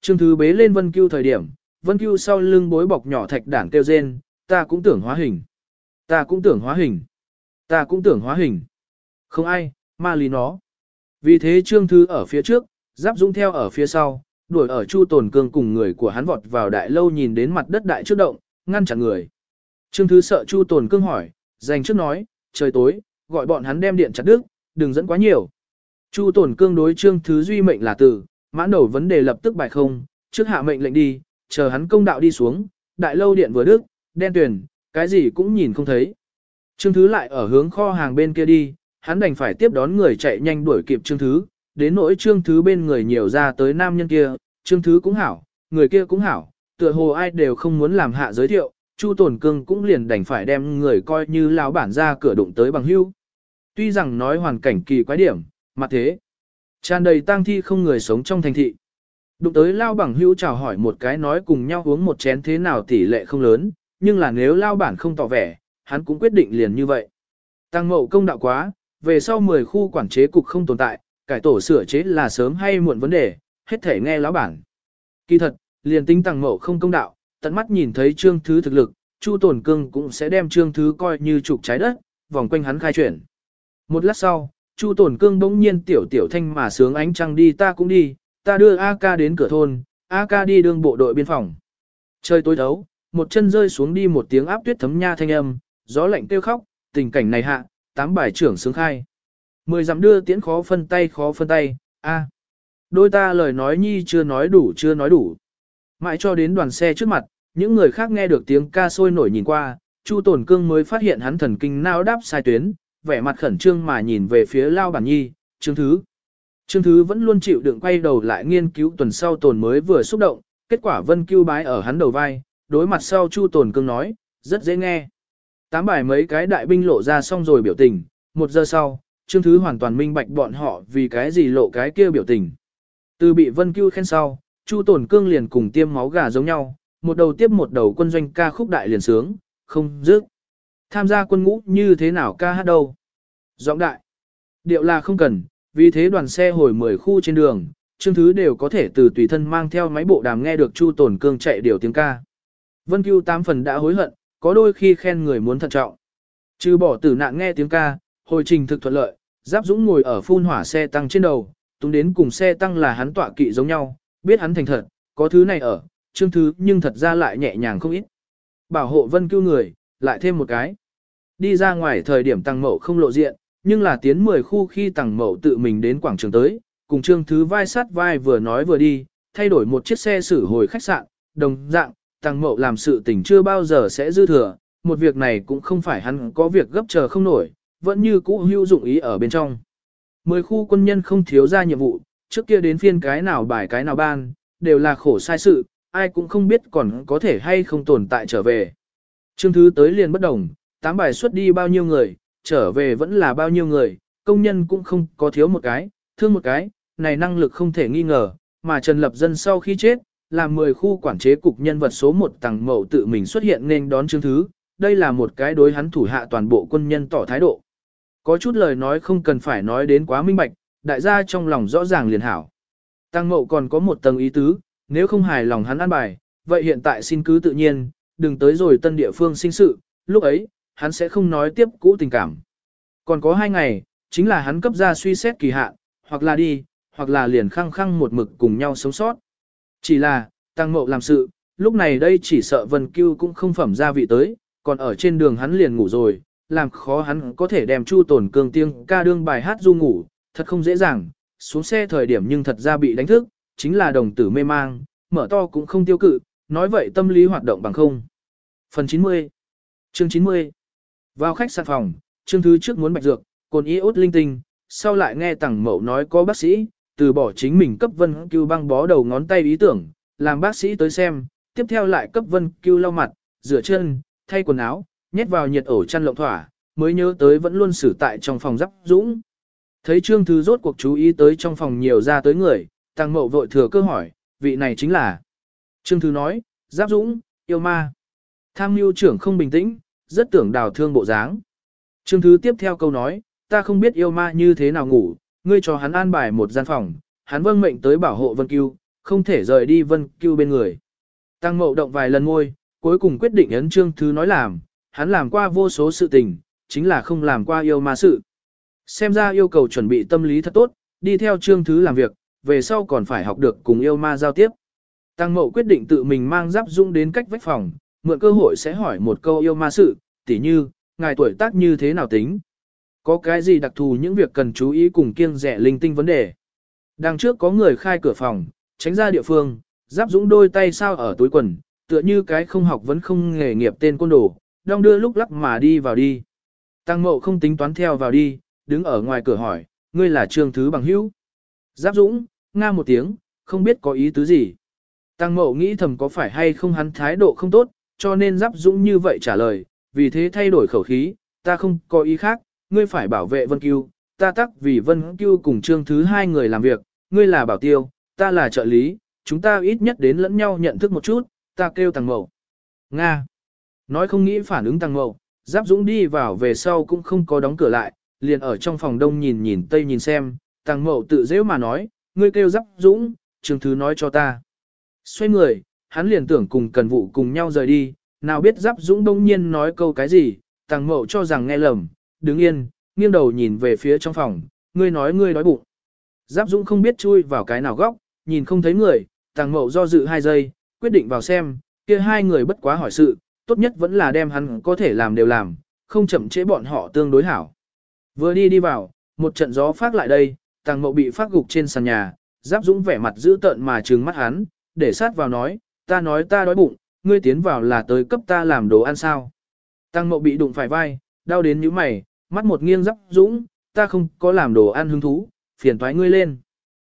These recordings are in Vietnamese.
Trương Thứ bế lên Vân Cưu thời điểm, Vân Cưu sau lưng bối bọc nhỏ thạch đản kêu rên, ta cũng tưởng hóa hình. Ta cũng tưởng hóa hình. Ta cũng tưởng hóa hình. Không ai, ma lý nó. Vì thế Trương Thứ ở phía trước, Giáp Dũng theo ở phía sau, đuổi ở Chu Tồn Cương cùng người của hắn vọt vào đại lâu nhìn đến mặt đất đại trước động, ngăn chặn người. Trương Thứ sợ Chu Tồn Cương hỏi, dành trước nói, trời tối, gọi bọn hắn đem điện chặt đứt, đừng dẫn quá nhiều. Chu Tồn Cương đối Trương Thứ duy mệnh là từ, mãn đầu vấn đề lập tức bài không, trước hạ mệnh lệnh đi, chờ hắn công đạo đi xuống, đại lâu điện vừa đức, đen tuyển, cái gì cũng nhìn không thấy. Trương Thứ lại ở hướng kho hàng bên kia đi, hắn đành phải tiếp đón người chạy nhanh đuổi kịp Trương Thứ, đến nỗi Trương Thứ bên người nhiều ra tới nam nhân kia, Trương Thứ cũng hảo, người kia cũng hảo, tựa hồ ai đều không muốn làm hạ giới thiệu, Chu Tổn Cương cũng liền đành phải đem người coi như lão bản ra cửa đụng tới bằng hưu. Tuy rằng nói hoàn cảnh kỳ quái điểm, mà thế, tràn đầy tang thi không người sống trong thành thị. Đụng tới lao bằng hữu chào hỏi một cái nói cùng nhau uống một chén thế nào tỷ lệ không lớn, nhưng là nếu lao bản không tỏ vẻ, hắn cũng quyết định liền như vậy. Tăng mậu công đạo quá, về sau 10 khu quản chế cục không tồn tại, cải tổ sửa chế là sớm hay muộn vấn đề, hết thể nghe lão bản. Kỳ thật, liền tính tăng mậu không công đạo, tận mắt nhìn thấy trương thứ thực lực, Chu Tồn Cương cũng sẽ đem trương thứ coi như trục trái đất, vòng quanh hắn khai chuyển. Một lát sau, Chu Tồn Cương bỗng nhiên tiểu tiểu thanh mà sướng ánh trăng đi ta cũng đi, ta đưa A ca đến cửa thôn, A ca đi đương bộ đội biên phòng. Trời tối thấu, một chân rơi xuống đi một tiếng áp tuyết thấm nha thanh âm, gió lạnh kêu khóc, tình cảnh này hạ, tám bài trưởng sướng khai. Mười dặm đưa tiễn khó phân tay khó phân tay, a Đôi ta lời nói nhi chưa nói đủ chưa nói đủ. Mãi cho đến đoàn xe trước mặt, những người khác nghe được tiếng ca sôi nổi nhìn qua, Chu Tồn Cương mới phát hiện hắn thần kinh nao đáp sai tuyến, vẻ mặt khẩn trương mà nhìn về phía Lao Bản Nhi, Trương Thứ. Trương Thứ vẫn luôn chịu đựng quay đầu lại nghiên cứu tuần sau tồn mới vừa xúc động, kết quả Vân Cưu bái ở hắn đầu vai, đối mặt sau Chu Tồn Cương nói, rất dễ nghe. Tám bài mấy cái đại binh lộ ra xong rồi biểu tình, một giờ sau, Trương Thứ hoàn toàn minh bạch bọn họ vì cái gì lộ cái kia biểu tình. Từ bị Vân Cưu khen sau, Chu Tồn Cương liền cùng tiêm máu gà giống nhau, một đầu tiếp một đầu quân doanh ca khúc đại liền sướng, không dứt. Tham gia quân ngũ như thế nào ca hát đâu? Giọng đại. Điệu là không cần, vì thế đoàn xe hồi 10 khu trên đường, chương Thứ đều có thể từ tùy thân mang theo máy bộ đàm nghe được Chu Tồn Cương chạy điều tiếng ca. Vân Cưu tám phần đã hối hận, có đôi khi khen người muốn thận trọng. Trừ bỏ tử nạn nghe tiếng ca, hồi trình thực thuận lợi, Giáp Dũng ngồi ở phun hỏa xe tăng trên đầu, tung đến cùng xe tăng là hắn tọa kỵ giống nhau, biết hắn thành thật, có thứ này ở, chương thứ nhưng thật ra lại nhẹ nhàng không ít. Bảo hộ vân Cưu người, lại thêm một cái. Đi ra ngoài thời điểm tăng mậu không lộ diện, nhưng là tiến 10 khu khi tăng mậu tự mình đến quảng trường tới, cùng trương thứ vai sát vai vừa nói vừa đi, thay đổi một chiếc xe xử hồi khách sạn, đồng dạng, tăng mậu làm sự tình chưa bao giờ sẽ dư thừa, một việc này cũng không phải hắn có việc gấp chờ không nổi, vẫn như cũ hữu dụng ý ở bên trong. Mười khu quân nhân không thiếu ra nhiệm vụ, trước kia đến phiên cái nào bài cái nào ban, đều là khổ sai sự, ai cũng không biết còn có thể hay không tồn tại trở về. trương thứ tới liền bất đồng, tám bài xuất đi bao nhiêu người, trở về vẫn là bao nhiêu người, công nhân cũng không có thiếu một cái, thương một cái, này năng lực không thể nghi ngờ, mà Trần Lập Dân sau khi chết, làm 10 khu quản chế cục nhân vật số 1 tầng mậu tự mình xuất hiện nên đón chứng thứ, đây là một cái đối hắn thủ hạ toàn bộ quân nhân tỏ thái độ. Có chút lời nói không cần phải nói đến quá minh bạch, đại gia trong lòng rõ ràng liền hảo. Tăng mậu còn có một tầng ý tứ, nếu không hài lòng hắn an bài, vậy hiện tại xin cứ tự nhiên, đừng tới rồi tân địa phương sinh sự, lúc ấy, hắn sẽ không nói tiếp cũ tình cảm. Còn có hai ngày, chính là hắn cấp ra suy xét kỳ hạn, hoặc là đi, hoặc là liền khăng khăng một mực cùng nhau sống sót. Chỉ là, tăng mậu làm sự, lúc này đây chỉ sợ Vân Cưu cũng không phẩm ra vị tới, còn ở trên đường hắn liền ngủ rồi, làm khó hắn có thể đem chu tổn cương tiếng ca đương bài hát du ngủ, thật không dễ dàng, xuống xe thời điểm nhưng thật ra bị đánh thức, chính là đồng tử mê mang, mở to cũng không tiêu cự, nói vậy tâm lý hoạt động bằng không. Phần 90 Chương 90 vào khách sạn phòng, trương thứ trước muốn bạch dược, cồn iốt linh tinh, sau lại nghe tẳng mậu nói có bác sĩ, từ bỏ chính mình cấp vân cứu băng bó đầu ngón tay ý tưởng, làm bác sĩ tới xem, tiếp theo lại cấp vân cứu lau mặt, rửa chân, thay quần áo, nhét vào nhiệt ổ chăn lộng thỏa, mới nhớ tới vẫn luôn xử tại trong phòng giáp dũng. Thấy Trương Thứ rốt cuộc chú ý tới trong phòng nhiều ra tới người, Tăng Mậu vội thừa cơ hỏi, vị này chính là. Trương Thứ nói, Giáp Dũng, yêu ma. Tham mưu trưởng không bình tĩnh, rất tưởng đào thương bộ dáng. Trương Thứ tiếp theo câu nói, ta không biết yêu ma như thế nào ngủ, ngươi cho hắn an bài một gian phòng, hắn vâng mệnh tới bảo hộ Vân Cưu, không thể rời đi Vân Cưu bên người. Tăng mậu động vài lần ngôi, cuối cùng quyết định ấn trương thứ nói làm, hắn làm qua vô số sự tình, chính là không làm qua yêu ma sự. Xem ra yêu cầu chuẩn bị tâm lý thật tốt, đi theo trương thứ làm việc, về sau còn phải học được cùng yêu ma giao tiếp. Tăng mậu quyết định tự mình mang giáp dung đến cách vách phòng, mượn cơ hội sẽ hỏi một câu yêu ma sự, tỉ như, ngài tuổi tác như thế nào tính? Có cái gì đặc thù những việc cần chú ý cùng kiêng rẻ linh tinh vấn đề? Đằng trước có người khai cửa phòng, tránh ra địa phương, giáp dũng đôi tay sao ở túi quần, tựa như cái không học vẫn không nghề nghiệp tên côn đồ, đong đưa lúc lắc mà đi vào đi. Tăng mậu không tính toán theo vào đi, đứng ở ngoài cửa hỏi, ngươi là trương thứ bằng hữu. Giáp dũng, nga một tiếng, không biết có ý tứ gì. Tăng mậu nghĩ thầm có phải hay không hắn thái độ không tốt, cho nên giáp dũng như vậy trả lời, vì thế thay đổi khẩu khí, ta không có ý khác, ngươi phải bảo vệ Vân Cưu, ta tắc vì Vân Cưu cùng trương thứ hai người làm việc, ngươi là bảo tiêu, ta là trợ lý, chúng ta ít nhất đến lẫn nhau nhận thức một chút, ta kêu Tăng Mậu. Nga. Nói không nghĩ phản ứng Tăng Mậu, Giáp Dũng đi vào về sau cũng không có đóng cửa lại, liền ở trong phòng đông nhìn nhìn tây nhìn xem, Tăng Mậu tự dễ mà nói, ngươi kêu Giáp Dũng, trương thứ nói cho ta. Xoay người, hắn liền tưởng cùng cần vụ cùng nhau rời đi, nào biết Giáp Dũng đông nhiên nói câu cái gì, Tàng Mậu cho rằng nghe lầm, đứng yên, nghiêng đầu nhìn về phía trong phòng, ngươi nói ngươi đói bụng. Giáp Dũng không biết chui vào cái nào góc, nhìn không thấy người, Tàng Mậu do dự hai giây, quyết định vào xem, kia hai người bất quá hỏi sự, tốt nhất vẫn là đem hắn có thể làm đều làm, không chậm trễ bọn họ tương đối hảo. Vừa đi đi vào, một trận gió phát lại đây, Tàng Mậu bị phát gục trên sàn nhà, Giáp Dũng vẻ mặt dữ tợn mà trừng mắt hắn, để sát vào nói, ta nói ta đói bụng, ngươi tiến vào là tới cấp ta làm đồ ăn sao. Tăng Mộ bị đụng phải vai, đau đến như mày, mắt một nghiêng Giáp Dũng, ta không có làm đồ ăn hứng thú, phiền toái ngươi lên.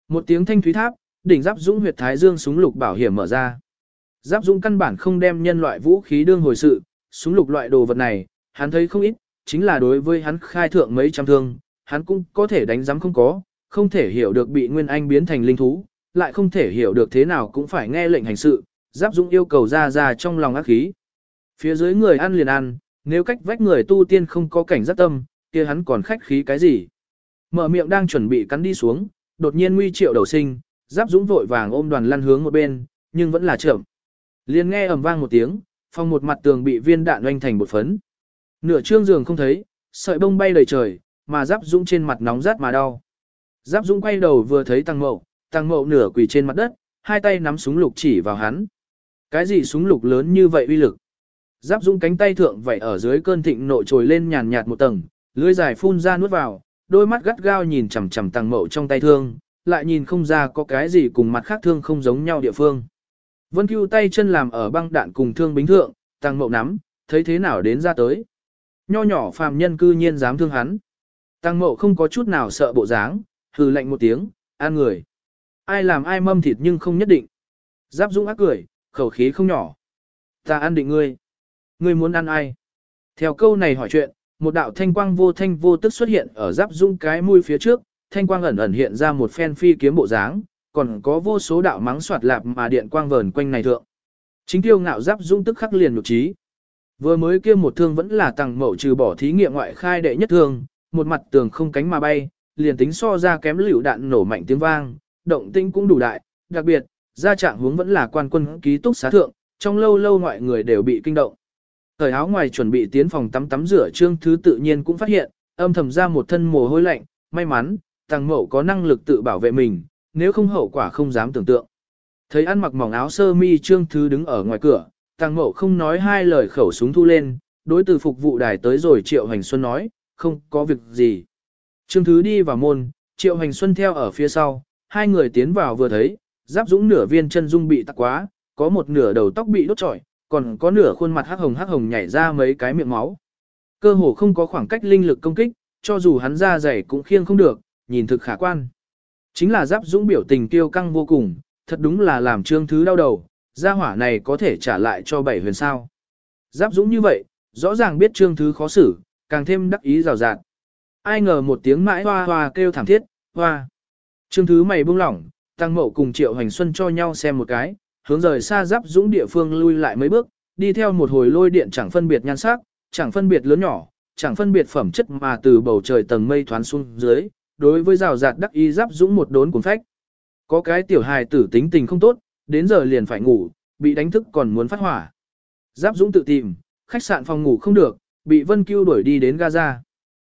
Một tiếng thanh thúy tháp, đỉnh Giáp Dũng huyệt thái dương súng lục bảo hiểm mở ra. Giáp Dũng căn bản không đem nhân loại vũ khí đương hồi sự, súng lục loại đồ vật này, hắn thấy không ít, chính là đối với hắn khai thượng mấy trăm thương, hắn cũng có thể đánh giám không có, không thể hiểu được bị Nguyên Anh biến thành linh thú, lại không thể hiểu được thế nào cũng phải nghe lệnh hành sự, Giáp Dũng yêu cầu ra ra trong lòng ác khí. Phía dưới người ăn liền ăn, nếu cách vách người tu tiên không có cảnh giác tâm, kia hắn còn khách khí cái gì. Mở miệng đang chuẩn bị cắn đi xuống, đột nhiên nguy triệu đầu sinh, Giáp Dũng vội vàng ôm đoàn lăn hướng một bên, nhưng vẫn là chậm. Liền nghe ầm vang một tiếng, phòng một mặt tường bị viên đạn oanh thành một phấn. Nửa trương giường không thấy, sợi bông bay đầy trời, mà Giáp Dũng trên mặt nóng rát mà đau. Giáp Dũng quay đầu vừa thấy Tăng Mậu, Tăng Mậu nửa quỳ trên mặt đất, hai tay nắm súng lục chỉ vào hắn. Cái gì súng lục lớn như vậy uy lực? Giáp Dũng cánh tay thượng vậy ở dưới cơn thịnh nộ trồi lên nhàn nhạt một tầng, lưỡi dài phun ra nuốt vào, đôi mắt gắt gao nhìn chằm chằm Tăng Mậu trong tay thương, lại nhìn không ra có cái gì cùng mặt khác thương không giống nhau địa phương. Vân Cưu tay chân làm ở băng đạn cùng thương bính thượng, tăng mậu nắm, thấy thế nào đến ra tới. Nho nhỏ phàm nhân cư nhiên dám thương hắn. Tăng mậu không có chút nào sợ bộ dáng, hừ lạnh một tiếng, an người. Ai làm ai mâm thịt nhưng không nhất định. Giáp dũng ác cười, khẩu khí không nhỏ. Ta ăn định ngươi. Ngươi muốn ăn ai? Theo câu này hỏi chuyện, một đạo thanh quang vô thanh vô tức xuất hiện ở giáp dung cái mũi phía trước, thanh quang ẩn ẩn hiện ra một phen phi kiếm bộ dáng, còn có vô số đạo mắng soạt lạp mà điện quang vờn quanh này thượng. Chính tiêu ngạo giáp dung tức khắc liền nhục trí. Vừa mới kia một thương vẫn là tăng mậu trừ bỏ thí nghiệm ngoại khai đệ nhất thương, một mặt tường không cánh mà bay, liền tính so ra kém liều đạn nổ mạnh tiếng vang, động tinh cũng đủ đại, đặc biệt, ra trạng hướng vẫn là quan quân ký túc xá thượng, trong lâu lâu ngoại người đều bị kinh động. Thời áo ngoài chuẩn bị tiến phòng tắm tắm rửa trương thứ tự nhiên cũng phát hiện, âm thầm ra một thân mồ hôi lạnh, may mắn, tăng mẫu có năng lực tự bảo vệ mình, nếu không hậu quả không dám tưởng tượng. Thấy ăn mặc mỏng áo sơ mi trương thứ đứng ở ngoài cửa, tăng mẫu không nói hai lời khẩu súng thu lên, đối từ phục vụ đài tới rồi triệu hành xuân nói, không có việc gì. Trương thứ đi vào môn, triệu hành xuân theo ở phía sau, hai người tiến vào vừa thấy, giáp dũng nửa viên chân dung bị tắc quá, có một nửa đầu tóc bị đốt trọi, còn có nửa khuôn mặt hắc hồng hắc hồng nhảy ra mấy cái miệng máu. Cơ hồ không có khoảng cách linh lực công kích, cho dù hắn ra dày cũng khiêng không được, nhìn thực khả quan. Chính là giáp dũng biểu tình tiêu căng vô cùng, thật đúng là làm trương thứ đau đầu, gia hỏa này có thể trả lại cho bảy huyền sao. Giáp dũng như vậy, rõ ràng biết trương thứ khó xử, càng thêm đắc ý rào rạt. Ai ngờ một tiếng mãi hoa hoa kêu thảm thiết, hoa. Trương thứ mày buông lỏng, tăng mậu cùng triệu hành xuân cho nhau xem một cái, hướng rời xa giáp dũng địa phương lui lại mấy bước, đi theo một hồi lôi điện chẳng phân biệt nhan sắc, chẳng phân biệt lớn nhỏ, chẳng phân biệt phẩm chất mà từ bầu trời tầng mây thoán xuống dưới, đối với rào rạt đắc y giáp dũng một đốn cuốn phách. Có cái tiểu hài tử tính tình không tốt, đến giờ liền phải ngủ, bị đánh thức còn muốn phát hỏa. Giáp Dũng tự tìm, khách sạn phòng ngủ không được, bị Vân Cưu đuổi đi đến Gaza.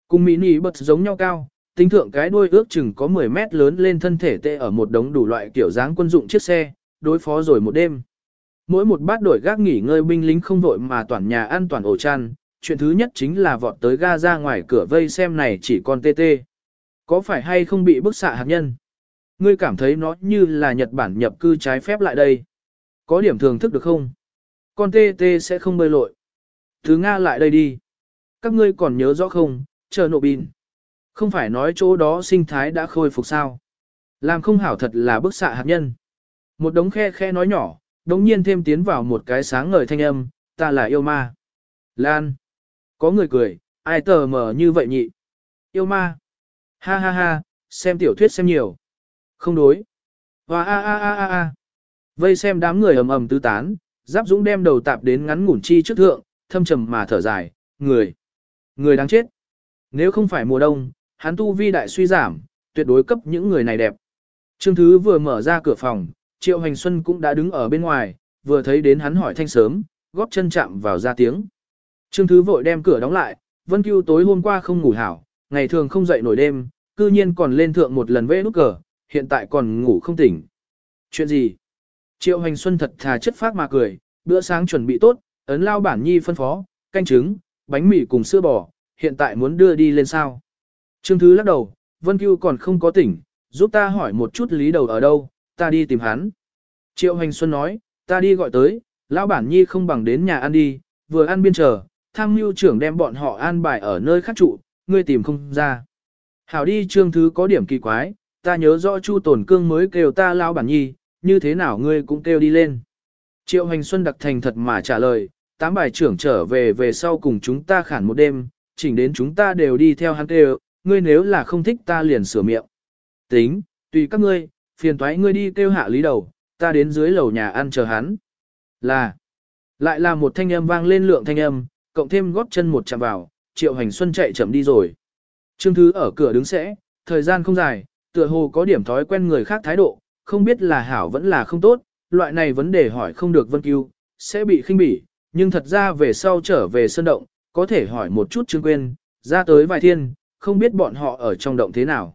Cùng Mỹ Nì bật giống nhau cao, tính thượng cái đuôi ước chừng có 10 mét lớn lên thân thể tê ở một đống đủ loại kiểu dáng quân dụng chiếc xe, đối phó rồi một đêm. Mỗi một bát đổi gác nghỉ ngơi binh lính không vội mà toàn nhà ăn toàn ổ chăn, chuyện thứ nhất chính là vọt tới ga ra ngoài cửa vây xem này chỉ còn tê tê. Có phải hay không bị bức xạ hạt nhân? Ngươi cảm thấy nó như là Nhật Bản nhập cư trái phép lại đây. Có điểm thường thức được không? Con tê tê sẽ không bơi lội. Thứ Nga lại đây đi. Các ngươi còn nhớ rõ không, chờ nộ bình. Không phải nói chỗ đó sinh thái đã khôi phục sao. Làm không hảo thật là bức xạ hạt nhân. Một đống khe khe nói nhỏ, đống nhiên thêm tiến vào một cái sáng ngời thanh âm, ta là yêu ma. Lan. Có người cười, ai tờ mờ như vậy nhị. Yêu ma. Ha ha ha, xem tiểu thuyết xem nhiều. Không đối. Và a a a a a. Vây xem đám người ầm ầm tứ tán, Giáp Dũng đem đầu tạp đến ngắn ngủn chi trước thượng, thâm trầm mà thở dài, người. Người đáng chết. Nếu không phải mùa đông, hắn tu vi đại suy giảm, tuyệt đối cấp những người này đẹp. Trương Thứ vừa mở ra cửa phòng, Triệu Hành Xuân cũng đã đứng ở bên ngoài, vừa thấy đến hắn hỏi thanh sớm, góp chân chạm vào ra tiếng. Trương Thứ vội đem cửa đóng lại, Vân Cưu tối hôm qua không ngủ hảo, ngày thường không dậy nổi đêm, cư nhiên còn lên thượng một lần vẽ nút cờ, hiện tại còn ngủ không tỉnh. Chuyện gì? Triệu Hành Xuân thật thà chất phác mà cười, bữa sáng chuẩn bị tốt, ấn lao bản nhi phân phó, canh trứng, bánh mì cùng sữa bò, hiện tại muốn đưa đi lên sao. Trương Thứ lắc đầu, Vân Cưu còn không có tỉnh, giúp ta hỏi một chút lý đầu ở đâu, ta đi tìm hắn. Triệu Hành Xuân nói, ta đi gọi tới, lão bản nhi không bằng đến nhà ăn đi, vừa ăn biên chờ, tham mưu trưởng đem bọn họ an bài ở nơi khác trụ, ngươi tìm không ra. Hảo đi Trương Thứ có điểm kỳ quái, ta nhớ rõ Chu Tồn Cương mới kêu ta lão bản nhi, như thế nào ngươi cũng kêu đi lên. Triệu Hành Xuân đặc thành thật mà trả lời, tám bài trưởng trở về về sau cùng chúng ta khản một đêm, chỉnh đến chúng ta đều đi theo hắn kêu, ngươi nếu là không thích ta liền sửa miệng. Tính, tùy các ngươi, phiền toái ngươi đi kêu hạ lý đầu, ta đến dưới lầu nhà ăn chờ hắn. Là, lại là một thanh âm vang lên lượng thanh âm, cộng thêm góp chân một chạm vào, Triệu Hành Xuân chạy chậm đi rồi. Trương Thứ ở cửa đứng sẽ, thời gian không dài, tựa hồ có điểm thói quen người khác thái độ, không biết là hảo vẫn là không tốt, loại này vấn đề hỏi không được Vân cứu, sẽ bị khinh bỉ, nhưng thật ra về sau trở về sân động, có thể hỏi một chút Trương Quyên, ra tới vài thiên, không biết bọn họ ở trong động thế nào.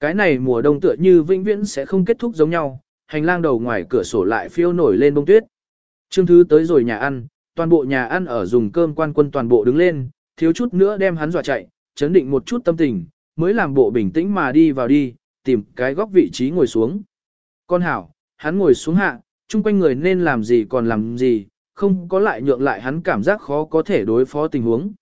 Cái này mùa đông tựa như vĩnh viễn sẽ không kết thúc giống nhau, hành lang đầu ngoài cửa sổ lại phiêu nổi lên bông tuyết. Trương Thứ tới rồi nhà ăn, toàn bộ nhà ăn ở dùng cơm quan quân toàn bộ đứng lên, thiếu chút nữa đem hắn dọa chạy, chấn định một chút tâm tình, mới làm bộ bình tĩnh mà đi vào đi, tìm cái góc vị trí ngồi xuống. Con hảo, hắn ngồi xuống hạ, chung quanh người nên làm gì còn làm gì, không có lại nhượng lại hắn cảm giác khó có thể đối phó tình huống.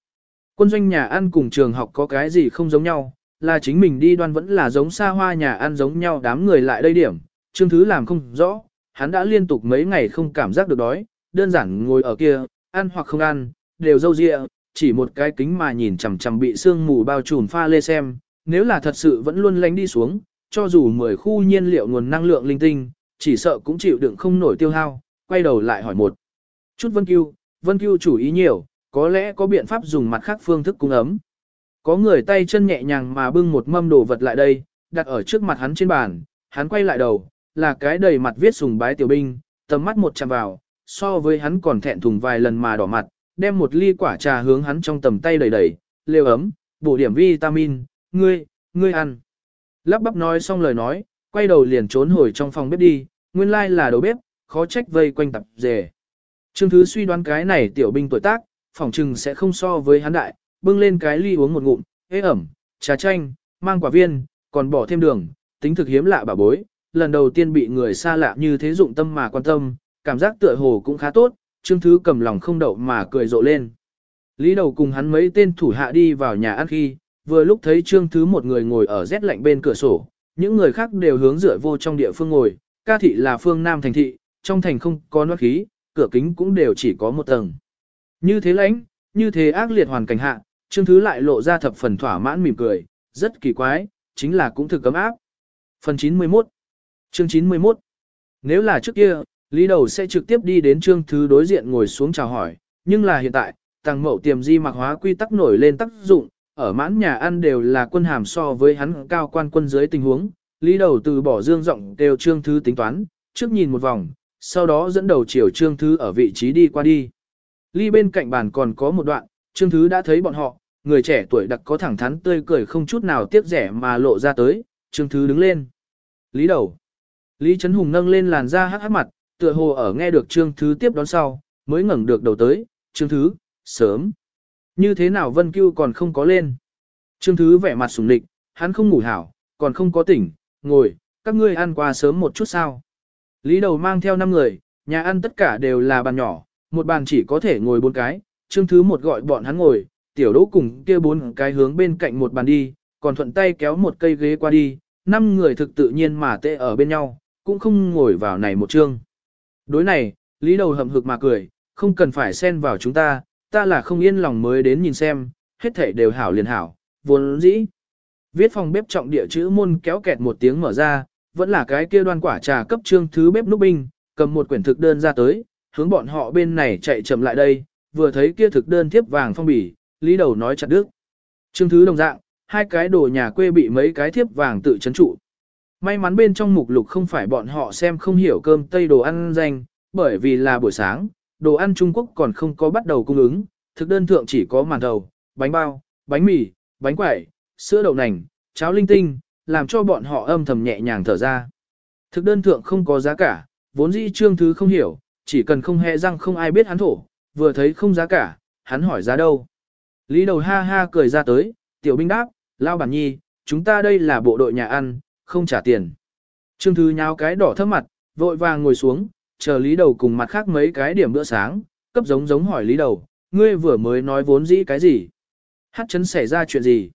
Quân doanh nhà ăn cùng trường học có cái gì không giống nhau, là chính mình đi đoan vẫn là giống xa hoa nhà ăn giống nhau đám người lại đây điểm, chương thứ làm không rõ, hắn đã liên tục mấy ngày không cảm giác được đói, đơn giản ngồi ở kia, ăn hoặc không ăn, đều dâu dịa, chỉ một cái kính mà nhìn chằm chằm bị sương mù bao trùm pha lê xem, nếu là thật sự vẫn luôn lánh đi xuống, cho dù 10 khu nhiên liệu nguồn năng lượng linh tinh, chỉ sợ cũng chịu đựng không nổi tiêu hao, quay đầu lại hỏi một. Chút Vân Cưu, Vân Cưu chủ ý nhiều, có lẽ có biện pháp dùng mặt khác phương thức cung ấm. Có người tay chân nhẹ nhàng mà bưng một mâm đồ vật lại đây, đặt ở trước mặt hắn trên bàn, hắn quay lại đầu, là cái đầy mặt viết sùng bái tiểu binh, tầm mắt một chạm vào, so với hắn còn thẹn thùng vài lần mà đỏ mặt, đem một ly quả trà hướng hắn trong tầm tay đầy đầy, lều ấm, bổ điểm vitamin, ngươi, ngươi ăn. Lắp bắp nói xong lời nói, quay đầu liền trốn hồi trong phòng bếp đi, nguyên lai là đầu bếp, khó trách vây quanh tập dề. Trương Thứ suy đoán cái này tiểu binh tuổi tác, Phỏng chừng sẽ không so với hắn đại, bưng lên cái ly uống một ngụm, ế ẩm, trà chanh, mang quả viên, còn bỏ thêm đường, tính thực hiếm lạ bà bối, lần đầu tiên bị người xa lạ như thế dụng tâm mà quan tâm, cảm giác tựa hồ cũng khá tốt, Trương Thứ cầm lòng không đậu mà cười rộ lên. Lý đầu cùng hắn mấy tên thủ hạ đi vào nhà ăn khi, vừa lúc thấy Trương Thứ một người ngồi ở rét lạnh bên cửa sổ, những người khác đều hướng dựa vô trong địa phương ngồi, ca thị là phương Nam thành thị, trong thành không có nốt khí, cửa kính cũng đều chỉ có một tầng. Như thế lãnh, như thế ác liệt hoàn cảnh hạ, Trương Thứ lại lộ ra thập phần thỏa mãn mỉm cười, rất kỳ quái, chính là cũng thực cấm áp. Phần 91 Chương 91 Nếu là trước kia, Lý Đầu sẽ trực tiếp đi đến Trương Thứ đối diện ngồi xuống chào hỏi, nhưng là hiện tại, tăng mậu tiềm di mặc hóa quy tắc nổi lên tác dụng, ở mãn nhà ăn đều là quân hàm so với hắn cao quan quân dưới tình huống, Lý đầu từ bỏ dương rộng, đều trương thứ tính toán, trước nhìn một vòng, sau đó dẫn đầu chiều trương thứ ở vị trí đi qua đi. Ly bên cạnh bàn còn có một đoạn, trương thứ đã thấy bọn họ, người trẻ tuổi đặc có thẳng thắn tươi cười không chút nào tiếc rẻ mà lộ ra tới, trương thứ đứng lên. Lý đầu. Lý Trấn Hùng nâng lên làn da hắc hắc mặt, tựa hồ ở nghe được trương thứ tiếp đón sau, mới ngẩng được đầu tới, trương thứ, sớm. Như thế nào Vân Cưu còn không có lên. Trương thứ vẻ mặt sùng lịch, hắn không ngủ hảo, còn không có tỉnh, ngồi, các ngươi ăn qua sớm một chút sao. Lý đầu mang theo 5 người, nhà ăn tất cả đều là bàn nhỏ, một bàn chỉ có thể ngồi bốn cái, chương thứ một gọi bọn hắn ngồi, tiểu đỗ cùng kia bốn cái hướng bên cạnh một bàn đi, còn thuận tay kéo một cây ghế qua đi, năm người thực tự nhiên mà tệ ở bên nhau, cũng không ngồi vào này một chương. Đối này, lý đầu hậm hực mà cười, không cần phải xen vào chúng ta, ta là không yên lòng mới đến nhìn xem, hết thể đều hảo liền hảo, vốn dĩ. Viết phòng bếp trọng địa chữ môn kéo kẹt một tiếng mở ra, vẫn là cái kia đoan quả trà cấp trương thứ bếp núc binh, cầm một quyển thực đơn ra tới, hướng bọn họ bên này chạy chậm lại đây, vừa thấy kia thực đơn thiếp vàng phong bì, lý đầu nói chặt đứt. Trương thứ đồng dạng, hai cái đồ nhà quê bị mấy cái thiếp vàng tự chấn trụ. May mắn bên trong mục lục không phải bọn họ xem không hiểu cơm tây đồ ăn danh, bởi vì là buổi sáng, đồ ăn Trung Quốc còn không có bắt đầu cung ứng, thực đơn thượng chỉ có màn thầu, bánh bao, bánh mì, bánh quẩy, sữa đậu nành, cháo linh tinh, làm cho bọn họ âm thầm nhẹ nhàng thở ra. Thực đơn thượng không có giá cả, vốn dĩ trương thứ không hiểu, chỉ cần không hề răng không ai biết hắn thổ, vừa thấy không giá cả, hắn hỏi giá đâu. Lý đầu ha ha cười ra tới, tiểu binh đáp, lao bản nhi, chúng ta đây là bộ đội nhà ăn, không trả tiền. Trương thứ nháo cái đỏ thấp mặt, vội vàng ngồi xuống, chờ lý đầu cùng mặt khác mấy cái điểm bữa sáng, cấp giống giống hỏi lý đầu, ngươi vừa mới nói vốn dĩ cái gì? Hát chấn xảy ra chuyện gì?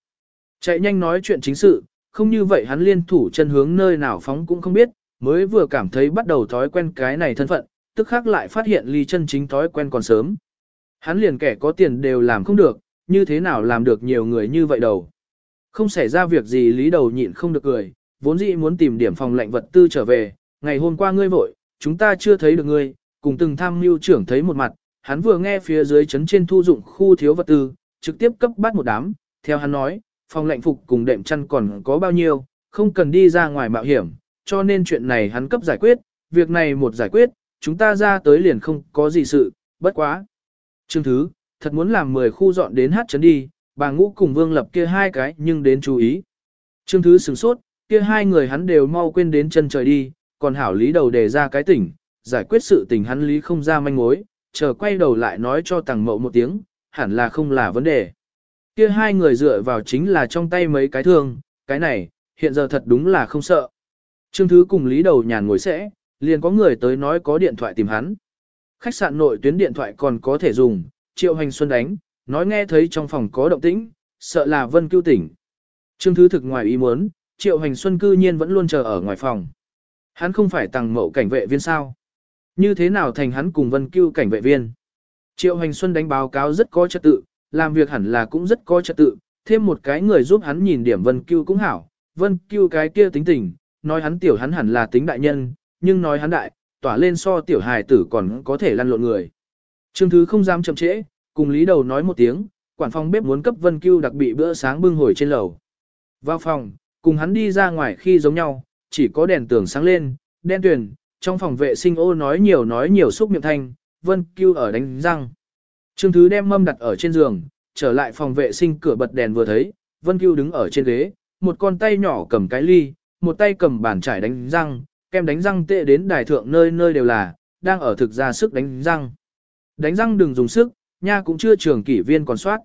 Chạy nhanh nói chuyện chính sự, không như vậy hắn liên thủ chân hướng nơi nào phóng cũng không biết, mới vừa cảm thấy bắt đầu thói quen cái này thân phận, tức khác lại phát hiện ly chân chính thói quen còn sớm. Hắn liền kẻ có tiền đều làm không được, như thế nào làm được nhiều người như vậy đầu. Không xảy ra việc gì lý đầu nhịn không được cười, vốn dĩ muốn tìm điểm phòng lệnh vật tư trở về, ngày hôm qua ngươi vội, chúng ta chưa thấy được ngươi, cùng từng tham mưu trưởng thấy một mặt, hắn vừa nghe phía dưới chấn trên thu dụng khu thiếu vật tư, trực tiếp cấp bắt một đám, theo hắn nói, phòng lệnh phục cùng đệm chăn còn có bao nhiêu, không cần đi ra ngoài mạo hiểm, cho nên chuyện này hắn cấp giải quyết, việc này một giải quyết, chúng ta ra tới liền không có gì sự, bất quá. Trương Thứ, thật muốn làm 10 khu dọn đến hát chấn đi, bà ngũ cùng vương lập kia hai cái nhưng đến chú ý. Trương Thứ sửng sốt, kia hai người hắn đều mau quên đến chân trời đi, còn hảo lý đầu đề ra cái tỉnh, giải quyết sự tình hắn lý không ra manh mối, chờ quay đầu lại nói cho tàng mậu một tiếng, hẳn là không là vấn đề. Kia hai người dựa vào chính là trong tay mấy cái thương, cái này, hiện giờ thật đúng là không sợ. Trương Thứ cùng lý đầu nhàn ngồi sẽ, liền có người tới nói có điện thoại tìm hắn. Khách sạn nội tuyến điện thoại còn có thể dùng, triệu hành xuân đánh, nói nghe thấy trong phòng có động tĩnh, sợ là vân cưu tỉnh. Trương Thứ thực ngoài ý muốn, triệu hành xuân cư nhiên vẫn luôn chờ ở ngoài phòng. Hắn không phải tăng mậu cảnh vệ viên sao? Như thế nào thành hắn cùng vân cưu cảnh vệ viên? Triệu hành xuân đánh báo cáo rất có trật tự, làm việc hẳn là cũng rất có trật tự, thêm một cái người giúp hắn nhìn điểm vân cưu cũng hảo. Vân cưu cái kia tính tình, nói hắn tiểu hắn hẳn là tính đại nhân, nhưng nói hắn đại, tỏa lên so tiểu hài tử còn có thể lăn lộn người. Trương Thứ không dám chậm trễ, cùng lý đầu nói một tiếng, quản phòng bếp muốn cấp Vân Cưu đặc bị bữa sáng bưng hồi trên lầu. Vào phòng, cùng hắn đi ra ngoài khi giống nhau, chỉ có đèn tường sáng lên, đen tuyền, trong phòng vệ sinh ô nói nhiều nói nhiều xúc miệng thanh, Vân Cưu ở đánh răng. Trương Thứ đem mâm đặt ở trên giường, trở lại phòng vệ sinh cửa bật đèn vừa thấy, Vân Cưu đứng ở trên ghế, một con tay nhỏ cầm cái ly, một tay cầm bàn chải đánh răng, kem đánh răng tệ đến đài thượng nơi nơi đều là, đang ở thực ra sức đánh răng. Đánh răng đừng dùng sức, nha cũng chưa trường kỷ viên còn soát.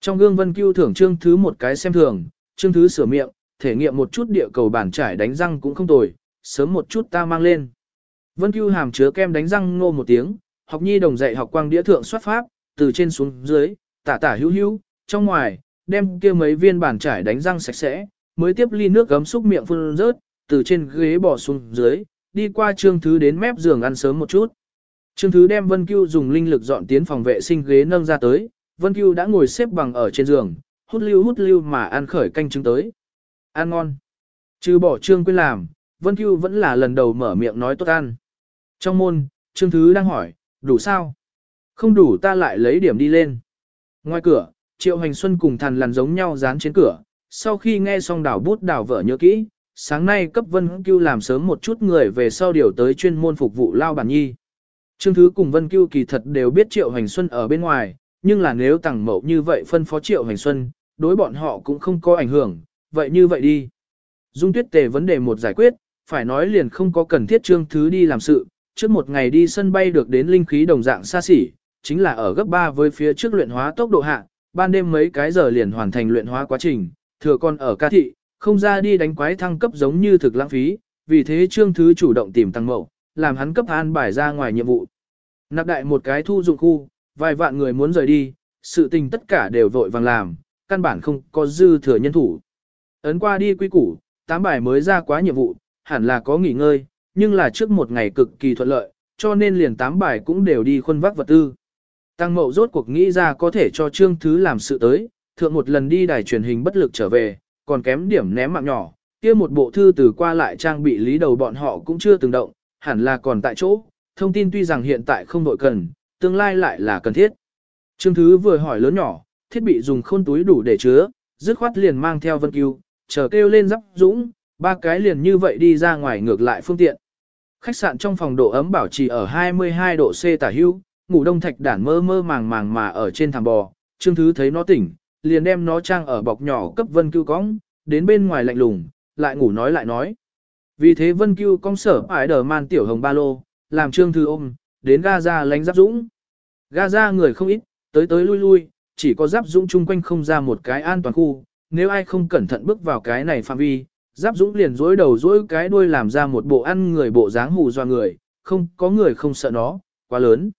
Trong gương Vân Cưu thưởng Trương Thứ một cái xem thường, Trương Thứ sửa miệng, thể nghiệm một chút địa cầu bản trải đánh răng cũng không tồi, sớm một chút ta mang lên. Vân Cưu hàm chứa kem đánh răng ngô một tiếng, học nhi đồng dạy học quang đĩa thượng soát pháp, từ trên xuống dưới, tả tả hữu hữu, trong ngoài, đem kia mấy viên bản trải đánh răng sạch sẽ, mới tiếp ly nước gấm xúc miệng phun rớt, từ trên ghế bỏ xuống dưới, đi qua Trương Thứ đến mép giường ăn sớm một chút. Trương Thứ đem Vân Cưu dùng linh lực dọn tiến phòng vệ sinh ghế nâng ra tới, Vân Cưu đã ngồi xếp bằng ở trên giường, hút lưu hút lưu mà ăn khởi canh trứng tới. Ăn ngon. Trừ bỏ Trương Quyên làm, Vân Cưu vẫn là lần đầu mở miệng nói tốt ăn. Trong môn, Trương Thứ đang hỏi, đủ sao? Không đủ ta lại lấy điểm đi lên. Ngoài cửa, Triệu Hành Xuân cùng thằn lằn giống nhau dán trên cửa, sau khi nghe xong đảo bút đảo vợ nhớ kỹ, sáng nay cấp Vân Cưu làm sớm một chút người về sau điều tới chuyên môn phục vụ lao bản nhi. Trương Thứ cùng Vân Cưu kỳ thật đều biết Triệu Hành Xuân ở bên ngoài, nhưng là nếu tặng mậu như vậy phân phó Triệu Hành Xuân, đối bọn họ cũng không có ảnh hưởng, vậy như vậy đi. Dung tuyết tề vấn đề một giải quyết, phải nói liền không có cần thiết Trương Thứ đi làm sự, trước một ngày đi sân bay được đến linh khí đồng dạng xa xỉ, chính là ở gấp 3 với phía trước luyện hóa tốc độ hạ, ban đêm mấy cái giờ liền hoàn thành luyện hóa quá trình, thừa con ở ca thị, không ra đi đánh quái thăng cấp giống như thực lãng phí, vì thế Trương Thứ chủ động tìm tăng mậu, làm hắn cấp an bài ra ngoài nhiệm vụ. Nạp đại một cái thu dụng khu, vài vạn người muốn rời đi, sự tình tất cả đều vội vàng làm, căn bản không có dư thừa nhân thủ. Ấn qua đi quy củ, tám bài mới ra quá nhiệm vụ, hẳn là có nghỉ ngơi, nhưng là trước một ngày cực kỳ thuận lợi, cho nên liền tám bài cũng đều đi khuân vác vật tư. Tăng mậu rốt cuộc nghĩ ra có thể cho Trương Thứ làm sự tới, thượng một lần đi đài truyền hình bất lực trở về, còn kém điểm ném mạng nhỏ, kia một bộ thư từ qua lại trang bị lý đầu bọn họ cũng chưa từng động, hẳn là còn tại chỗ, thông tin tuy rằng hiện tại không đội cần, tương lai lại là cần thiết. Trương Thứ vừa hỏi lớn nhỏ, thiết bị dùng khôn túi đủ để chứa, dứt khoát liền mang theo Vân Cưu, chờ kêu lên dắp dũng, ba cái liền như vậy đi ra ngoài ngược lại phương tiện. Khách sạn trong phòng độ ấm bảo trì ở 22 độ C tả hưu, ngủ đông thạch đản mơ mơ màng màng mà ở trên thảm bò, Trương Thứ thấy nó tỉnh, liền đem nó trang ở bọc nhỏ cấp Vân Cưu cong, đến bên ngoài lạnh lùng, lại ngủ nói lại nói. Vì thế Vân Cưu cong sở ải đờ man tiểu hồng ba lô, làm Trương Thư ôm, đến Gaza lánh giáp dũng. Gaza người không ít, tới tới lui lui, chỉ có giáp dũng chung quanh không ra một cái an toàn khu, nếu ai không cẩn thận bước vào cái này phạm vi, giáp dũng liền dối đầu dối cái đuôi làm ra một bộ ăn người bộ dáng hù doa người, không có người không sợ nó, quá lớn.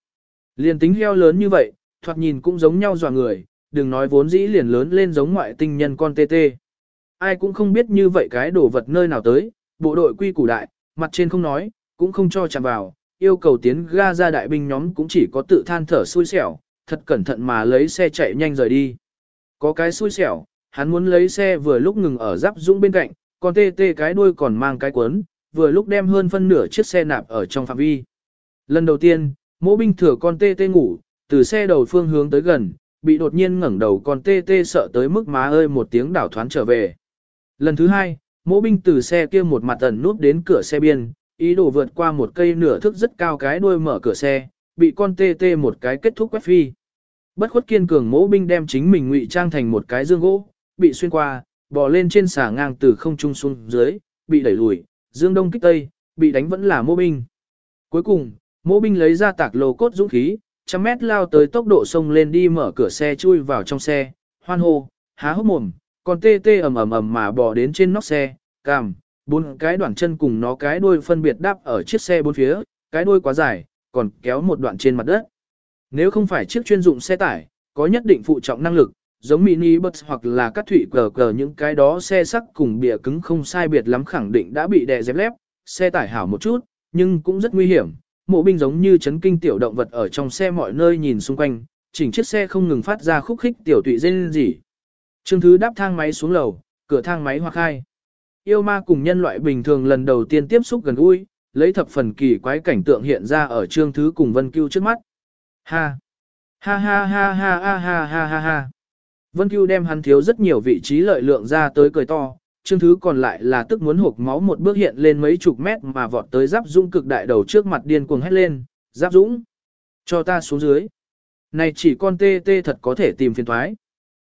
Liền tính heo lớn như vậy, thoạt nhìn cũng giống nhau dọa người, đừng nói vốn dĩ liền lớn lên giống ngoại tinh nhân con tê tê. Ai cũng không biết như vậy cái đồ vật nơi nào tới, bộ đội quy củ đại, mặt trên không nói, cũng không cho chạm vào, yêu cầu tiến ga ra đại binh nhóm cũng chỉ có tự than thở xui xẻo, thật cẩn thận mà lấy xe chạy nhanh rời đi. Có cái xui xẻo, hắn muốn lấy xe vừa lúc ngừng ở giáp dũng bên cạnh, còn tê tê cái đuôi còn mang cái cuốn, vừa lúc đem hơn phân nửa chiếc xe nạp ở trong phạm vi. Lần đầu tiên, mỗ binh thừa con tê tê ngủ, từ xe đầu phương hướng tới gần, bị đột nhiên ngẩng đầu con tê tê sợ tới mức má ơi một tiếng đảo thoán trở về. Lần thứ hai, mỗ binh từ xe kia một mặt ẩn núp đến cửa xe biên, ý đồ vượt qua một cây nửa thước rất cao cái đuôi mở cửa xe, bị con tê tê một cái kết thúc quét phi. Bất khuất kiên cường mỗ binh đem chính mình ngụy trang thành một cái dương gỗ, bị xuyên qua, bò lên trên xà ngang từ không trung xuống dưới, bị đẩy lùi, dương đông kích tây, bị đánh vẫn là mỗ binh. Cuối cùng, mỗ binh lấy ra tạc lô cốt dũng khí, trăm mét lao tới tốc độ sông lên đi mở cửa xe chui vào trong xe, hoan hô, há hốc mồm, còn tê tê ầm ầm ầm mà bò đến trên nóc xe, cằm, bốn cái đoạn chân cùng nó cái đuôi phân biệt đáp ở chiếc xe bốn phía, cái đuôi quá dài, còn kéo một đoạn trên mặt đất. Nếu không phải chiếc chuyên dụng xe tải, có nhất định phụ trọng năng lực, giống mini bus hoặc là các thủy cờ cờ những cái đó xe sắc cùng bìa cứng không sai biệt lắm khẳng định đã bị đè dẹp lép, xe tải hảo một chút, nhưng cũng rất nguy hiểm. Mộ binh giống như chấn kinh tiểu động vật ở trong xe mọi nơi nhìn xung quanh, chỉnh chiếc xe không ngừng phát ra khúc khích tiểu tụy rên rỉ. Trương Thứ đáp thang máy xuống lầu, cửa thang máy hoặc hai, Yêu ma cùng nhân loại bình thường lần đầu tiên tiếp xúc gần gũi, lấy thập phần kỳ quái cảnh tượng hiện ra ở Trương Thứ cùng Vân Cưu trước mắt. Ha! Ha ha ha ha ha ha ha ha ha! Vân Cưu đem hắn thiếu rất nhiều vị trí lợi lượng ra tới cười to, Trương Thứ còn lại là tức muốn hộp máu một bước hiện lên mấy chục mét mà vọt tới Giáp Dũng cực đại đầu trước mặt điên cuồng hét lên, Giáp Dũng! Cho ta xuống dưới! Này chỉ con tê tê thật có thể tìm phiền thoái.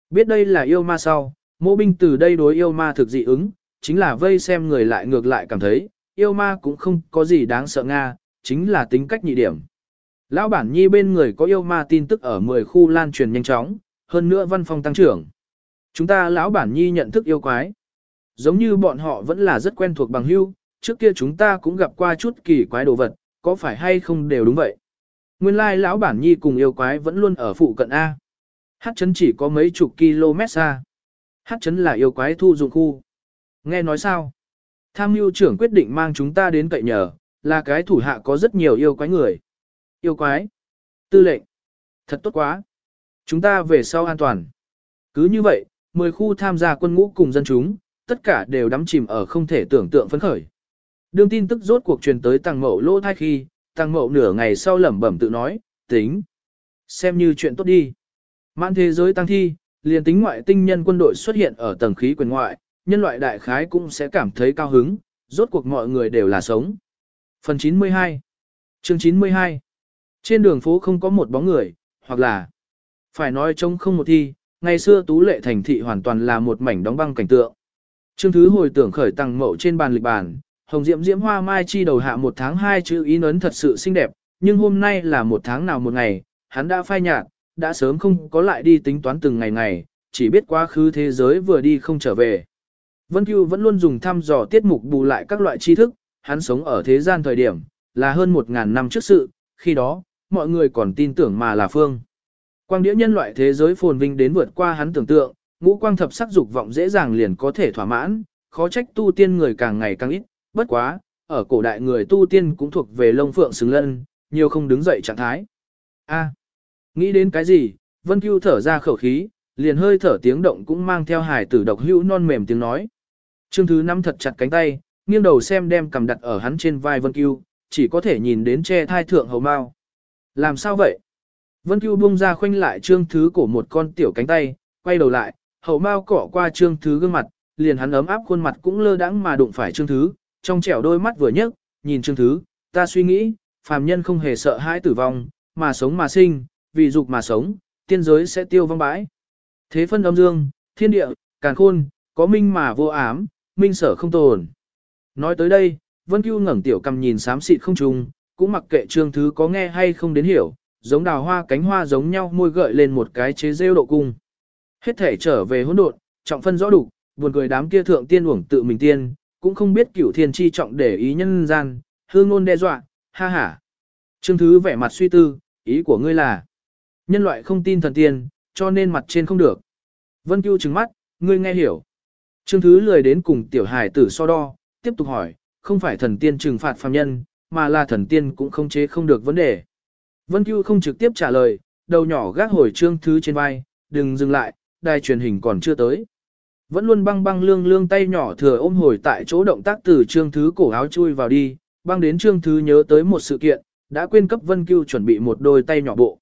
Biết đây là yêu ma sau, mô binh từ đây đối yêu ma thực dị ứng, chính là vây xem người lại ngược lại cảm thấy, yêu ma cũng không có gì đáng sợ Nga, chính là tính cách nhị điểm. Lão bản nhi bên người có yêu ma tin tức ở 10 khu lan truyền nhanh chóng, hơn nữa văn phòng tăng trưởng. Chúng ta lão bản nhi nhận thức yêu quái. Giống như bọn họ vẫn là rất quen thuộc bằng hưu, trước kia chúng ta cũng gặp qua chút kỳ quái đồ vật, có phải hay không đều đúng vậy. Nguyên lai lão bản nhi cùng yêu quái vẫn luôn ở phụ cận A. Hát chấn chỉ có mấy chục km xa. Hát chấn là yêu quái thu dụng khu. Nghe nói sao? Tham mưu trưởng quyết định mang chúng ta đến cậy nhờ, là cái thủ hạ có rất nhiều yêu quái người. Yêu quái. Tư lệnh. Thật tốt quá. Chúng ta về sau an toàn. Cứ như vậy, 10 khu tham gia quân ngũ cùng dân chúng, tất cả đều đắm chìm ở không thể tưởng tượng phấn khởi. Đương tin tức rốt cuộc truyền tới tăng mậu lỗ thai khi, tăng mậu nửa ngày sau lẩm bẩm tự nói, tính. Xem như chuyện tốt đi. Mãn thế giới tăng thi, liền tính ngoại tinh nhân quân đội xuất hiện ở tầng khí quyền ngoại, nhân loại đại khái cũng sẽ cảm thấy cao hứng, rốt cuộc mọi người đều là sống. Phần 92 Chương 92 Trên đường phố không có một bóng người, hoặc là phải nói trông không một thi, ngày xưa tú lệ thành thị hoàn toàn là một mảnh đóng băng cảnh tượng. Trương Thứ hồi tưởng khởi tăng mậu trên bàn lịch bàn, hồng diễm diễm hoa mai chi đầu hạ một tháng hai chữ ý nấn thật sự xinh đẹp, nhưng hôm nay là một tháng nào một ngày, hắn đã phai nhạt, đã sớm không có lại đi tính toán từng ngày ngày, chỉ biết quá khứ thế giới vừa đi không trở về. Vân Cưu vẫn luôn dùng thăm dò tiết mục bù lại các loại tri thức, hắn sống ở thế gian thời điểm, là hơn một ngàn năm trước sự, khi đó, mọi người còn tin tưởng mà là phương. Quang đĩa nhân loại thế giới phồn vinh đến vượt qua hắn tưởng tượng, ngũ quang thập sắc dục vọng dễ dàng liền có thể thỏa mãn, khó trách tu tiên người càng ngày càng ít, bất quá, ở cổ đại người tu tiên cũng thuộc về lông phượng xứng lân, nhiều không đứng dậy trạng thái. A, nghĩ đến cái gì, Vân Cưu thở ra khẩu khí, liền hơi thở tiếng động cũng mang theo hài tử độc hữu non mềm tiếng nói. Trương Thứ nắm thật chặt cánh tay, nghiêng đầu xem đem cầm đặt ở hắn trên vai Vân Cưu, chỉ có thể nhìn đến che thai thượng hầu mao. Làm sao vậy? Vân Cưu buông ra khoanh lại Trương Thứ cổ một con tiểu cánh tay, quay đầu lại, hậu mao cỏ qua Trương Thứ gương mặt, liền hắn ấm áp khuôn mặt cũng lơ đãng mà đụng phải Trương Thứ, trong trẻo đôi mắt vừa nhấc, nhìn Trương Thứ, ta suy nghĩ, phàm nhân không hề sợ hãi tử vong, mà sống mà sinh, vì dục mà sống, tiên giới sẽ tiêu vong bãi. Thế phân âm dương, thiên địa, càn khôn, có minh mà vô ám, minh sở không tồn. Nói tới đây, Vân Cưu ngẩng tiểu cầm nhìn xám xịt không trùng, cũng mặc kệ trương thứ có nghe hay không đến hiểu, giống đào hoa cánh hoa giống nhau môi gợi lên một cái chế rêu độ cung. Hết thể trở về hỗn độn, trọng phân rõ đủ, buồn cười đám kia thượng tiên uổng tự mình tiên, cũng không biết cửu thiên chi trọng để ý nhân gian, hương ngôn đe dọa, ha ha. Trương Thứ vẻ mặt suy tư, ý của ngươi là, nhân loại không tin thần tiên, cho nên mặt trên không được. Vân Cưu trừng mắt, ngươi nghe hiểu. Trương Thứ lười đến cùng tiểu hài tử so đo, tiếp tục hỏi, không phải thần tiên trừng phạt phàm nhân, mà là thần tiên cũng không chế không được vấn đề. Vân Cưu không trực tiếp trả lời, đầu nhỏ gác hồi Trương Thứ trên vai, đừng dừng lại, đài truyền hình còn chưa tới. Vẫn luôn băng băng lương lương tay nhỏ thừa ôm hồi tại chỗ động tác từ Trương Thứ cổ áo chui vào đi, băng đến Trương Thứ nhớ tới một sự kiện, đã quên cấp Vân Cưu chuẩn bị một đôi tay nhỏ bộ.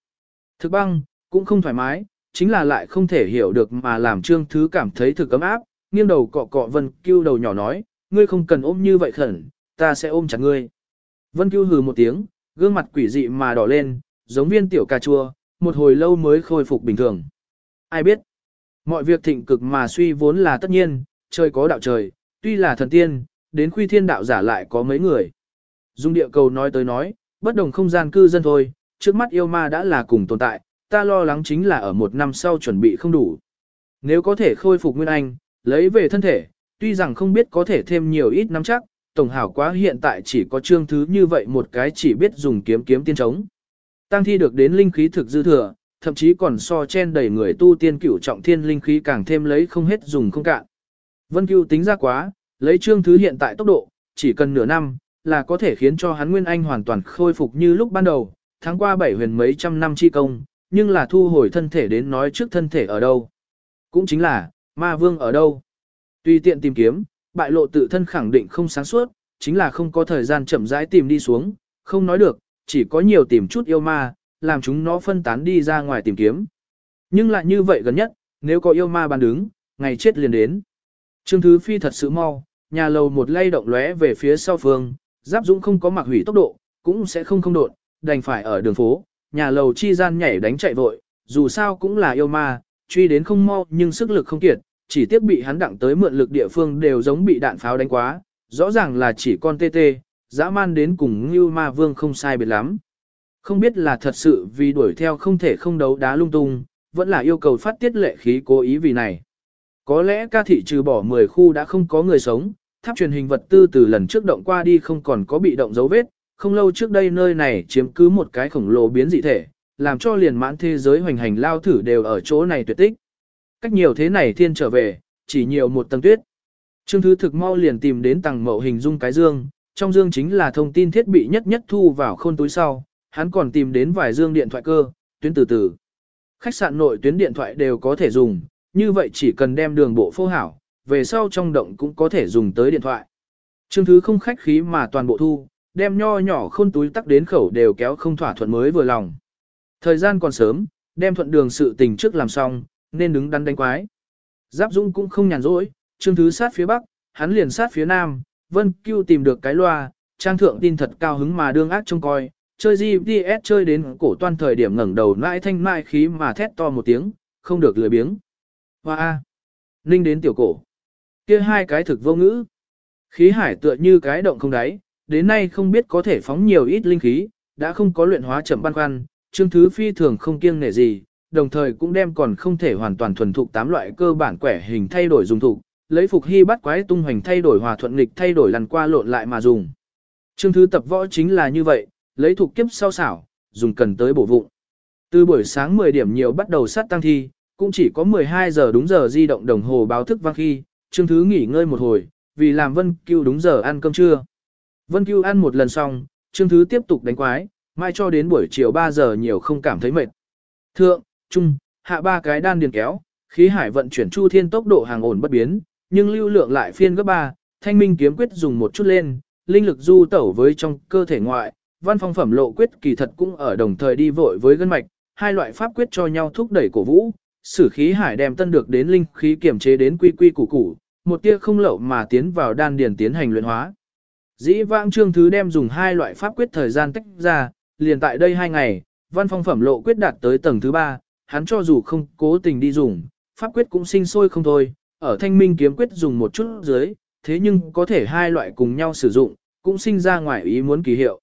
Thực băng, cũng không thoải mái, chính là lại không thể hiểu được mà làm Trương Thứ cảm thấy thực ấm áp, nghiêng đầu cọ cọ Vân Cưu đầu nhỏ nói, ngươi không cần ôm như vậy khẩn, ta sẽ ôm chặt ngươi. Vân Cưu hừ một tiếng, gương mặt quỷ dị mà đỏ lên, giống viên tiểu cà chua, một hồi lâu mới khôi phục bình thường. Ai biết, mọi việc thịnh cực mà suy vốn là tất nhiên, trời có đạo trời, tuy là thần tiên, đến khuy thiên đạo giả lại có mấy người. Dung địa cầu nói tới nói, bất đồng không gian cư dân thôi, trước mắt yêu ma đã là cùng tồn tại, ta lo lắng chính là ở một năm sau chuẩn bị không đủ. Nếu có thể khôi phục nguyên anh, lấy về thân thể, tuy rằng không biết có thể thêm nhiều ít năm chắc, tổng hảo quá hiện tại chỉ có trương thứ như vậy một cái chỉ biết dùng kiếm kiếm tiên trống. Tăng thi được đến linh khí thực dư thừa, thậm chí còn so chen đầy người tu tiên cửu trọng thiên linh khí càng thêm lấy không hết dùng không cạn. Vân Cưu tính ra quá, lấy trương thứ hiện tại tốc độ, chỉ cần nửa năm, là có thể khiến cho hắn Nguyên Anh hoàn toàn khôi phục như lúc ban đầu, tháng qua bảy huyền mấy trăm năm chi công, nhưng là thu hồi thân thể đến nói trước thân thể ở đâu. Cũng chính là, ma vương ở đâu. Tùy tiện tìm kiếm, bại lộ tự thân khẳng định không sáng suốt, chính là không có thời gian chậm rãi tìm đi xuống, không nói được, chỉ có nhiều tìm chút yêu ma, làm chúng nó phân tán đi ra ngoài tìm kiếm. Nhưng lại như vậy gần nhất, nếu có yêu ma bàn đứng, ngày chết liền đến. Trương Thứ Phi thật sự mau, nhà lầu một lay động lóe về phía sau phương, Giáp Dũng không có mặc hủy tốc độ, cũng sẽ không không đột, đành phải ở đường phố, nhà lầu chi gian nhảy đánh chạy vội, dù sao cũng là yêu ma, truy đến không mau nhưng sức lực không kiệt, chỉ tiếc bị hắn đặng tới mượn lực địa phương đều giống bị đạn pháo đánh quá, rõ ràng là chỉ con tê tê, dã man đến cùng như ma vương không sai biệt lắm. Không biết là thật sự vì đuổi theo không thể không đấu đá lung tung, vẫn là yêu cầu phát tiết lệ khí cố ý vì này. Có lẽ ca thị trừ bỏ 10 khu đã không có người sống, tháp truyền hình vật tư từ lần trước động qua đi không còn có bị động dấu vết, không lâu trước đây nơi này chiếm cứ một cái khổng lồ biến dị thể, làm cho liền mãn thế giới hoành hành lao thử đều ở chỗ này tuyệt tích. Cách nhiều thế này thiên trở về, chỉ nhiều một tầng tuyết. Trương Thứ thực mau liền tìm đến tầng mẫu hình dung cái dương, trong dương chính là thông tin thiết bị nhất nhất thu vào khôn túi sau, hắn còn tìm đến vài dương điện thoại cơ, tuyến từ từ. Khách sạn nội tuyến điện thoại đều có thể dùng, như vậy chỉ cần đem đường bộ phô hảo, về sau trong động cũng có thể dùng tới điện thoại. Trương Thứ không khách khí mà toàn bộ thu, đem nho nhỏ khôn túi tắc đến khẩu đều kéo không thỏa thuận mới vừa lòng. Thời gian còn sớm, đem thuận đường sự tình trước làm xong, nên đứng đắn đánh quái. Giáp Dung cũng không nhàn rỗi, Trương Thứ sát phía bắc, hắn liền sát phía nam, Vân Cưu tìm được cái loa, trang thượng tin thật cao hứng mà đương ác trông coi, chơi GPS chơi đến cổ toan thời điểm ngẩng đầu mãi thanh mãi khí mà thét to một tiếng, không được lười biếng. Hoa A. Ninh đến tiểu cổ. kia hai cái thực vô ngữ. Khí hải tựa như cái động không đáy, đến nay không biết có thể phóng nhiều ít linh khí, đã không có luyện hóa chậm băn khoăn, Trương Thứ Phi thường không kiêng nể gì, đồng thời cũng đem còn không thể hoàn toàn thuần thục tám loại cơ bản quẻ hình thay đổi dùng thục, lấy phục hy bắt quái tung hoành thay đổi hòa thuận nghịch thay đổi lần qua lộn lại mà dùng. Trương Thứ tập võ chính là như vậy, lấy thuộc kiếp sau xảo, dùng cần tới bổ vụng. Từ buổi sáng 10 điểm nhiều bắt đầu sát tăng thi, cũng chỉ có 12 giờ đúng giờ di động đồng hồ báo thức vang khi, Trương Thứ nghỉ ngơi một hồi, vì làm Vân Cưu đúng giờ ăn cơm trưa. Vân Cưu ăn một lần xong, Trương Thứ tiếp tục đánh quái, mai cho đến buổi chiều 3 giờ nhiều không cảm thấy mệt. Thượng, trung, hạ ba cái đan điền kéo, khí hải vận chuyển chu thiên tốc độ hàng ổn bất biến, nhưng lưu lượng lại phiên gấp 3, thanh minh kiếm quyết dùng một chút lên, linh lực du tẩu với trong cơ thể ngoại, văn phong phẩm lộ quyết kỳ thật cũng ở đồng thời đi vội với gân mạch, hai loại pháp quyết cho nhau thúc đẩy cổ vũ, sử khí hải đem tân được đến linh khí kiểm chế đến quy quy củ củ, một tia không lậu mà tiến vào đan điền tiến hành luyện hóa. Dĩ vãng trương thứ đem dùng hai loại pháp quyết thời gian tách ra, liền tại đây hai ngày, văn phong phẩm lộ quyết đạt tới tầng thứ ba, hắn cho dù không cố tình đi dùng, pháp quyết cũng sinh sôi không thôi, ở thanh minh kiếm quyết dùng một chút dưới, thế nhưng có thể hai loại cùng nhau sử dụng, cũng sinh ra ngoài ý muốn kỳ hiệu.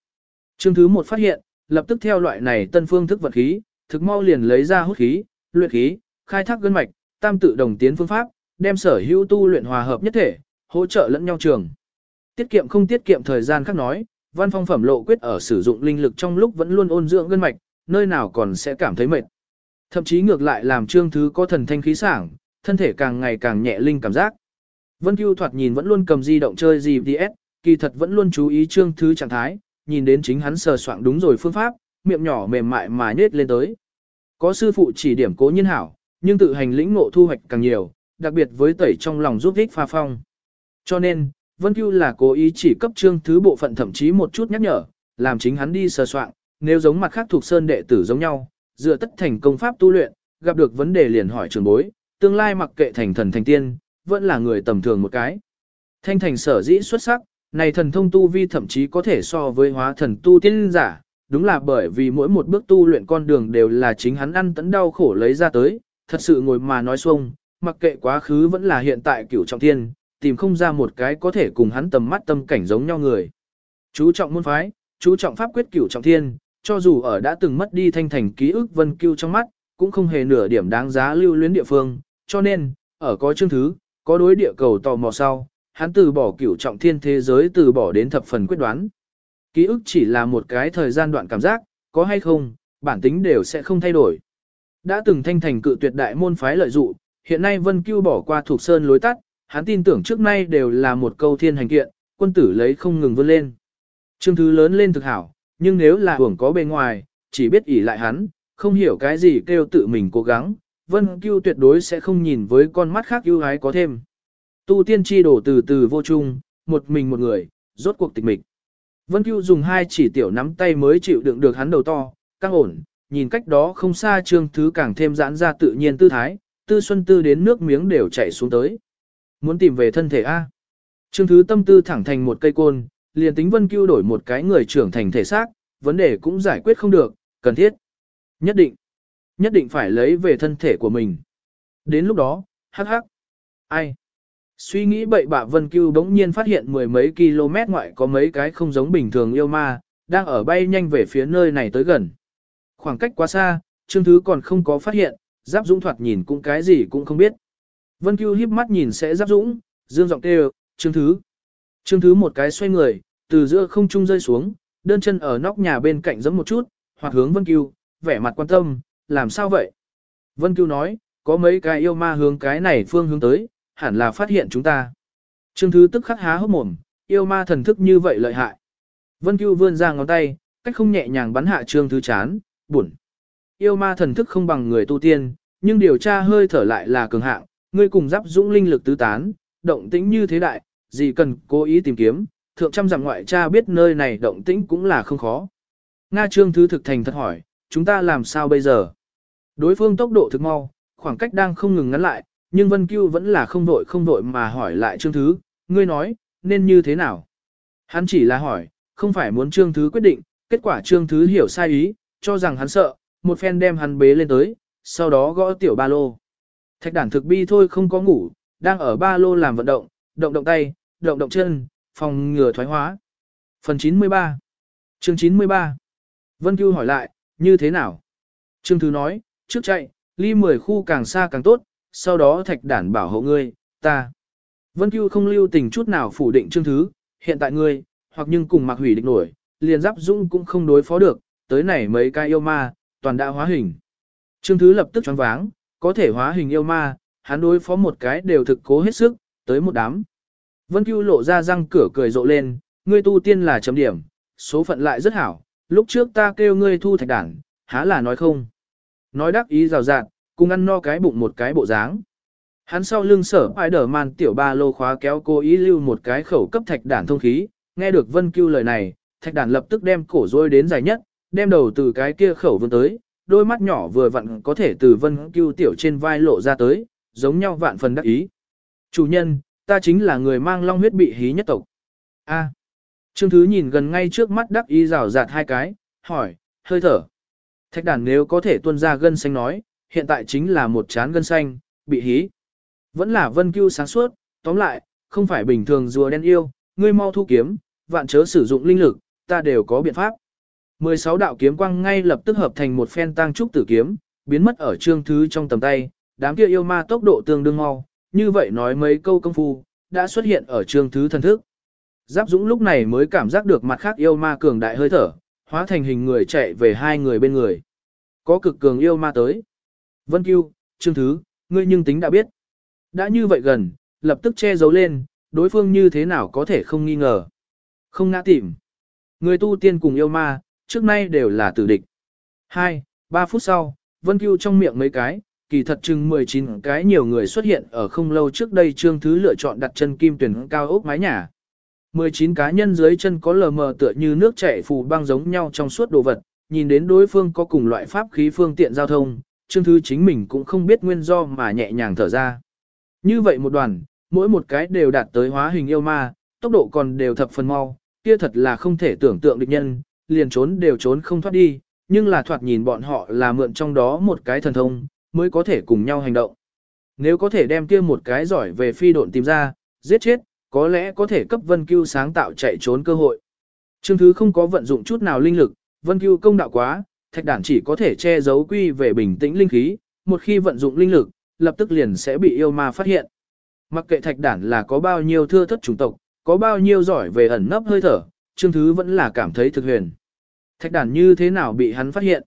Chương thứ một phát hiện, lập tức theo loại này tân phương thức vật khí, thực mau liền lấy ra hút khí, luyện khí, khai thác gân mạch, tam tự đồng tiến phương pháp, đem sở hữu tu luyện hòa hợp nhất thể, hỗ trợ lẫn nhau trường. Tiết kiệm không tiết kiệm thời gian khác nói, văn phong phẩm lộ quyết ở sử dụng linh lực trong lúc vẫn luôn ôn dưỡng gân mạch, nơi nào còn sẽ cảm thấy mệt. Thậm chí ngược lại làm trương thứ có thần thanh khí sảng, thân thể càng ngày càng nhẹ linh cảm giác. Vân Cưu thoạt nhìn vẫn luôn cầm di động chơi GPS, kỳ thật vẫn luôn chú ý trương thứ trạng thái, nhìn đến chính hắn sờ soạn đúng rồi phương pháp, miệng nhỏ mềm mại mà nết lên tới. Có sư phụ chỉ điểm cố nhiên hảo, nhưng tự hành lĩnh ngộ thu hoạch càng nhiều, đặc biệt với tẩy trong lòng giúp ích pha phong. Cho nên, Vân Cưu là cố ý chỉ cấp trương thứ bộ phận thậm chí một chút nhắc nhở, làm chính hắn đi sờ soạn, nếu giống mặt khác thuộc sơn đệ tử giống nhau, dựa tất thành công pháp tu luyện, gặp được vấn đề liền hỏi trường bối, tương lai mặc kệ thành thần thành tiên, vẫn là người tầm thường một cái. Thanh thành sở dĩ xuất sắc, này thần thông tu vi thậm chí có thể so với hóa thần tu tiên giả, đúng là bởi vì mỗi một bước tu luyện con đường đều là chính hắn ăn tấn đau khổ lấy ra tới, thật sự ngồi mà nói xuông, mặc kệ quá khứ vẫn là hiện tại cửu trọng thiên, tìm không ra một cái có thể cùng hắn tầm mắt tâm cảnh giống nhau người. Chú trọng môn phái, chú trọng pháp quyết cửu trọng thiên, cho dù ở đã từng mất đi thanh thành ký ức vân cưu trong mắt, cũng không hề nửa điểm đáng giá lưu luyến địa phương, cho nên, ở có chương thứ, có đối địa cầu tò mò sau, hắn từ bỏ cửu trọng thiên thế giới từ bỏ đến thập phần quyết đoán. Ký ức chỉ là một cái thời gian đoạn cảm giác, có hay không, bản tính đều sẽ không thay đổi. Đã từng thanh thành cự tuyệt đại môn phái lợi dụ, hiện nay Vân Cưu bỏ qua thuộc sơn lối tắt, hắn tin tưởng trước nay đều là một câu thiên hành kiện, quân tử lấy không ngừng vươn lên. Trương thứ lớn lên thực hảo, nhưng nếu là hưởng có bề ngoài, chỉ biết ỷ lại hắn, không hiểu cái gì kêu tự mình cố gắng, Vân Cưu tuyệt đối sẽ không nhìn với con mắt khác ưu ái có thêm. Tu tiên chi đổ từ từ vô chung, một mình một người, rốt cuộc tịch mịch. Vân Cưu dùng hai chỉ tiểu nắm tay mới chịu đựng được hắn đầu to, căng ổn, nhìn cách đó không xa trương thứ càng thêm giãn ra tự nhiên tư thái, tư xuân tư đến nước miếng đều chảy xuống tới. Muốn tìm về thân thể A. Trương thứ tâm tư thẳng thành một cây côn, liền tính Vân Cưu đổi một cái người trưởng thành thể xác, vấn đề cũng giải quyết không được, cần thiết. Nhất định, nhất định phải lấy về thân thể của mình. Đến lúc đó, hắc hắc. Ai? Suy nghĩ bậy bạ Vân Cưu bỗng nhiên phát hiện mười mấy km ngoại có mấy cái không giống bình thường yêu ma, đang ở bay nhanh về phía nơi này tới gần. Khoảng cách quá xa, Trương Thứ còn không có phát hiện, Giáp Dũng thoạt nhìn cũng cái gì cũng không biết. Vân Cưu híp mắt nhìn sẽ Giáp Dũng, dương giọng kêu, Trương Thứ. Trương Thứ một cái xoay người, từ giữa không trung rơi xuống, đơn chân ở nóc nhà bên cạnh giẫm một chút, hoặc hướng Vân Cưu, vẻ mặt quan tâm, làm sao vậy? Vân Cưu nói, có mấy cái yêu ma hướng cái này phương hướng tới, hẳn là phát hiện chúng ta. Trương Thứ tức khắc há hốc mồm, yêu ma thần thức như vậy lợi hại. Vân Cưu vươn ra ngón tay, cách không nhẹ nhàng bắn hạ Trương Thứ chán, buồn. Yêu ma thần thức không bằng người tu tiên, nhưng điều tra hơi thở lại là cường hạng, ngươi cùng giáp dũng linh lực tứ tán, động tĩnh như thế đại, gì cần cố ý tìm kiếm, thượng trăm dặm ngoại cha biết nơi này động tĩnh cũng là không khó. Nga Trương Thứ thực thành thật hỏi, chúng ta làm sao bây giờ? Đối phương tốc độ thực mau, khoảng cách đang không ngừng ngắn lại, nhưng Vân Cưu vẫn là không vội không vội mà hỏi lại Trương Thứ, ngươi nói, nên như thế nào? Hắn chỉ là hỏi, không phải muốn Trương Thứ quyết định, kết quả Trương Thứ hiểu sai ý, cho rằng hắn sợ, một phen đem hắn bế lên tới, sau đó gõ tiểu ba lô. Thạch đản thực bi thôi không có ngủ, đang ở ba lô làm vận động, động động tay, động động chân, phòng ngừa thoái hóa. Phần 93 Chương 93 Vân Cưu hỏi lại, như thế nào? Trương Thứ nói, trước chạy, ly 10 khu càng xa càng tốt, sau đó thạch đản bảo hộ ngươi, ta. Vân Cưu không lưu tình chút nào phủ định Trương Thứ, hiện tại ngươi, hoặc nhưng cùng mặc hủy địch nổi, liền giáp dũng cũng không đối phó được, tới này mấy cái yêu ma, toàn đã hóa hình. Trương Thứ lập tức choáng váng, có thể hóa hình yêu ma, hắn đối phó một cái đều thực cố hết sức, tới một đám. Vân Cưu lộ ra răng cửa cười rộ lên, ngươi tu tiên là chấm điểm, số phận lại rất hảo, lúc trước ta kêu ngươi thu thạch đản há là nói không. Nói đắc ý rào rạt, cùng ăn no cái bụng một cái bộ dáng. Hắn sau lưng sở ai đở man tiểu ba lô khóa kéo cố ý lưu một cái khẩu cấp thạch đản thông khí, nghe được Vân Cưu lời này, thạch đản lập tức đem cổ rôi đến dài nhất, đem đầu từ cái kia khẩu vươn tới, đôi mắt nhỏ vừa vặn có thể từ Vân Cưu tiểu trên vai lộ ra tới, giống nhau vạn phần đắc ý. Chủ nhân, ta chính là người mang long huyết bị hí nhất tộc. A. Trương Thứ nhìn gần ngay trước mắt đắc ý rào rạt hai cái, hỏi, hơi thở. Thạch đản nếu có thể tuôn ra gân xanh nói, hiện tại chính là một chán gân xanh, bị hí. Vẫn là vân cưu sáng suốt, tóm lại, không phải bình thường rùa đen yêu, ngươi mau thu kiếm, vạn chớ sử dụng linh lực, ta đều có biện pháp. 16 đạo kiếm quang ngay lập tức hợp thành một phen tăng trúc tử kiếm, biến mất ở trương thứ trong tầm tay, đám kia yêu ma tốc độ tương đương mau, như vậy nói mấy câu công phu, đã xuất hiện ở trương thứ thần thức. Giáp Dũng lúc này mới cảm giác được mặt khác yêu ma cường đại hơi thở, hóa thành hình người chạy về hai người bên người. Có cực cường yêu ma tới. Vân Cưu, Trương Thứ, ngươi nhưng tính đã biết. Đã như vậy gần, lập tức che giấu lên, đối phương như thế nào có thể không nghi ngờ. Không ngã tìm. Người tu tiên cùng yêu ma, trước nay đều là tử địch. 2. 3 phút sau, Vân Cưu trong miệng mấy cái, kỳ thật chừng 19 cái nhiều người xuất hiện ở không lâu trước đây Trương Thứ lựa chọn đặt chân kim tuyển cao ốc mái nhà. 19 cá nhân dưới chân có lờ mờ tựa như nước chảy phù băng giống nhau trong suốt đồ vật, nhìn đến đối phương có cùng loại pháp khí phương tiện giao thông, Trương Thứ chính mình cũng không biết nguyên do mà nhẹ nhàng thở ra. Như vậy một đoàn, mỗi một cái đều đạt tới hóa hình yêu ma, tốc độ còn đều thập phần mau, kia thật là không thể tưởng tượng địch nhân, liền trốn đều trốn không thoát đi, nhưng là thoạt nhìn bọn họ là mượn trong đó một cái thần thông, mới có thể cùng nhau hành động. Nếu có thể đem kia một cái giỏi về phi độn tìm ra, giết chết, có lẽ có thể cấp Vân Cưu sáng tạo chạy trốn cơ hội. Trương Thứ không có vận dụng chút nào linh lực, Vân Cưu công đạo quá, thạch đản chỉ có thể che giấu quy về bình tĩnh linh khí, một khi vận dụng linh lực, lập tức liền sẽ bị yêu ma phát hiện. Mặc kệ thạch đản là có bao nhiêu thưa thất chủng tộc, có bao nhiêu giỏi về ẩn nấp hơi thở, Trương Thứ vẫn là cảm thấy thực huyền. Thạch đản như thế nào bị hắn phát hiện?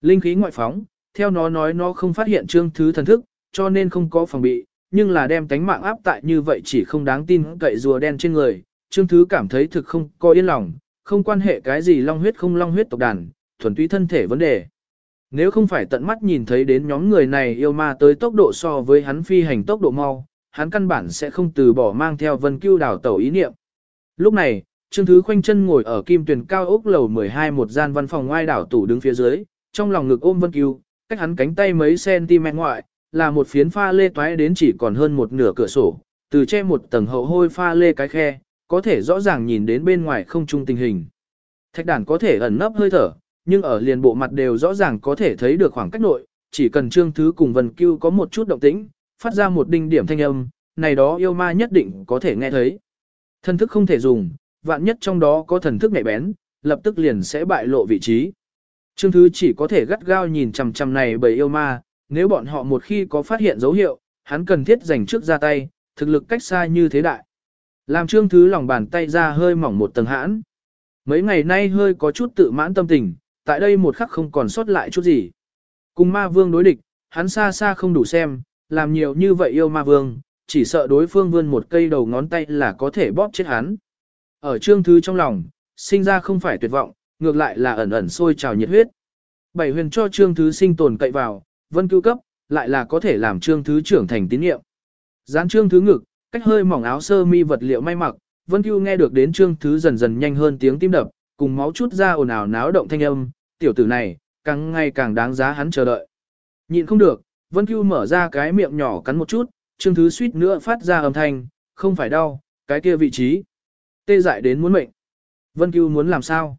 Linh khí ngoại phóng, theo nó nói nó không phát hiện Trương Thứ thần thức, cho nên không có phòng bị, nhưng là đem tánh mạng áp tại như vậy chỉ không đáng tin cậy rùa đen trên người, Trương Thứ cảm thấy thực không có yên lòng, không quan hệ cái gì long huyết không long huyết tộc đàn, thuần túy thân thể vấn đề. Nếu không phải tận mắt nhìn thấy đến nhóm người này yêu ma tới tốc độ so với hắn phi hành tốc độ mau, hắn căn bản sẽ không từ bỏ mang theo vân cưu đảo tẩu ý niệm. Lúc này, Trương Thứ khoanh chân ngồi ở kim tuyển cao ốc lầu 12 một gian văn phòng ngoài đảo tủ đứng phía dưới, trong lòng ngực ôm vân cưu, cách hắn cánh tay mấy cm ngoại, là một phiến pha lê toái đến chỉ còn hơn một nửa cửa sổ, từ che một tầng hậu hôi pha lê cái khe, có thể rõ ràng nhìn đến bên ngoài không trung tình hình. Thạch đàn có thể ẩn nấp hơi thở, nhưng ở liền bộ mặt đều rõ ràng có thể thấy được khoảng cách nội, chỉ cần Trương Thứ cùng Vân Cưu có một chút động tĩnh, phát ra một đinh điểm thanh âm, này đó yêu ma nhất định có thể nghe thấy. Thần thức không thể dùng, vạn nhất trong đó có thần thức nhạy bén, lập tức liền sẽ bại lộ vị trí. Trương Thứ chỉ có thể gắt gao nhìn chằm chằm này bởi yêu ma, nếu bọn họ một khi có phát hiện dấu hiệu, hắn cần thiết dành trước ra tay, thực lực cách xa như thế đại. Làm Trương Thứ lòng bàn tay ra hơi mỏng một tầng hãn. Mấy ngày nay hơi có chút tự mãn tâm tình, tại đây một khắc không còn sót lại chút gì. Cùng ma vương đối địch, hắn xa xa không đủ xem, làm nhiều như vậy yêu ma vương, chỉ sợ đối phương vươn một cây đầu ngón tay là có thể bóp chết hắn. Ở trương thứ trong lòng, sinh ra không phải tuyệt vọng, ngược lại là ẩn ẩn sôi trào nhiệt huyết. Bảy huyền cho trương thứ sinh tồn cậy vào, vân cứu cấp, lại là có thể làm trương thứ trưởng thành tín nhiệm. Gián trương thứ ngực, cách hơi mỏng áo sơ mi vật liệu may mặc, vân cứu nghe được đến trương thứ dần dần nhanh hơn tiếng tim đập, cùng máu chút ra ồn ào náo động thanh âm, tiểu tử này, càng ngày càng đáng giá hắn chờ đợi. Nhịn không được, Vân Cưu mở ra cái miệng nhỏ cắn một chút, Trương Thứ suýt nữa phát ra âm thanh, không phải đau, cái kia vị trí. Tê dại đến muốn mệnh. Vân Cưu muốn làm sao?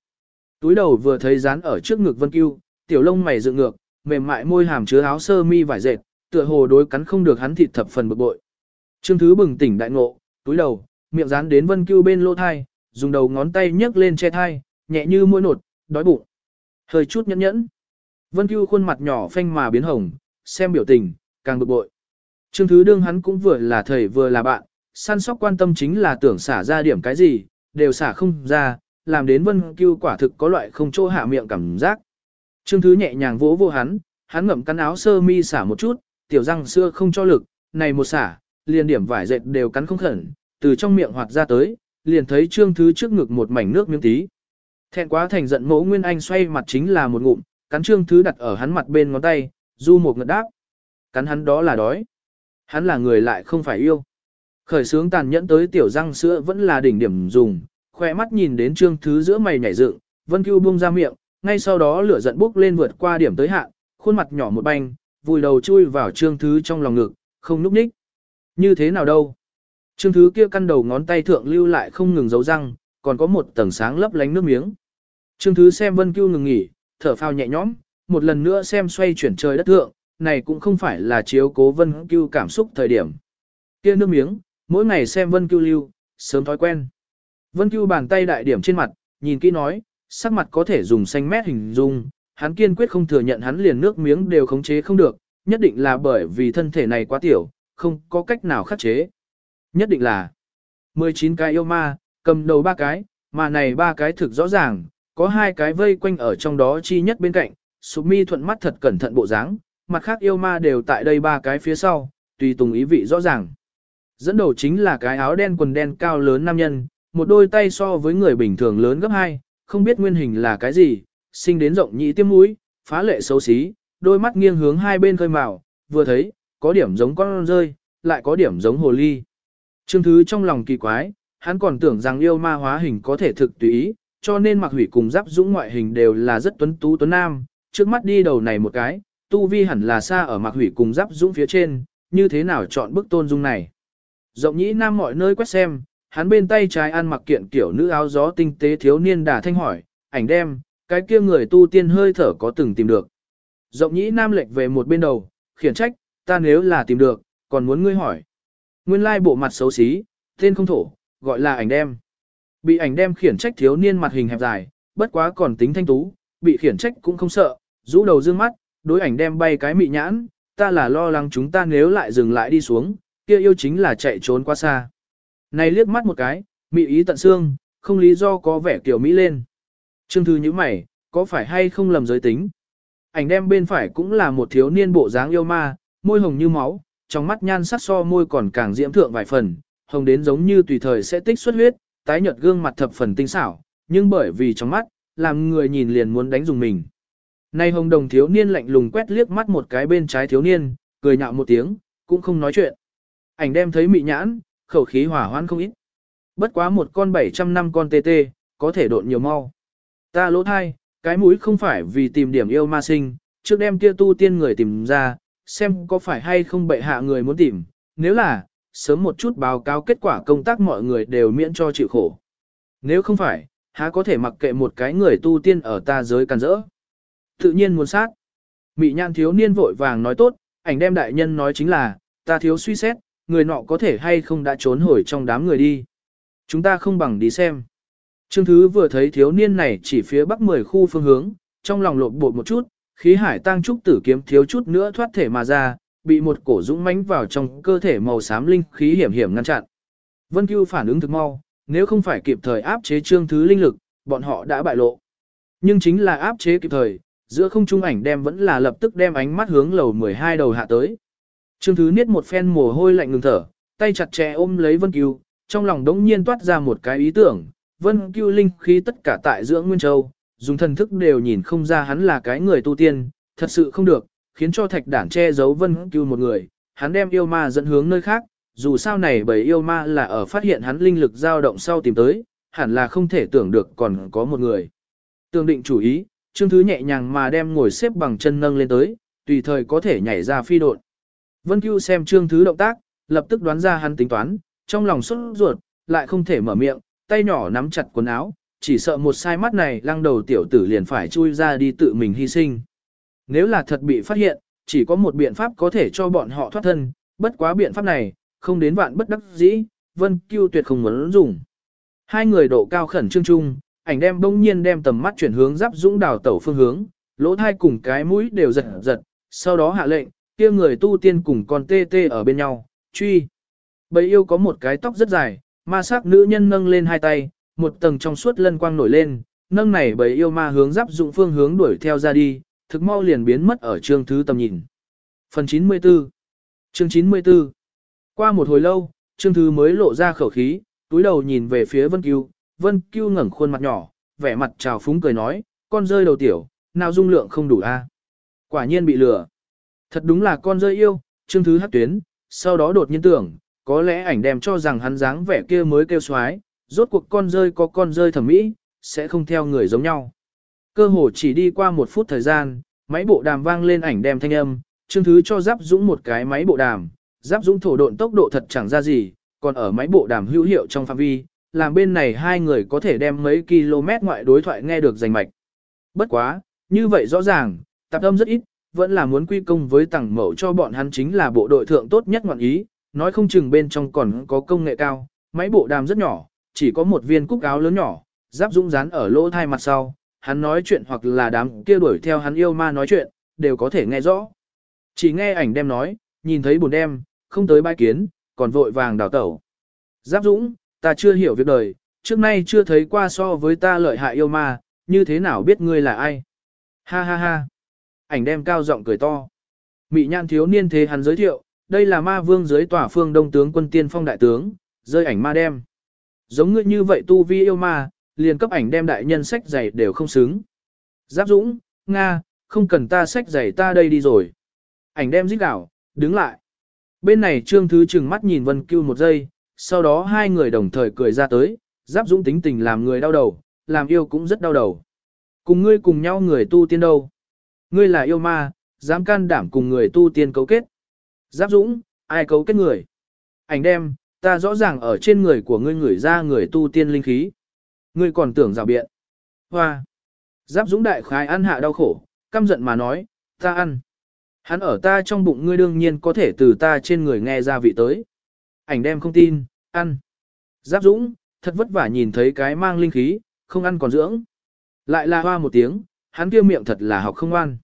Túi đầu vừa thấy dán ở trước ngực Vân Cưu, tiểu lông mày dựng ngược, mềm mại môi hàm chứa áo sơ mi vải dệt, tựa hồ đối cắn không được hắn thịt thập phần bực bội. Trương Thứ bừng tỉnh đại ngộ, túi đầu, miệng dán đến Vân Cưu bên lỗ thai, dùng đầu ngón tay nhấc lên che thai, nhẹ như muỗi nột, đói bụng. Hơi chút nhẫn nhẫn. Vân Cưu khuôn mặt nhỏ phanh mà biến hồng, xem biểu tình, càng bực bội. Trương Thứ đương hắn cũng vừa là thầy vừa là bạn, săn sóc quan tâm chính là tưởng xả ra điểm cái gì, đều xả không ra, làm đến Vân Cưu quả thực có loại không chỗ hạ miệng cảm giác. Trương Thứ nhẹ nhàng vỗ vô hắn, hắn ngậm cắn áo sơ mi xả một chút, tiểu răng xưa không cho lực, này một xả, liền điểm vải dệt đều cắn không khẩn, từ trong miệng hoạt ra tới, liền thấy Trương Thứ trước ngực một mảnh nước miếng tí. Thẹn quá thành giận mỗ Nguyên Anh xoay mặt chính là một ngụm, cắn Trương Thứ đặt ở hắn mặt bên ngón tay, du một ngật đáp. Cắn hắn đó là đói. Hắn là người lại không phải yêu. Khởi sướng tàn nhẫn tới tiểu răng sữa vẫn là đỉnh điểm dùng, khoe mắt nhìn đến Trương Thứ giữa mày nhảy dựng, Vân Cưu buông ra miệng, ngay sau đó lửa giận bốc lên vượt qua điểm tới hạn, khuôn mặt nhỏ một banh, vùi đầu chui vào Trương Thứ trong lòng ngực, không núp ních. Như thế nào đâu? Trương Thứ kia căn đầu ngón tay thượng lưu lại không ngừng giấu răng, còn có một tầng sáng lấp lánh nước miếng. Trương Thứ xem Vân Cưu ngừng nghỉ, thở phào nhẹ nhõm, một lần nữa xem xoay chuyển trời đất thượng, này cũng không phải là chiếu cố Vân Cưu cảm xúc thời điểm. Kia nước miếng, mỗi ngày xem Vân Cưu lưu, sớm thói quen. Vân Cưu bàn tay đại điểm trên mặt, nhìn kỹ nói, sắc mặt có thể dùng xanh mét hình dung, hắn kiên quyết không thừa nhận hắn liền nước miếng đều khống chế không được, nhất định là bởi vì thân thể này quá tiểu, không có cách nào khắc chế. Nhất định là 19 cái yêu ma, cầm đầu ba cái, mà này ba cái thực rõ ràng, có hai cái vây quanh ở trong đó chi nhất bên cạnh, Sụp mi thuận mắt thật cẩn thận bộ dáng, mặt khác yêu ma đều tại đây ba cái phía sau, tùy tùng ý vị rõ ràng. Dẫn đầu chính là cái áo đen quần đen cao lớn nam nhân, một đôi tay so với người bình thường lớn gấp hai, không biết nguyên hình là cái gì, sinh đến rộng nhị tiêm mũi, phá lệ xấu xí, đôi mắt nghiêng hướng hai bên khơi màu, vừa thấy, có điểm giống con rơi, lại có điểm giống hồ ly. Trương Thứ trong lòng kỳ quái, hắn còn tưởng rằng yêu ma hóa hình có thể thực tùy ý, cho nên mặc hủy cùng giáp dũng ngoại hình đều là rất tuấn tú tuấn nam, trước mắt đi đầu này một cái, tu vi hẳn là xa ở mặc hủy cùng giáp dũng phía trên, như thế nào chọn bức tôn dung này. Rộng nhĩ nam mọi nơi quét xem, hắn bên tay trái ăn mặc kiện kiểu nữ áo gió tinh tế thiếu niên đà thanh hỏi, ảnh đem, cái kia người tu tiên hơi thở có từng tìm được. Rộng nhĩ nam lệch về một bên đầu, khiển trách, ta nếu là tìm được, còn muốn ngươi hỏi. Nguyên lai bộ mặt xấu xí, tên không thổ, gọi là ảnh đem. Bị ảnh đem khiển trách thiếu niên mặt hình hẹp dài, bất quá còn tính thanh tú, bị khiển trách cũng không sợ, rũ đầu dương mắt, đối ảnh đem bay cái mị nhãn, ta là lo lắng chúng ta nếu lại dừng lại đi xuống, kia yêu chính là chạy trốn quá xa. Này liếc mắt một cái, mị ý tận xương, không lý do có vẻ kiểu mỹ lên. Trương thư như mày, có phải hay không lầm giới tính? Ảnh đem bên phải cũng là một thiếu niên bộ dáng yêu ma, môi hồng như máu, trong mắt nhan sắc so môi còn càng diễm thượng vài phần, hồng đến giống như tùy thời sẽ tích xuất huyết, tái nhợt gương mặt thập phần tinh xảo, nhưng bởi vì trong mắt, làm người nhìn liền muốn đánh dùng mình. Nay hồng đồng thiếu niên lạnh lùng quét liếc mắt một cái bên trái thiếu niên, cười nhạo một tiếng, cũng không nói chuyện. Ảnh đem thấy mị nhãn, khẩu khí hỏa hoãn không ít. Bất quá một con 700 năm con tê tê, có thể độn nhiều mau. Ta lỗ thai, cái mũi không phải vì tìm điểm yêu ma sinh, trước đem kia tu tiên người tìm ra, xem có phải hay không bệ hạ người muốn tìm, nếu là, sớm một chút báo cáo kết quả công tác mọi người đều miễn cho chịu khổ. Nếu không phải, há có thể mặc kệ một cái người tu tiên ở ta giới càn rỡ. Tự nhiên muốn sát. Mị nhan thiếu niên vội vàng nói tốt, ảnh đem đại nhân nói chính là, ta thiếu suy xét, người nọ có thể hay không đã trốn hồi trong đám người đi. Chúng ta không bằng đi xem. Trương Thứ vừa thấy thiếu niên này chỉ phía bắc 10 khu phương hướng, trong lòng lộn bột một chút, khí hải tăng trúc tử kiếm thiếu chút nữa thoát thể mà ra, bị một cổ dũng mãnh vào trong cơ thể màu xám linh khí hiểm hiểm ngăn chặn. Vân Cưu phản ứng thực mau, nếu không phải kịp thời áp chế Trương Thứ linh lực, bọn họ đã bại lộ. Nhưng chính là áp chế kịp thời, giữa không trung ảnh đem vẫn là lập tức đem ánh mắt hướng lầu 12 đầu hạ tới. Trương Thứ niết một phen mồ hôi lạnh ngừng thở, tay chặt chẽ ôm lấy Vân Cưu, trong lòng đống nhiên toát ra một cái ý tưởng, Vân Cưu linh khí tất cả tại dưỡng Nguyên Châu, dùng thần thức đều nhìn không ra hắn là cái người tu tiên, thật sự không được, khiến cho thạch đản che giấu Vân Cưu một người, hắn đem yêu ma dẫn hướng nơi khác, dù sao này bởi yêu ma là ở phát hiện hắn linh lực dao động sau tìm tới, hẳn là không thể tưởng được còn có một người. Tương định chủ ý, Trương Thứ nhẹ nhàng mà đem ngồi xếp bằng chân nâng lên tới, tùy thời có thể nhảy ra phi độn. Vân Cưu xem Trương Thứ động tác, lập tức đoán ra hắn tính toán, trong lòng xuất ruột, lại không thể mở miệng, tay nhỏ nắm chặt quần áo, chỉ sợ một sai mắt này lăng đầu tiểu tử liền phải chui ra đi tự mình hy sinh. Nếu là thật bị phát hiện, chỉ có một biện pháp có thể cho bọn họ thoát thân, bất quá biện pháp này, không đến vạn bất đắc dĩ, Vân Cưu tuyệt không muốn dùng. Hai người độ cao khẩn trương chung, ảnh đem bỗng nhiên đem tầm mắt chuyển hướng giáp dũng đào tẩu phương hướng, lỗ thai cùng cái mũi đều giật giật, sau đó hạ lệnh, kia người tu tiên cùng con tê tê ở bên nhau, truy. Bầy yêu có một cái tóc rất dài, ma sắc nữ nhân nâng lên hai tay, một tầng trong suốt lân quang nổi lên, nâng này bầy yêu ma hướng giáp dụng phương hướng đuổi theo ra đi, thực mau liền biến mất ở chương thứ tầm nhìn. Phần 94 Chương 94 Qua một hồi lâu, chương thứ mới lộ ra khẩu khí, túi đầu nhìn về phía Vân Cưu, Vân Cưu ngẩng khuôn mặt nhỏ, vẻ mặt trào phúng cười nói, con rơi đầu tiểu, nào dung lượng không đủ a Quả nhiên bị lừa. Thật đúng là con rơi yêu, chương thứ hát tuyến, sau đó đột nhiên tưởng, có lẽ ảnh đem cho rằng hắn dáng vẻ kia mới kêu xoái, rốt cuộc con rơi có con rơi thẩm mỹ, sẽ không theo người giống nhau. Cơ hồ chỉ đi qua một phút thời gian, máy bộ đàm vang lên ảnh đem thanh âm, Trương thứ cho Giáp Dũng một cái máy bộ đàm, Giáp Dũng thổ độn tốc độ thật chẳng ra gì, còn ở máy bộ đàm hữu hiệu trong phạm vi, làm bên này hai người có thể đem mấy km ngoại đối thoại nghe được rành mạch. Bất quá, như vậy rõ ràng, tạp âm rất ít, vẫn là muốn quy công với tặng mẫu cho bọn hắn chính là bộ đội thượng tốt nhất ngoạn ý, nói không chừng bên trong còn có công nghệ cao, máy bộ đàm rất nhỏ, chỉ có một viên cúc áo lớn nhỏ, giáp dũng dán ở lỗ thai mặt sau, hắn nói chuyện hoặc là đám kia đuổi theo hắn yêu ma nói chuyện, đều có thể nghe rõ. Chỉ nghe ảnh đem nói, nhìn thấy buồn đem, không tới bãi kiến, còn vội vàng đào tẩu. Giáp dũng, ta chưa hiểu việc đời, trước nay chưa thấy qua so với ta lợi hại yêu ma, như thế nào biết ngươi là ai. Ha ha ha. Ảnh đem cao giọng cười to. Mị nhan thiếu niên thế hắn giới thiệu, đây là ma vương dưới tỏa phương đông tướng quân tiên phong đại tướng, rơi ảnh ma đem. Giống ngươi như vậy tu vi yêu ma, liền cấp ảnh đem đại nhân sách giày đều không xứng. Giáp Dũng, Nga, không cần ta sách giày ta đây đi rồi. Ảnh đem giết đảo, đứng lại. Bên này trương thứ chừng mắt nhìn Vân Cưu một giây, sau đó hai người đồng thời cười ra tới, Giáp Dũng tính tình làm người đau đầu, làm yêu cũng rất đau đầu. Cùng ngươi cùng nhau người tu tiên đâu. Ngươi là yêu ma, dám can đảm cùng người tu tiên cấu kết. Giáp Dũng, ai cấu kết người? Ảnh đem, ta rõ ràng ở trên người của ngươi người ra người tu tiên linh khí. Ngươi còn tưởng rào biện. Hoa! Giáp Dũng đại khái ăn hạ đau khổ, căm giận mà nói, ta ăn. Hắn ở ta trong bụng ngươi đương nhiên có thể từ ta trên người nghe ra vị tới. Ảnh đem không tin, ăn. Giáp Dũng, thật vất vả nhìn thấy cái mang linh khí, không ăn còn dưỡng. Lại là hoa một tiếng, hắn kia miệng thật là học không ngoan.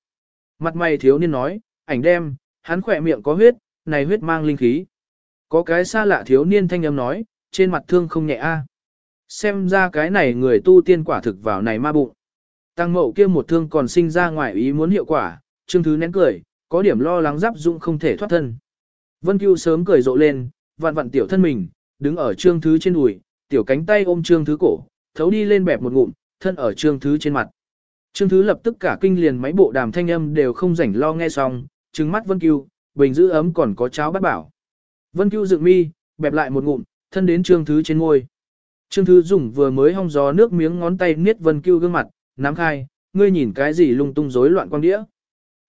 Mặt mày thiếu niên nói, ảnh đem, hắn khỏe miệng có huyết, này huyết mang linh khí. Có cái xa lạ thiếu niên thanh âm nói, trên mặt thương không nhẹ a. Xem ra cái này người tu tiên quả thực vào này ma bụng. Tăng mậu kia một thương còn sinh ra ngoài ý muốn hiệu quả, trương thứ nén cười, có điểm lo lắng giáp dụng không thể thoát thân. Vân Cưu sớm cười rộ lên, vặn vặn tiểu thân mình, đứng ở trương thứ trên đùi, tiểu cánh tay ôm trương thứ cổ, thấu đi lên bẹp một ngụm, thân ở trương thứ trên mặt. Trương thứ lập tức cả kinh liền máy bộ đàm thanh âm đều không rảnh lo nghe xong, trừng mắt Vân Cưu, bình giữ ấm còn có cháo bắt bảo. Vân Cưu dựng mi, bẹp lại một ngụm, thân đến trương thứ trên ngôi. Trương thứ dùng vừa mới hong gió nước miếng ngón tay niết Vân Cưu gương mặt, nắm khai, ngươi nhìn cái gì lung tung rối loạn quan đĩa.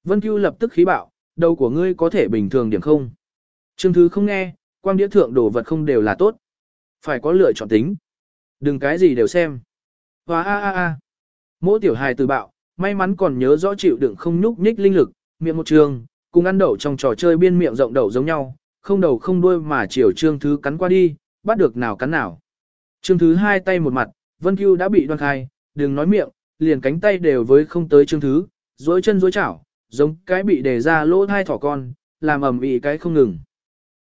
Vân Cưu lập tức khí bạo, đầu của ngươi có thể bình thường điểm không. Trương thứ không nghe, quang đĩa thượng đồ vật không đều là tốt. Phải có lựa chọn tính. Đừng cái gì đều xem. Và a a a. Mỗi tiểu hài từ bạo, may mắn còn nhớ rõ chịu đựng không nhúc nhích linh lực, miệng một trường, cùng ăn đậu trong trò chơi biên miệng rộng đậu giống nhau, không đầu không đuôi mà chiều trương thứ cắn qua đi, bắt được nào cắn nào. Trương thứ hai tay một mặt, Vân Cưu đã bị đoan khai, đừng nói miệng, liền cánh tay đều với không tới trương thứ, dối chân dối chảo, giống cái bị đề ra lỗ thai thỏ con, làm ầm ĩ cái không ngừng.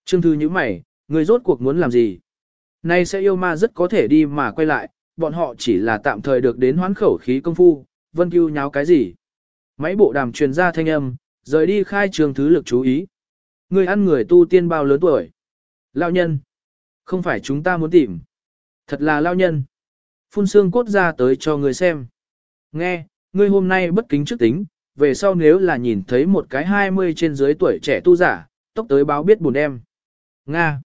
Trương thứ như mày, người rốt cuộc muốn làm gì? Nay sẽ yêu ma rất có thể đi mà quay lại, bọn họ chỉ là tạm thời được đến hoán khẩu khí công phu, Vân Cưu nháo cái gì? Máy bộ đàm truyền ra thanh âm, rời đi khai trường thứ lực chú ý. Người ăn người tu tiên bao lớn tuổi? Lão nhân. Không phải chúng ta muốn tìm. Thật là lao nhân. Phun xương cốt ra tới cho người xem. Nghe, ngươi hôm nay bất kính trước tính, về sau nếu là nhìn thấy một cái 20 trên dưới tuổi trẻ tu giả, tốc tới báo biết buồn đem. Nga.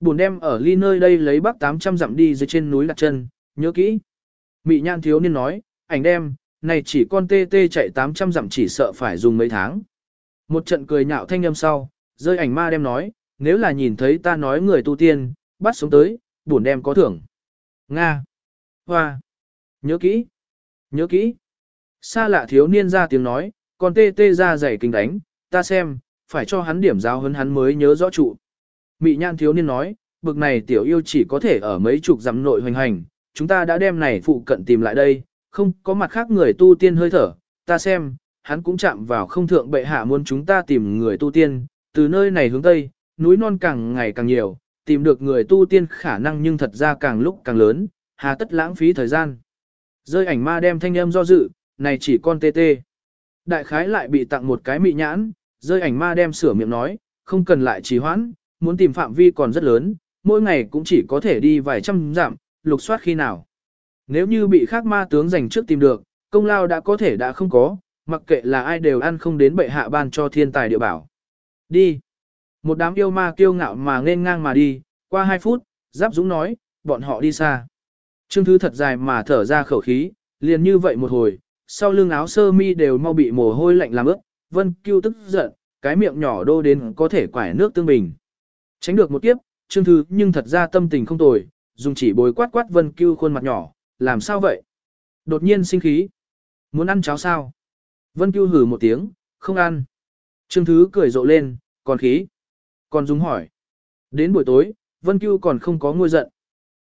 Buồn đem ở ly nơi đây lấy bắc 800 dặm đi dưới trên núi đặt chân, nhớ kỹ. Mị nhan thiếu niên nói, ảnh đem, này chỉ con tê tê chạy 800 dặm chỉ sợ phải dùng mấy tháng. Một trận cười nhạo thanh âm sau, rơi ảnh ma đem nói, nếu là nhìn thấy ta nói người tu tiên, bắt sống tới, buồn đem có thưởng. Nga. Hoa. Nhớ kỹ. Nhớ kỹ. Xa lạ thiếu niên ra tiếng nói, còn tê tê ra giày kinh đánh, ta xem, phải cho hắn điểm giáo hấn hắn mới nhớ rõ trụ. Mị nhan thiếu niên nói, bực này tiểu yêu chỉ có thể ở mấy chục dặm nội hoành hành, chúng ta đã đem này phụ cận tìm lại đây, không có mặt khác người tu tiên hơi thở, ta xem, hắn cũng chạm vào không thượng bệ hạ muốn chúng ta tìm người tu tiên, từ nơi này hướng tây, núi non càng ngày càng nhiều, tìm được người tu tiên khả năng nhưng thật ra càng lúc càng lớn, hà tất lãng phí thời gian. Rơi ảnh ma đem thanh âm do dự, này chỉ con tê tê. Đại khái lại bị tặng một cái mị nhãn, rơi ảnh ma đem sửa miệng nói, không cần lại trì hoãn, muốn tìm phạm vi còn rất lớn, mỗi ngày cũng chỉ có thể đi vài trăm dặm, lục soát khi nào. Nếu như bị khác ma tướng giành trước tìm được, công lao đã có thể đã không có, mặc kệ là ai đều ăn không đến bệ hạ ban cho thiên tài địa bảo. Đi. Một đám yêu ma kiêu ngạo mà nên ngang mà đi, qua hai phút, Giáp Dũng nói, bọn họ đi xa. Trương Thứ thật dài mà thở ra khẩu khí, liền như vậy một hồi, sau lưng áo sơ mi đều mau bị mồ hôi lạnh làm ướt, Vân Cưu tức giận, cái miệng nhỏ đô đến có thể quải nước tương bình. Tránh được một kiếp, Trương Thứ nhưng thật ra tâm tình không tồi, dùng chỉ bồi quát quát Vân Cưu khuôn mặt nhỏ, làm sao vậy? Đột nhiên sinh khí. Muốn ăn cháo sao? Vân Cưu hử một tiếng, không ăn. Trương Thứ cười rộ lên, còn khí. Còn Dung hỏi. Đến buổi tối, Vân Cưu còn không có ngôi giận.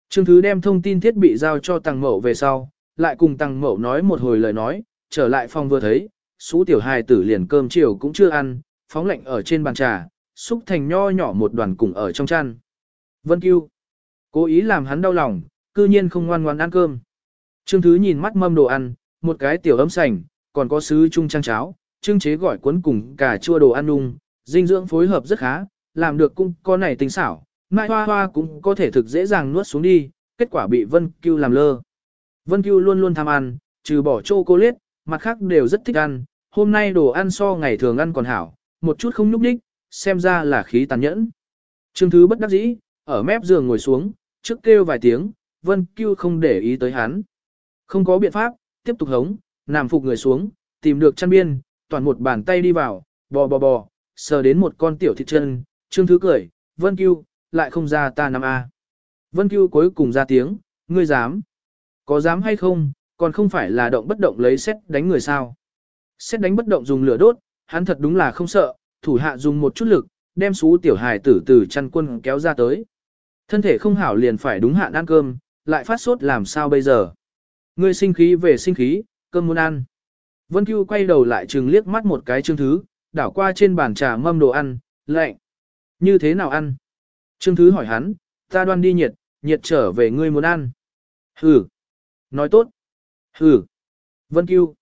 Trương Thứ đem thông tin thiết bị giao cho Tăng Mậu về sau, lại cùng Tăng Mậu nói một hồi lời nói, trở lại phòng vừa thấy, xú tiểu hài tử liền cơm chiều cũng chưa ăn, phóng lạnh ở trên bàn trà, xúc thành nho nhỏ một đoàn cùng ở trong chăn. Vân Cưu. Cố ý làm hắn đau lòng, cư nhiên không ngoan ngoan ăn cơm. Trương Thứ nhìn mắt mâm đồ ăn, một cái tiểu ấm sành, còn có sứ chung trang cháo, trưng chế gỏi cuốn cùng cả chua đồ ăn nung, dinh dưỡng phối hợp rất khá, làm được cũng có này tính xảo, mai hoa hoa cũng có thể thực dễ dàng nuốt xuống đi, kết quả bị Vân Cưu làm lơ. Vân Cưu luôn luôn tham ăn, trừ bỏ chocolate, mặt khác đều rất thích ăn, hôm nay đồ ăn so ngày thường ăn còn hảo, một chút không nhúc đích, xem ra là khí tàn nhẫn. Trương Thứ bất đắc dĩ, ở mép giường ngồi xuống, trước kêu vài tiếng, Vân Cưu không để ý tới hắn. Không có biện pháp, tiếp tục hống, nằm phục người xuống, tìm được chăn biên, toàn một bàn tay đi vào, bò bò bò, sờ đến một con tiểu thịt chân, Trương Thứ cười, Vân Cưu, lại không ra ta năm A. Vân Cưu cuối cùng ra tiếng, ngươi dám. Có dám hay không, còn không phải là động bất động lấy xét đánh người sao. Xét đánh bất động dùng lửa đốt, hắn thật đúng là không sợ, thủ hạ dùng một chút lực, đem xú tiểu hài tử từ chăn quân kéo ra tới. Thân thể không hảo liền phải đúng hạn ăn cơm, lại phát sốt làm sao bây giờ. Ngươi sinh khí về sinh khí, cơm muốn ăn. Vân Cưu quay đầu lại trừng liếc mắt một cái chương thứ, đảo qua trên bàn trà mâm đồ ăn, lạnh. Như thế nào ăn? Trương Thứ hỏi hắn, ta đoan đi nhiệt, nhiệt trở về ngươi muốn ăn. Hừ. Nói tốt. Hừ. Vân Cưu.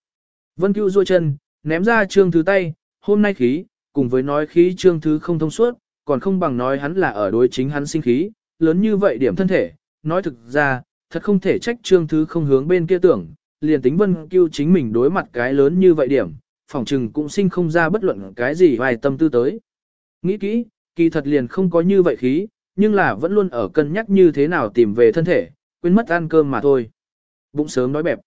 Vân Cưu ruôi chân, ném ra Trương Thứ tay, hôm nay khí, cùng với nói khí Trương Thứ không thông suốt, còn không bằng nói hắn là ở đối chính hắn sinh khí, lớn như vậy điểm thân thể, nói thực ra, thật không thể trách Trương Thứ không hướng bên kia tưởng, liền tính Vân Cưu chính mình đối mặt cái lớn như vậy điểm, phòng trừng cũng sinh không ra bất luận cái gì vài tâm tư tới. Nghĩ kỹ, kỳ thật liền không có như vậy khí, nhưng là vẫn luôn ở cân nhắc như thế nào tìm về thân thể, quên mất ăn cơm mà thôi. Bụng sớm đói bẹp.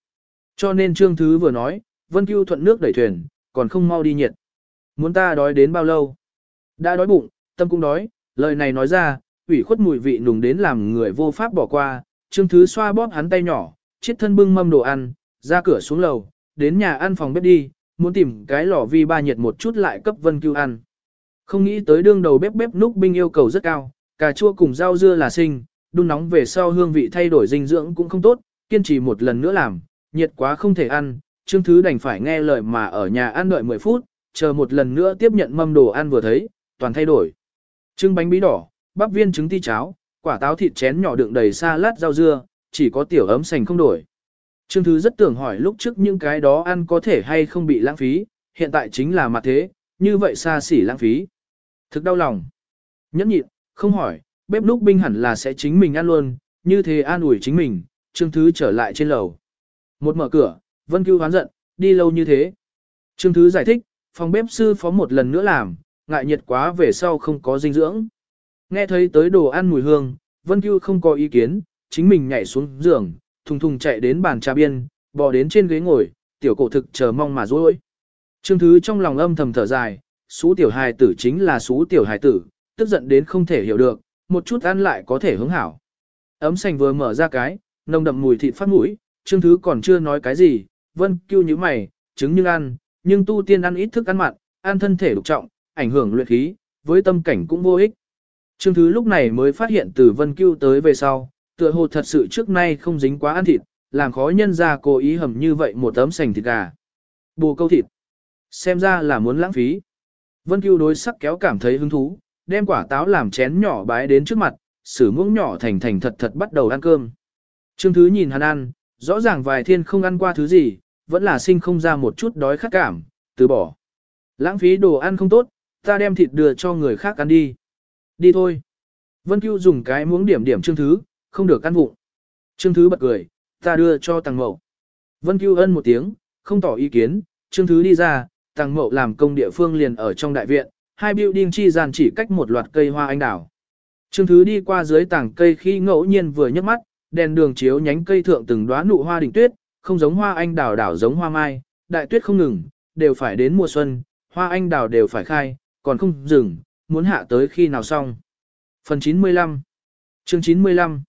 Cho nên Trương Thứ vừa nói, Vân Cưu thuận nước đẩy thuyền, còn không mau đi nhiệt. Muốn ta đói đến bao lâu? Đã đói bụng, tâm cũng đói, lời này nói ra, ủy khuất mùi vị nùng đến làm người vô pháp bỏ qua, Trương Thứ xoa bóp hắn tay nhỏ, chiếc thân bưng mâm đồ ăn, ra cửa xuống lầu, đến nhà ăn phòng bếp đi, muốn tìm cái lò vi ba nhiệt một chút lại cấp Vân Cưu ăn. Không nghĩ tới đương đầu bếp bếp núc binh yêu cầu rất cao, cà chua cùng rau dưa là sinh, đun nóng về sau hương vị thay đổi dinh dưỡng cũng không tốt, kiên trì một lần nữa làm, nhiệt quá không thể ăn, Trương Thứ đành phải nghe lời mà ở nhà ăn đợi 10 phút, chờ một lần nữa tiếp nhận mâm đồ ăn vừa thấy, toàn thay đổi. Trưng bánh bí đỏ, bắp viên trứng ti cháo, quả táo thịt chén nhỏ đựng đầy salad rau dưa, chỉ có tiểu ấm sành không đổi. Trương Thứ rất tưởng hỏi lúc trước những cái đó ăn có thể hay không bị lãng phí, hiện tại chính là mặt thế, như vậy xa xỉ lãng phí. Thực đau lòng. Nhẫn nhịn, không hỏi, bếp núc binh hẳn là sẽ chính mình ăn luôn, như thế an ủi chính mình, Trương Thứ trở lại trên lầu. Một mở cửa, Vân Cưu hoán giận, đi lâu như thế. Trương Thứ giải thích, phòng bếp sư phó một lần nữa làm, ngại nhiệt quá về sau không có dinh dưỡng. Nghe thấy tới đồ ăn mùi hương, Vân Cưu không có ý kiến, chính mình nhảy xuống giường, thùng thùng chạy đến bàn trà biên, bò đến trên ghế ngồi, tiểu cổ thực chờ mong mà dối. Trương Thứ trong lòng âm thầm thở dài, xú tiểu hài tử chính là xú tiểu hài tử, tức giận đến không thể hiểu được, một chút ăn lại có thể hứng hảo. Ấm sành vừa mở ra cái, nồng đậm mùi thịt phát mũi, Trương Thứ còn chưa nói cái gì, Vân Cưu như mày, trứng nhưng ăn, nhưng tu tiên ăn ít thức ăn mặn, ăn thân thể đục trọng, ảnh hưởng luyện khí, với tâm cảnh cũng vô ích. Trương Thứ lúc này mới phát hiện từ Vân Cưu tới về sau, tựa hồ thật sự trước nay không dính quá ăn thịt, làm khó nhân ra cố ý hầm như vậy một tấm sành thịt gà. Bù câu thịt. Xem ra là muốn lãng phí. Vân Cưu đối sắc kéo cảm thấy hứng thú, đem quả táo làm chén nhỏ bái đến trước mặt, sử muỗng nhỏ thành thành thật thật bắt đầu ăn cơm. Trương Thứ nhìn hắn ăn, rõ ràng vài thiên không ăn qua thứ gì, vẫn là sinh không ra một chút đói khát cảm, từ bỏ. Lãng phí đồ ăn không tốt, ta đem thịt đưa cho người khác ăn đi. Đi thôi. Vân Cưu dùng cái muỗng điểm điểm Trương Thứ, không được ăn vụng. Trương Thứ bật cười, ta đưa cho Tàng Mậu. Vân Cưu ân một tiếng, không tỏ ý kiến, Trương Thứ đi ra, Tăng Mậu làm công địa phương liền ở trong đại viện, hai building chi gian chỉ cách một loạt cây hoa anh đào. Trương Thứ đi qua dưới tảng cây khi ngẫu nhiên vừa nhấc mắt, đèn đường chiếu nhánh cây thượng từng đóa nụ hoa đỉnh tuyết, không giống hoa anh đào đảo giống hoa mai, đại tuyết không ngừng, đều phải đến mùa xuân, hoa anh đào đều phải khai, còn không dừng, muốn hạ tới khi nào xong. Phần 95 Chương 95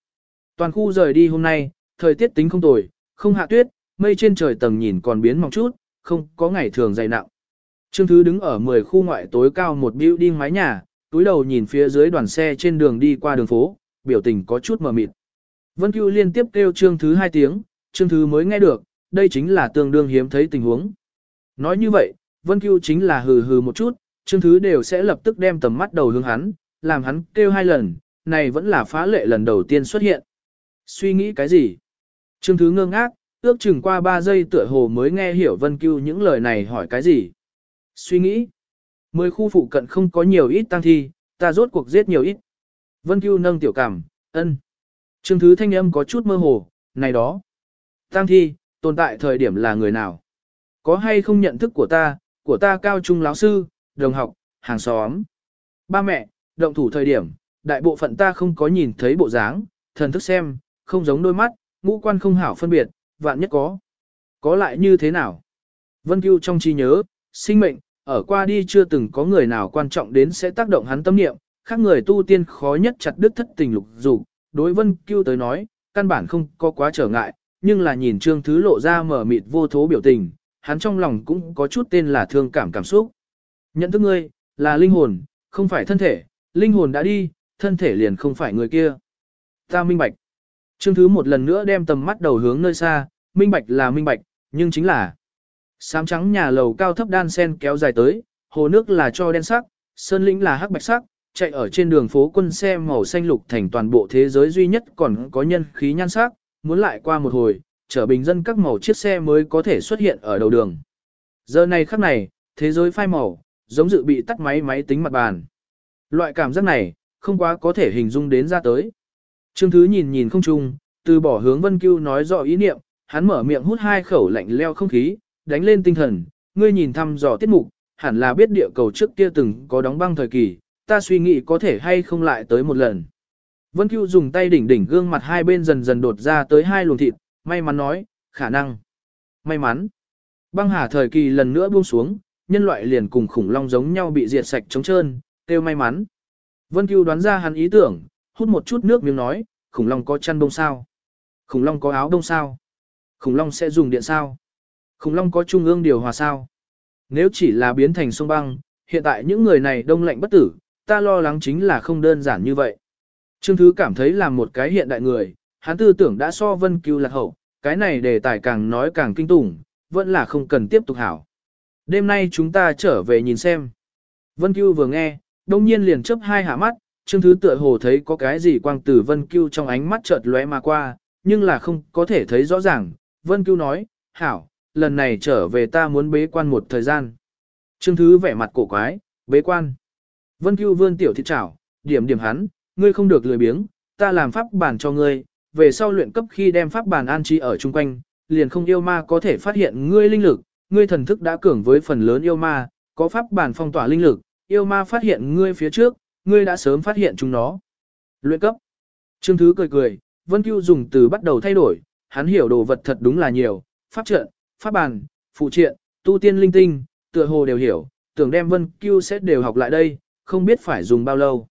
Toàn khu rời đi hôm nay, thời tiết tính không tồi, không hạ tuyết, mây trên trời tầng nhìn còn biến mỏng chút, không có ngày thường dày nặng. Trương Thứ đứng ở 10 khu ngoại tối cao một building mái nhà, túi đầu nhìn phía dưới đoàn xe trên đường đi qua đường phố, biểu tình có chút mờ mịt. Vân Cưu liên tiếp kêu Trương Thứ hai tiếng, Trương Thứ mới nghe được, đây chính là tương đương hiếm thấy tình huống. Nói như vậy, Vân Cưu chính là hừ hừ một chút, Trương Thứ đều sẽ lập tức đem tầm mắt đầu hướng hắn, làm hắn kêu hai lần, này vẫn là phá lệ lần đầu tiên xuất hiện. Suy nghĩ cái gì? Trương Thứ ngơ ngác, ước chừng qua 3 giây tựa hồ mới nghe hiểu Vân Cưu những lời này hỏi cái gì. Suy nghĩ. Mười khu phụ cận không có nhiều ít tăng thi, ta rốt cuộc giết nhiều ít. Vân Cưu nâng tiểu cảm, ân. Trương Thứ thanh âm có chút mơ hồ, này đó. Tăng thi, tồn tại thời điểm là người nào? Có hay không nhận thức của ta, của ta cao trung lão sư, đồng học, hàng xóm. Ba mẹ, động thủ thời điểm, đại bộ phận ta không có nhìn thấy bộ dáng, thần thức xem, không giống đôi mắt, ngũ quan không hảo phân biệt, vạn nhất có. Có lại như thế nào? Vân Cưu trong trí nhớ, sinh mệnh, ở qua đi chưa từng có người nào quan trọng đến sẽ tác động hắn tâm niệm, khác người tu tiên khó nhất chặt đứt thất tình lục dục. Đối Vân Cưu tới nói, căn bản không có quá trở ngại, nhưng là nhìn Trương Thứ lộ ra mở mịt vô thố biểu tình, hắn trong lòng cũng có chút tên là thương cảm cảm xúc. Nhận thức ngươi, là linh hồn, không phải thân thể, linh hồn đã đi, thân thể liền không phải người kia. Ta minh bạch. Trương Thứ một lần nữa đem tầm mắt đầu hướng nơi xa, minh bạch là minh bạch, nhưng chính là Sám trắng nhà lầu cao thấp đan sen kéo dài tới, hồ nước là cho đen sắc, sơn lĩnh là hắc bạch sắc, chạy ở trên đường phố quân xe màu xanh lục thành toàn bộ thế giới duy nhất còn có nhân khí nhan sắc, muốn lại qua một hồi, trở bình dân các màu chiếc xe mới có thể xuất hiện ở đầu đường. Giờ này khắc này, thế giới phai màu, giống dự bị tắt máy máy tính mặt bàn. Loại cảm giác này, không quá có thể hình dung đến ra tới. Trương Thứ nhìn nhìn không chung, từ bỏ hướng Vân Cưu nói rõ ý niệm, hắn mở miệng hút hai khẩu lạnh leo không khí, đánh lên tinh thần, ngươi nhìn thăm dò tiết mục, hẳn là biết địa cầu trước kia từng có đóng băng thời kỳ, ta suy nghĩ có thể hay không lại tới một lần. Vân Cưu dùng tay đỉnh đỉnh gương mặt hai bên dần dần đột ra tới hai luồng thịt, may mắn nói, khả năng. May mắn. Băng hà thời kỳ lần nữa buông xuống, nhân loại liền cùng khủng long giống nhau bị diệt sạch trống trơn, kêu may mắn. Vân Cưu đoán ra hắn ý tưởng, hút một chút nước miếng nói, khủng long có chăn đông sao? Khủng long có áo đông sao? Khủng long sẽ dùng điện sao? Khủng long có trung ương điều hòa sao? Nếu chỉ là biến thành sông băng, hiện tại những người này đông lạnh bất tử, ta lo lắng chính là không đơn giản như vậy. Trương Thứ cảm thấy là một cái hiện đại người, hắn tư tưởng đã so vân cứu lạc hậu, cái này đề tài càng nói càng kinh tủng, vẫn là không cần tiếp tục hảo. Đêm nay chúng ta trở về nhìn xem. Vân Cưu vừa nghe, đông nhiên liền chớp hai hạ mắt, Trương Thứ tựa hồ thấy có cái gì quang tử Vân Cưu trong ánh mắt chợt lóe mà qua, nhưng là không có thể thấy rõ ràng. Vân Cưu nói, hảo, lần này trở về ta muốn bế quan một thời gian. Trương Thứ vẻ mặt cổ quái, bế quan. Vân Cưu vươn tiểu thịt chảo, điểm điểm hắn, ngươi không được lười biếng, ta làm pháp bản cho ngươi, về sau luyện cấp khi đem pháp bản an trí ở chung quanh, liền không yêu ma có thể phát hiện ngươi linh lực, ngươi thần thức đã cường với phần lớn yêu ma, có pháp bản phong tỏa linh lực, yêu ma phát hiện ngươi phía trước, ngươi đã sớm phát hiện chúng nó. Luyện cấp. Trương Thứ cười cười, Vân Cưu dùng từ bắt đầu thay đổi, hắn hiểu đồ vật thật đúng là nhiều, pháp trận, pháp bàn, phụ triện, tu tiên linh tinh, tựa hồ đều hiểu, tưởng đem Vân Cưu sẽ đều học lại đây, không biết phải dùng bao lâu.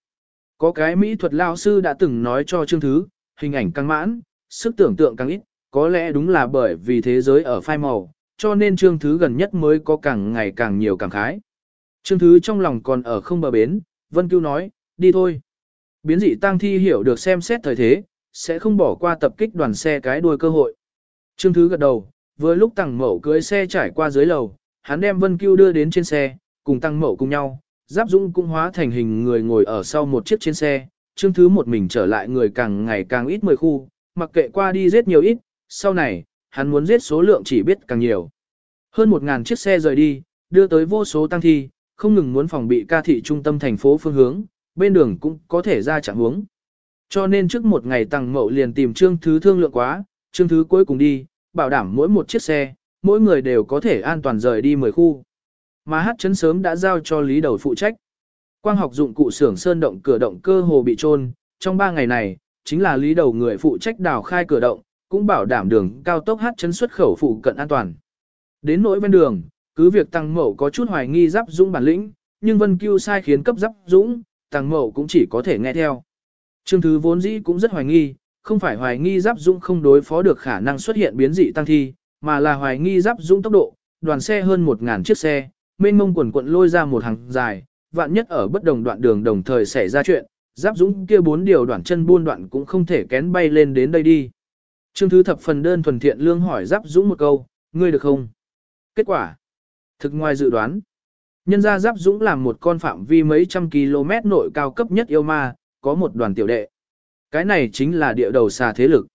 Có cái mỹ thuật lao sư đã từng nói cho Trương Thứ, hình ảnh càng mãn, sức tưởng tượng càng ít, có lẽ đúng là bởi vì thế giới ở phai màu, cho nên Trương Thứ gần nhất mới có càng ngày càng nhiều cảm khái. Trương Thứ trong lòng còn ở không bờ bến, Vân Cưu nói, đi thôi. Biến dị tăng thi hiểu được xem xét thời thế, sẽ không bỏ qua tập kích đoàn xe cái đuôi cơ hội. Trương Thứ gật đầu, vừa lúc Tăng Mậu cưới xe trải qua dưới lầu, hắn đem Vân Cưu đưa đến trên xe, cùng Tăng Mậu cùng nhau, Giáp Dũng cũng hóa thành hình người ngồi ở sau một chiếc trên xe, Trương Thứ một mình trở lại người càng ngày càng ít mười khu, mặc kệ qua đi giết nhiều ít, sau này, hắn muốn giết số lượng chỉ biết càng nhiều. Hơn một ngàn chiếc xe rời đi, đưa tới vô số tăng thi, không ngừng muốn phòng bị ca thị trung tâm thành phố phương hướng, bên đường cũng có thể ra chẳng hướng. Cho nên trước một ngày tăng mậu liền tìm Trương Thứ thương lượng quá, Trương Thứ cuối cùng đi, bảo đảm mỗi một chiếc xe, mỗi người đều có thể an toàn rời đi 10 khu. Mà hát chấn sớm đã giao cho lý đầu phụ trách. Quang học dụng cụ xưởng sơn động cửa động cơ hồ bị trôn, trong 3 ngày này, chính là lý đầu người phụ trách đào khai cửa động, cũng bảo đảm đường cao tốc hát chấn xuất khẩu phụ cận an toàn. Đến nỗi ven đường, cứ việc tăng mẫu có chút hoài nghi giáp dũng bản lĩnh, nhưng Vân Cưu sai khiến cấp giáp dũng, tăng mẫu cũng chỉ có thể nghe theo. Trương Thứ vốn dĩ cũng rất hoài nghi, không phải hoài nghi giáp dũng không đối phó được khả năng xuất hiện biến dị tăng thi, mà là hoài nghi giáp dũng tốc độ, đoàn xe hơn 1.000 chiếc xe, mênh mông quần quận lôi ra một hàng dài, vạn nhất ở bất đồng đoạn đường đồng thời xảy ra chuyện, giáp dũng kia bốn điều đoạn chân buôn đoạn cũng không thể kén bay lên đến đây đi. Trương Thứ thập phần đơn thuần thiện lương hỏi giáp dũng một câu, ngươi được không? Kết quả, thực ngoài dự đoán, nhân gia giáp dũng làm một con phạm vi mấy trăm km nội cao cấp nhất yêu ma, có một đoàn tiểu đệ. Cái này chính là địa đầu xà thế lực.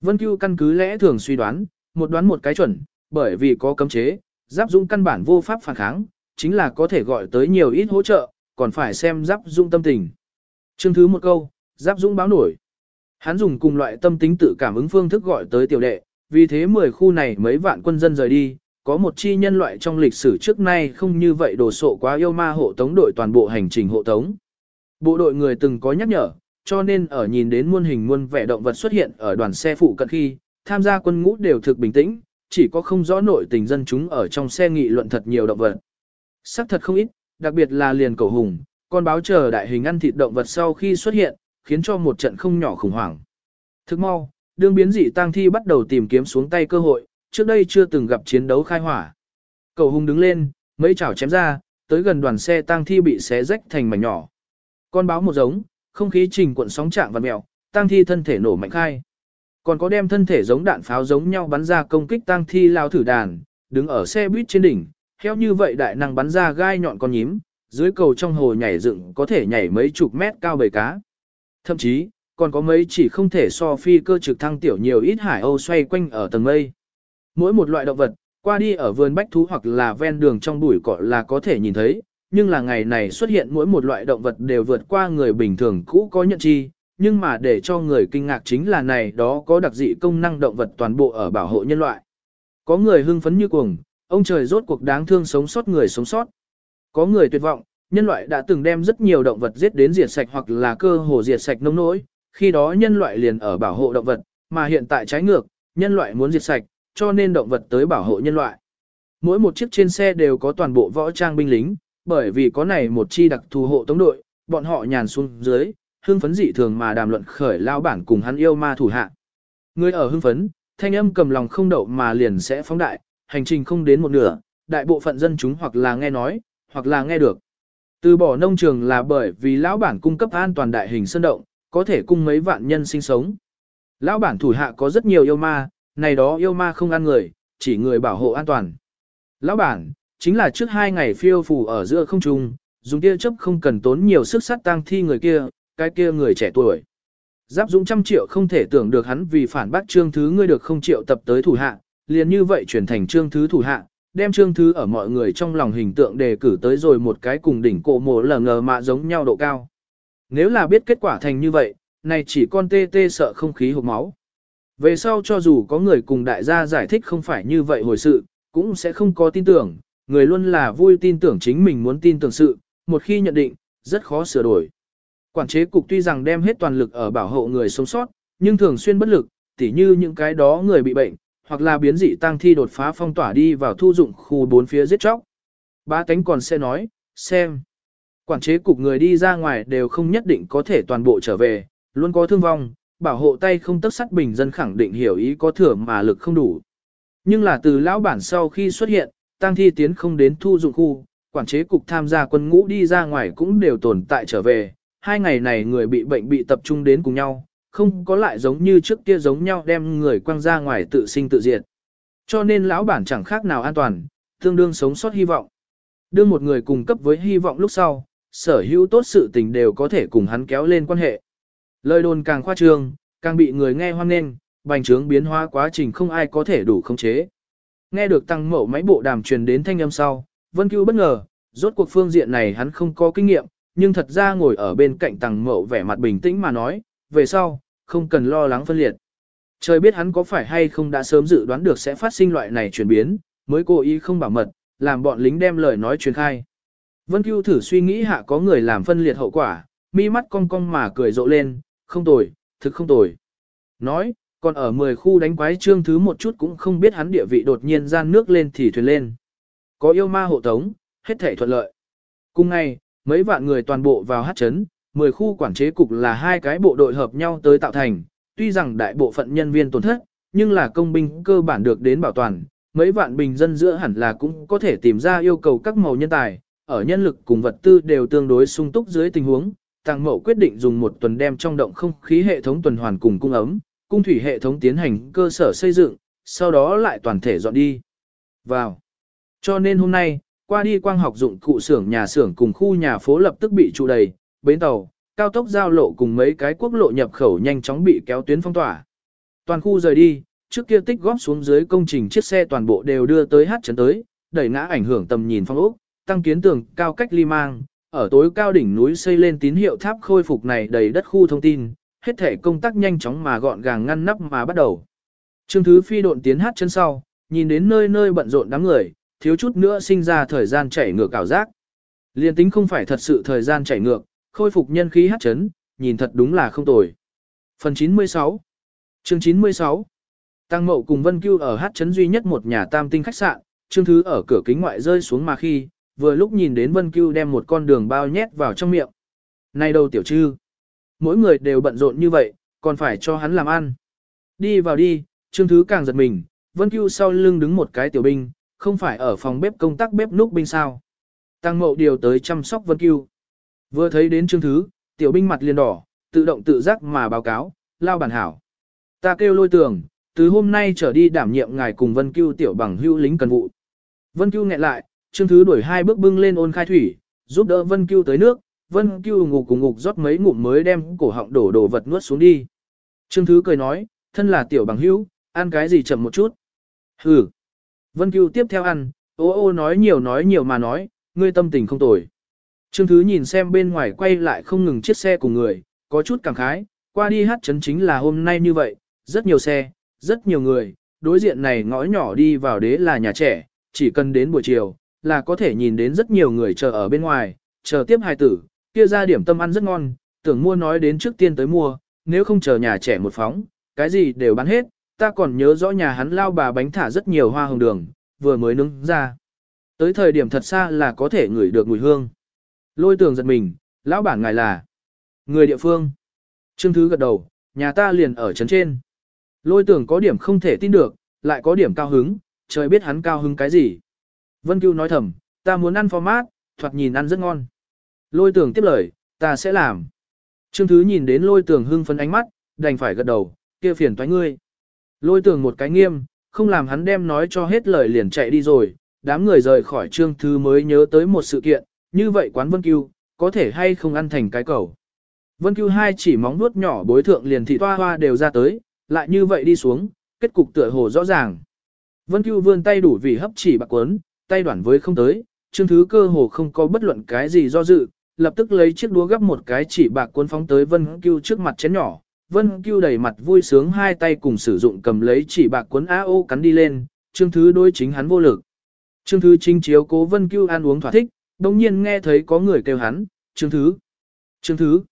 Vân Cưu căn cứ lẽ thường suy đoán, một đoán một cái chuẩn, bởi vì có cấm chế, Giáp Dung căn bản vô pháp phản kháng, chính là có thể gọi tới nhiều ít hỗ trợ, còn phải xem Giáp Dung tâm tình. Chương thứ một câu, Giáp Dung báo nổi. Hắn dùng cùng loại tâm tính tự cảm ứng phương thức gọi tới tiểu đệ, vì thế 10 khu này mấy vạn quân dân rời đi, có một chi nhân loại trong lịch sử trước nay không như vậy đồ sộ quá yêu ma hộ tống đội toàn bộ hành trình hộ tống. Bộ đội người từng có nhắc nhở, cho nên ở nhìn đến muôn hình muôn vẻ động vật xuất hiện ở đoàn xe phụ cận khi, tham gia quân ngũ đều thực bình tĩnh, chỉ có không rõ nội tình dân chúng ở trong xe nghị luận thật nhiều động vật. Sắc thật không ít, đặc biệt là liền cầu hùng, con báo chờ đại hình ăn thịt động vật sau khi xuất hiện, khiến cho một trận không nhỏ khủng hoảng. Thức mau, đương biến dị tang thi bắt đầu tìm kiếm xuống tay cơ hội, trước đây chưa từng gặp chiến đấu khai hỏa. Cầu hùng đứng lên, mấy chảo chém ra, tới gần đoàn xe tang thi bị xé rách thành mảnh nhỏ. Con báo một giống, không khí trình cuộn sóng trạng và mèo, tang thi thân thể nổ mạnh khai. Còn có đem thân thể giống đạn pháo giống nhau bắn ra công kích tang thi lao thử đàn, đứng ở xe buýt trên đỉnh, theo như vậy đại năng bắn ra gai nhọn con nhím, dưới cầu trong hồ nhảy dựng có thể nhảy mấy chục mét cao bầy cá. Thậm chí, còn có mấy chỉ không thể so phi cơ trực thăng tiểu nhiều ít hải âu xoay quanh ở tầng mây. Mỗi một loại động vật, qua đi ở vườn bách thú hoặc là ven đường trong bụi cỏ là có thể nhìn thấy, nhưng là ngày này xuất hiện mỗi một loại động vật đều vượt qua người bình thường cũ có nhận chi, nhưng mà để cho người kinh ngạc chính là này đó có đặc dị công năng động vật toàn bộ ở bảo hộ nhân loại. Có người hưng phấn như cuồng, ông trời rốt cuộc đáng thương sống sót người sống sót. Có người tuyệt vọng, nhân loại đã từng đem rất nhiều động vật giết đến diệt sạch hoặc là cơ hồ diệt sạch nông nỗi, khi đó nhân loại liền ở bảo hộ động vật, mà hiện tại trái ngược, nhân loại muốn diệt sạch, cho nên động vật tới bảo hộ nhân loại. Mỗi một chiếc trên xe đều có toàn bộ võ trang binh lính, bởi vì có này một chi đặc thù hộ tống đội, bọn họ nhàn xuống dưới, hưng phấn dị thường mà đàm luận khởi lao bản cùng hắn yêu ma thủ hạ. Người ở hưng phấn, thanh âm cầm lòng không đậu mà liền sẽ phóng đại, hành trình không đến một nửa, đại bộ phận dân chúng hoặc là nghe nói, hoặc là nghe được. Từ bỏ nông trường là bởi vì lão bản cung cấp an toàn đại hình sơn động, có thể cung mấy vạn nhân sinh sống. Lão bản thủ hạ có rất nhiều yêu ma, này đó yêu ma không ăn người, chỉ người bảo hộ an toàn. Lão bản, chính là trước hai ngày phiêu phù ở giữa không trung, dùng tia chấp không cần tốn nhiều sức sát tang thi người kia, cái kia người trẻ tuổi. Giáp Dũng trăm triệu không thể tưởng được hắn vì phản bác trương thứ ngươi được không triệu tập tới thủ hạ, liền như vậy chuyển thành trương thứ thủ hạ, đem trương thứ ở mọi người trong lòng hình tượng đề cử tới rồi một cái cùng đỉnh cổ mồ lờ ngờ mạ giống nhau độ cao. Nếu là biết kết quả thành như vậy, này chỉ con tê tê sợ không khí hộp máu. Về sau cho dù có người cùng đại gia giải thích không phải như vậy hồi sự, cũng sẽ không có tin tưởng, người luôn là vui tin tưởng chính mình muốn tin tưởng sự, một khi nhận định, rất khó sửa đổi. Quản chế cục tuy rằng đem hết toàn lực ở bảo hộ người sống sót, nhưng thường xuyên bất lực, tỉ như những cái đó người bị bệnh, hoặc là biến dị tăng thi đột phá phong tỏa đi vào thu dụng khu bốn phía giết chóc. ba cánh còn sẽ nói, xem. Quản chế cục người đi ra ngoài đều không nhất định có thể toàn bộ trở về, luôn có thương vong, bảo hộ tay không tất sắt bình dân khẳng định hiểu ý có thừa mà lực không đủ. Nhưng là từ lão bản sau khi xuất hiện, tăng thi tiến không đến thu dụng khu, quản chế cục tham gia quân ngũ đi ra ngoài cũng đều tồn tại trở về, hai ngày này người bị bệnh bị tập trung đến cùng nhau, không có lại giống như trước kia giống nhau đem người quăng ra ngoài tự sinh tự diệt. Cho nên lão bản chẳng khác nào an toàn, tương đương sống sót hy vọng. Đưa một người cùng cấp với hy vọng lúc sau, sở hữu tốt sự tình đều có thể cùng hắn kéo lên quan hệ. Lời đồn càng khoa trương, càng bị người nghe hoang nên, bành trướng biến hóa quá trình không ai có thể đủ khống chế. Nghe được tăng mẫu máy bộ đàm truyền đến thanh âm sau, Vân Cưu bất ngờ, rốt cuộc phương diện này hắn không có kinh nghiệm, nhưng thật ra ngồi ở bên cạnh tăng mẫu vẻ mặt bình tĩnh mà nói, về sau, không cần lo lắng phân liệt. Trời biết hắn có phải hay không đã sớm dự đoán được sẽ phát sinh loại này chuyển biến, mới cố ý không bảo mật, làm bọn lính đem lời nói truyền khai. Vân Cưu thử suy nghĩ hạ có người làm phân liệt hậu quả, mi mắt cong cong mà cười rộ lên, không tồi, thực không tồi. Nói, còn ở 10 khu đánh quái trương thứ một chút cũng không biết hắn địa vị đột nhiên gian nước lên thì thuyền lên. Có yêu ma hộ tống, hết thể thuận lợi. Cùng ngày, mấy vạn người toàn bộ vào hát chấn, 10 khu quản chế cục là hai cái bộ đội hợp nhau tới tạo thành, tuy rằng đại bộ phận nhân viên tổn thất, nhưng là công binh cơ bản được đến bảo toàn, mấy vạn bình dân giữa hẳn là cũng có thể tìm ra yêu cầu các màu nhân tài, ở nhân lực cùng vật tư đều tương đối sung túc dưới tình huống, Tàng Mậu quyết định dùng một tuần đem trong động không khí hệ thống tuần hoàn cùng cung ấm, cung thủy hệ thống tiến hành cơ sở xây dựng, sau đó lại toàn thể dọn đi. Vào. Cho nên hôm nay, qua đi quang học dụng cụ xưởng nhà xưởng cùng khu nhà phố lập tức bị trụ đầy, bến tàu, cao tốc giao lộ cùng mấy cái quốc lộ nhập khẩu nhanh chóng bị kéo tuyến phong tỏa. Toàn khu rời đi, trước kia tích góp xuống dưới công trình chiếc xe toàn bộ đều đưa tới hát chấn tới, đẩy ngã ảnh hưởng tầm nhìn phong ốc, tăng kiến tường cao cách ly mang, ở tối cao đỉnh núi xây lên tín hiệu tháp khôi phục này đầy đất khu thông tin, hết thể công tác nhanh chóng mà gọn gàng ngăn nắp mà bắt đầu. Trương Thứ Phi độn tiến hát chân sau, nhìn đến nơi nơi bận rộn đám người, thiếu chút nữa sinh ra thời gian chảy ngược ảo giác. Liên tính không phải thật sự thời gian chảy ngược, khôi phục nhân khí hát chấn, nhìn thật đúng là không tồi. Phần 96 Chương 96 Tăng Mậu cùng Vân Cưu ở hát chấn duy nhất một nhà tam tinh khách sạn, Trương Thứ ở cửa kính ngoại rơi xuống mà khi, vừa lúc nhìn đến Vân Cưu đem một con đường bao nhét vào trong miệng. Này đâu tiểu trư. Mỗi người đều bận rộn như vậy, còn phải cho hắn làm ăn. Đi vào đi, Trương Thứ càng giật mình, Vân Cưu sau lưng đứng một cái tiểu binh, không phải ở phòng bếp công tác bếp núc binh sao. Tăng mậu điều tới chăm sóc Vân Cưu. Vừa thấy đến Trương Thứ, tiểu binh mặt liền đỏ, tự động tự giác mà báo cáo, lao bản hảo. Ta kêu lôi tường, từ hôm nay trở đi đảm nhiệm ngài cùng Vân Cưu tiểu bằng hưu lính cần vụ. Vân Cưu nghẹn lại, Trương Thứ đuổi hai bước bưng lên ôn khai thủy, giúp đỡ Vân Cưu tới nước, Vân Cưu ngục cùng ngục rót mấy ngụm mới đem cổ họng đổ đồ vật nuốt xuống đi. Trương Thứ cười nói, thân là tiểu bằng hữu, ăn cái gì chậm một chút. Hừ. Vân Cưu tiếp theo ăn, ô ô nói nhiều nói nhiều mà nói, ngươi tâm tình không tồi. Trương Thứ nhìn xem bên ngoài quay lại không ngừng chiếc xe của người, có chút cảm khái, qua đi hát chấn chính là hôm nay như vậy, rất nhiều xe, rất nhiều người, đối diện này ngõ nhỏ đi vào đế là nhà trẻ, chỉ cần đến buổi chiều, là có thể nhìn đến rất nhiều người chờ ở bên ngoài, chờ tiếp hài tử, kia ra điểm tâm ăn rất ngon, tưởng mua nói đến trước tiên tới mua, nếu không chờ nhà trẻ một phóng, cái gì đều bán hết, ta còn nhớ rõ nhà hắn lao bà bánh thả rất nhiều hoa hồng đường, vừa mới nướng ra. Tới thời điểm thật xa là có thể ngửi được mùi hương. Lôi tường giật mình, lão bản ngài là người địa phương. Trương Thứ gật đầu, nhà ta liền ở trấn trên. Lôi tường có điểm không thể tin được, lại có điểm cao hứng, trời biết hắn cao hứng cái gì. Vân Cưu nói thầm, ta muốn ăn format, thoạt nhìn ăn rất ngon. Lôi tường tiếp lời, ta sẽ làm. Trương Thứ nhìn đến lôi tường hưng phấn ánh mắt, đành phải gật đầu, kia phiền toái ngươi. Lôi tường một cái nghiêm, không làm hắn đem nói cho hết lời liền chạy đi rồi, đám người rời khỏi Trương Thứ mới nhớ tới một sự kiện, như vậy quán Vân Cưu, có thể hay không ăn thành cái cầu. Vân Cưu hai chỉ móng nuốt nhỏ bối thượng liền thị toa hoa đều ra tới, lại như vậy đi xuống, kết cục tựa hồ rõ ràng. Vân Cưu vươn tay đủ vì hấp chỉ bạc quấn, tay đoản với không tới, Trương Thứ cơ hồ không có bất luận cái gì do dự, lập tức lấy chiếc đũa gấp một cái chỉ bạc cuốn phóng tới Vân Cưu trước mặt chén nhỏ. Vân Cưu đầy mặt vui sướng hai tay cùng sử dụng cầm lấy chỉ bạc cuốn á ô cắn đi lên, Trương Thứ đối chính hắn vô lực. Trương Thứ chính chiếu cố Vân Cưu ăn uống thỏa thích, đồng nhiên nghe thấy có người kêu hắn, Trương Thứ, Trương Thứ.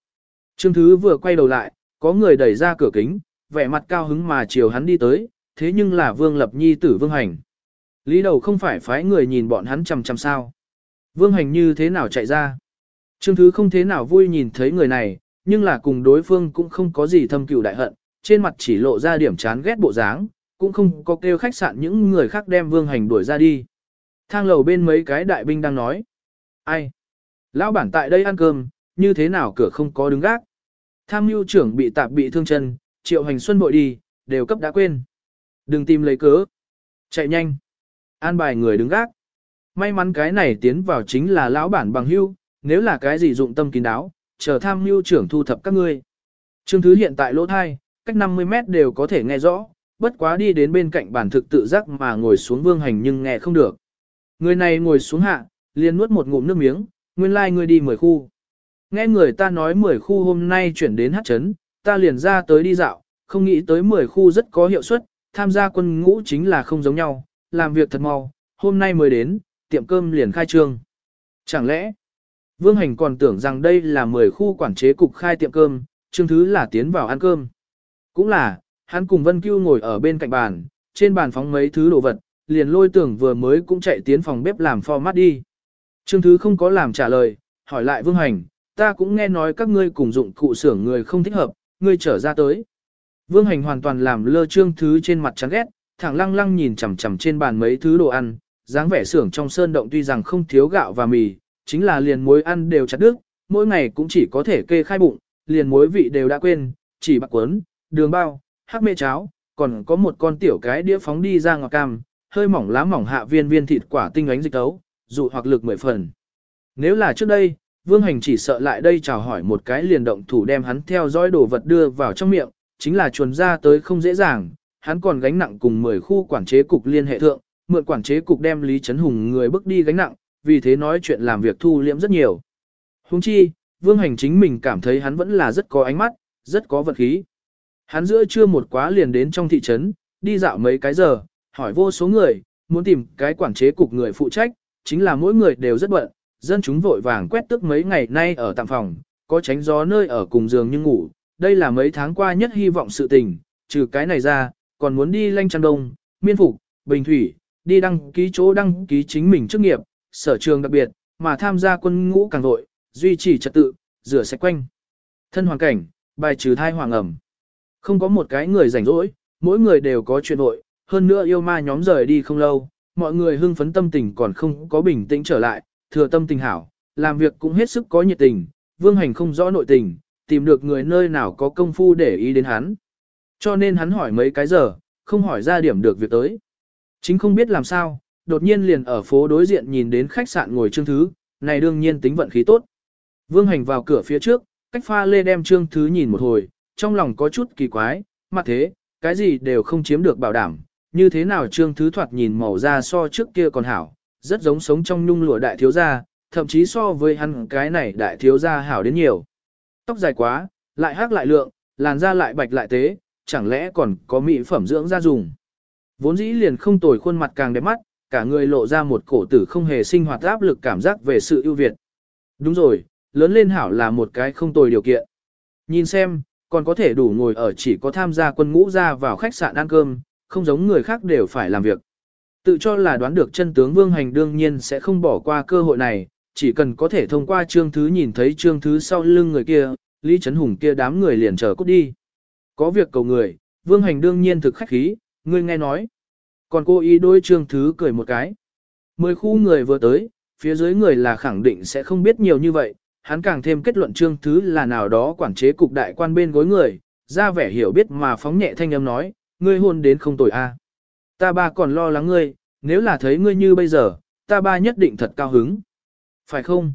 Trương Thứ vừa quay đầu lại, có người đẩy ra cửa kính, vẻ mặt cao hứng mà chiều hắn đi tới, thế nhưng là Vương Lập Nhi tử Vương Hành. Lý đầu không phải phái người nhìn bọn hắn chằm chằm sao. Vương Hành như thế nào chạy ra? Trương Thứ không thế nào vui nhìn thấy người này, nhưng là cùng đối phương cũng không có gì thâm cừu đại hận, trên mặt chỉ lộ ra điểm chán ghét bộ dáng, cũng không có kêu khách sạn những người khác đem Vương Hành đuổi ra đi. Thang lầu bên mấy cái đại binh đang nói. Ai? Lão bản tại đây ăn cơm, như thế nào cửa không có đứng gác? Tham mưu trưởng bị tạp bị thương chân, triệu hành xuân bội đi, đều cấp đã quên. Đừng tìm lấy cớ. Chạy nhanh. An bài người đứng gác. May mắn cái này tiến vào chính là lão bản bằng hưu, nếu là cái gì dụng tâm kín đáo, chờ tham mưu trưởng thu thập các ngươi. Trương Thứ hiện tại lỗ thai, cách 50 mét đều có thể nghe rõ, bất quá đi đến bên cạnh bản thực tự giác mà ngồi xuống vương hành nhưng nghe không được. Người này ngồi xuống hạ, liền nuốt một ngụm nước miếng, nguyên lai like ngươi đi 10 khu. Nghe người ta nói 10 khu hôm nay chuyển đến hát chấn, ta liền ra tới đi dạo, không nghĩ tới 10 khu rất có hiệu suất, tham gia quân ngũ chính là không giống nhau, làm việc thật mau, hôm nay mới đến, tiệm cơm liền khai trương. Chẳng lẽ, Vương Hành còn tưởng rằng đây là 10 khu quản chế cục khai tiệm cơm, chương thứ là tiến vào ăn cơm. Cũng là, hắn cùng Vân Cưu ngồi ở bên cạnh bàn, trên bàn phóng mấy thứ đồ vật, liền lôi tưởng vừa mới cũng chạy tiến phòng bếp làm format đi. Trương Thứ không có làm trả lời, hỏi lại Vương Hành, ta cũng nghe nói các ngươi cùng dụng cụ xưởng người không thích hợp, ngươi trở ra tới. Vương Hành hoàn toàn làm lơ Trương Thứ trên mặt chán ghét, thẳng lăng lăng nhìn chằm chằm trên bàn mấy thứ đồ ăn, dáng vẻ xưởng trong sơn động tuy rằng không thiếu gạo và mì, chính là liền muối ăn đều chặt đứt, mỗi ngày cũng chỉ có thể kê khai bụng, liền muối vị đều đã quên, chỉ bạc quấn, đường bao, hắc mê cháo, còn có một con tiểu cái đĩa phóng đi ra ngọt cam, hơi mỏng lá mỏng hạ viên viên thịt quả tinh ánh dịch tấu, dụ hoặc lực mười phần. Nếu là trước đây, Vương Hành chỉ sợ lại đây chào hỏi một cái liền động thủ đem hắn theo dõi đồ vật đưa vào trong miệng, chính là chuồn ra tới không dễ dàng, hắn còn gánh nặng cùng 10 khu quản chế cục liên hệ thượng, mượn quản chế cục đem Lý Trấn Hùng người bước đi gánh nặng, vì thế nói chuyện làm việc thu liễm rất nhiều. Huống chi, Vương Hành chính mình cảm thấy hắn vẫn là rất có ánh mắt, rất có vật khí. Hắn giữa trưa một quá liền đến trong thị trấn, đi dạo mấy cái giờ, hỏi vô số người, muốn tìm cái quản chế cục người phụ trách, chính là mỗi người đều rất bận, dân chúng vội vàng quét tức mấy ngày nay ở tạm phòng, có tránh gió nơi ở cùng giường nhưng ngủ, đây là mấy tháng qua nhất hy vọng sự tình, trừ cái này ra, còn muốn đi lanh trăng đông, miên phục, bình thủy, đi đăng ký chỗ đăng ký chính mình chức nghiệp, sở trường đặc biệt, mà tham gia quân ngũ càng vội, duy trì trật tự, rửa sạch quanh. Thân hoàn cảnh, bài trừ thai hoàng ẩm. Không có một cái người rảnh rỗi, mỗi người đều có chuyện vội, hơn nữa yêu ma nhóm rời đi không lâu, mọi người hưng phấn tâm tình còn không có bình tĩnh trở lại, thừa tâm tình hảo, làm việc cũng hết sức có nhiệt tình, vương hành không rõ nội tình, tìm được người nơi nào có công phu để ý đến hắn. Cho nên hắn hỏi mấy cái giờ, không hỏi ra điểm được việc tới. Chính không biết làm sao, đột nhiên liền ở phố đối diện nhìn đến khách sạn ngồi trương thứ, này đương nhiên tính vận khí tốt. Vương hành vào cửa phía trước, cách pha lê đem trương thứ nhìn một hồi, trong lòng có chút kỳ quái, mặt thế, cái gì đều không chiếm được bảo đảm, như thế nào trương thứ thoạt nhìn màu da so trước kia còn hảo, rất giống sống trong nhung lụa đại thiếu gia, thậm chí so với hắn cái này đại thiếu gia hảo đến nhiều. Tóc dài quá, lại hắc lại lượng, làn da lại bạch lại tế, chẳng lẽ còn có mỹ phẩm dưỡng da dùng. Vốn dĩ liền không tồi khuôn mặt càng đẹp mắt, cả người lộ ra một cổ tử không hề sinh hoạt áp lực cảm giác về sự ưu việt. Đúng rồi, lớn lên hảo là một cái không tồi điều kiện. Nhìn xem, còn có thể đủ ngồi ở chỉ có tham gia quân ngũ ra vào khách sạn ăn cơm, không giống người khác đều phải làm việc. Tự cho là đoán được chân tướng Vương Hành đương nhiên sẽ không bỏ qua cơ hội này, chỉ cần có thể thông qua trương thứ nhìn thấy trương thứ sau lưng người kia, Lý Trấn Hùng kia đám người liền chờ cút đi. Có việc cầu người, Vương Hành đương nhiên thực khách khí, ngươi nghe nói. Còn cô ý đôi trương thứ cười một cái. Mười khu người vừa tới, phía dưới người là khẳng định sẽ không biết nhiều như vậy, hắn càng thêm kết luận trương thứ là nào đó quản chế cục đại quan bên gối người, ra vẻ hiểu biết mà phóng nhẹ thanh âm nói, ngươi hôn đến không tội a. Ta ba còn lo lắng ngươi, nếu là thấy ngươi như bây giờ, ta ba nhất định thật cao hứng. Phải không?